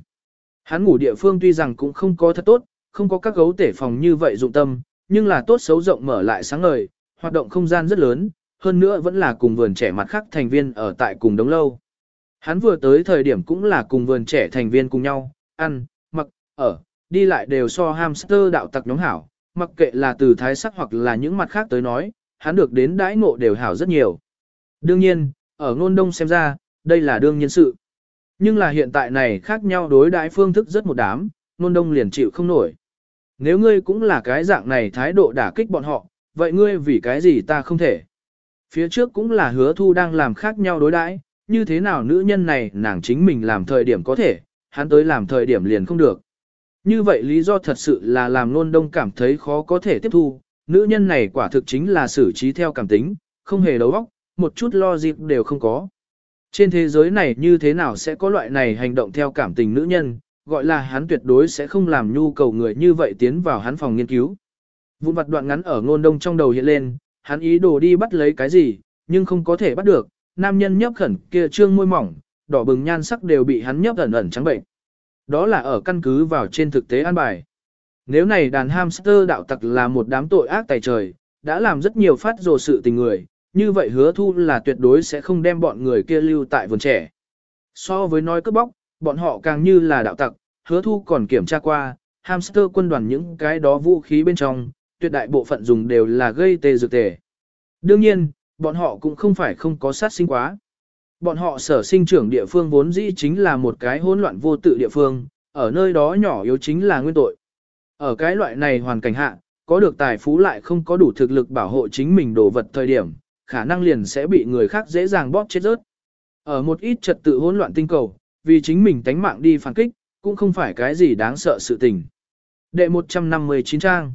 A: Hắn ngủ địa phương tuy rằng cũng không có thật tốt, không có các gấu tể phòng như vậy dụng tâm, nhưng là tốt xấu rộng mở lại sáng ngời, hoạt động không gian rất lớn, hơn nữa vẫn là cùng vườn trẻ mặt khác thành viên ở tại cùng đống lâu. Hắn vừa tới thời điểm cũng là cùng vườn trẻ thành viên cùng nhau, ăn, mặc, ở, đi lại đều so hamster đạo tặc nhóm hảo, mặc kệ là từ thái sắc hoặc là những mặt khác tới nói, hắn được đến đãi ngộ đều hảo rất nhiều. Đương nhiên, ở ngôn đông xem ra, đây là đương nhiên sự. Nhưng là hiện tại này khác nhau đối đãi phương thức rất một đám, ngôn đông liền chịu không nổi. Nếu ngươi cũng là cái dạng này thái độ đả kích bọn họ, vậy ngươi vì cái gì ta không thể? Phía trước cũng là hứa thu đang làm khác nhau đối đãi, như thế nào nữ nhân này nàng chính mình làm thời điểm có thể, hắn tới làm thời điểm liền không được. Như vậy lý do thật sự là làm nôn đông cảm thấy khó có thể tiếp thu, nữ nhân này quả thực chính là xử trí theo cảm tính, không hề đấu óc, một chút lo dịp đều không có. Trên thế giới này như thế nào sẽ có loại này hành động theo cảm tình nữ nhân, gọi là hắn tuyệt đối sẽ không làm nhu cầu người như vậy tiến vào hắn phòng nghiên cứu. Vụn vặt đoạn ngắn ở ngôn đông trong đầu hiện lên, hắn ý đồ đi bắt lấy cái gì, nhưng không có thể bắt được, nam nhân nhấp khẩn kia trương môi mỏng, đỏ bừng nhan sắc đều bị hắn nhấp ẩn ẩn trắng bệnh. Đó là ở căn cứ vào trên thực tế an bài. Nếu này đàn hamster đạo tặc là một đám tội ác tài trời, đã làm rất nhiều phát rồ sự tình người, như vậy hứa thu là tuyệt đối sẽ không đem bọn người kia lưu tại vườn trẻ. So với nói cướp bóc, bọn họ càng như là đạo tặc, hứa thu còn kiểm tra qua, hamster quân đoàn những cái đó vũ khí bên trong, tuyệt đại bộ phận dùng đều là gây tê dược tề. Đương nhiên, bọn họ cũng không phải không có sát sinh quá. Bọn họ sở sinh trưởng địa phương vốn dĩ chính là một cái hỗn loạn vô tự địa phương, ở nơi đó nhỏ yếu chính là nguyên tội. Ở cái loại này hoàn cảnh hạ, có được tài phú lại không có đủ thực lực bảo hộ chính mình đồ vật thời điểm, khả năng liền sẽ bị người khác dễ dàng bóp chết rớt. Ở một ít trật tự hỗn loạn tinh cầu, vì chính mình tánh mạng đi phản kích, cũng không phải cái gì đáng sợ sự tình. Đệ 159 trang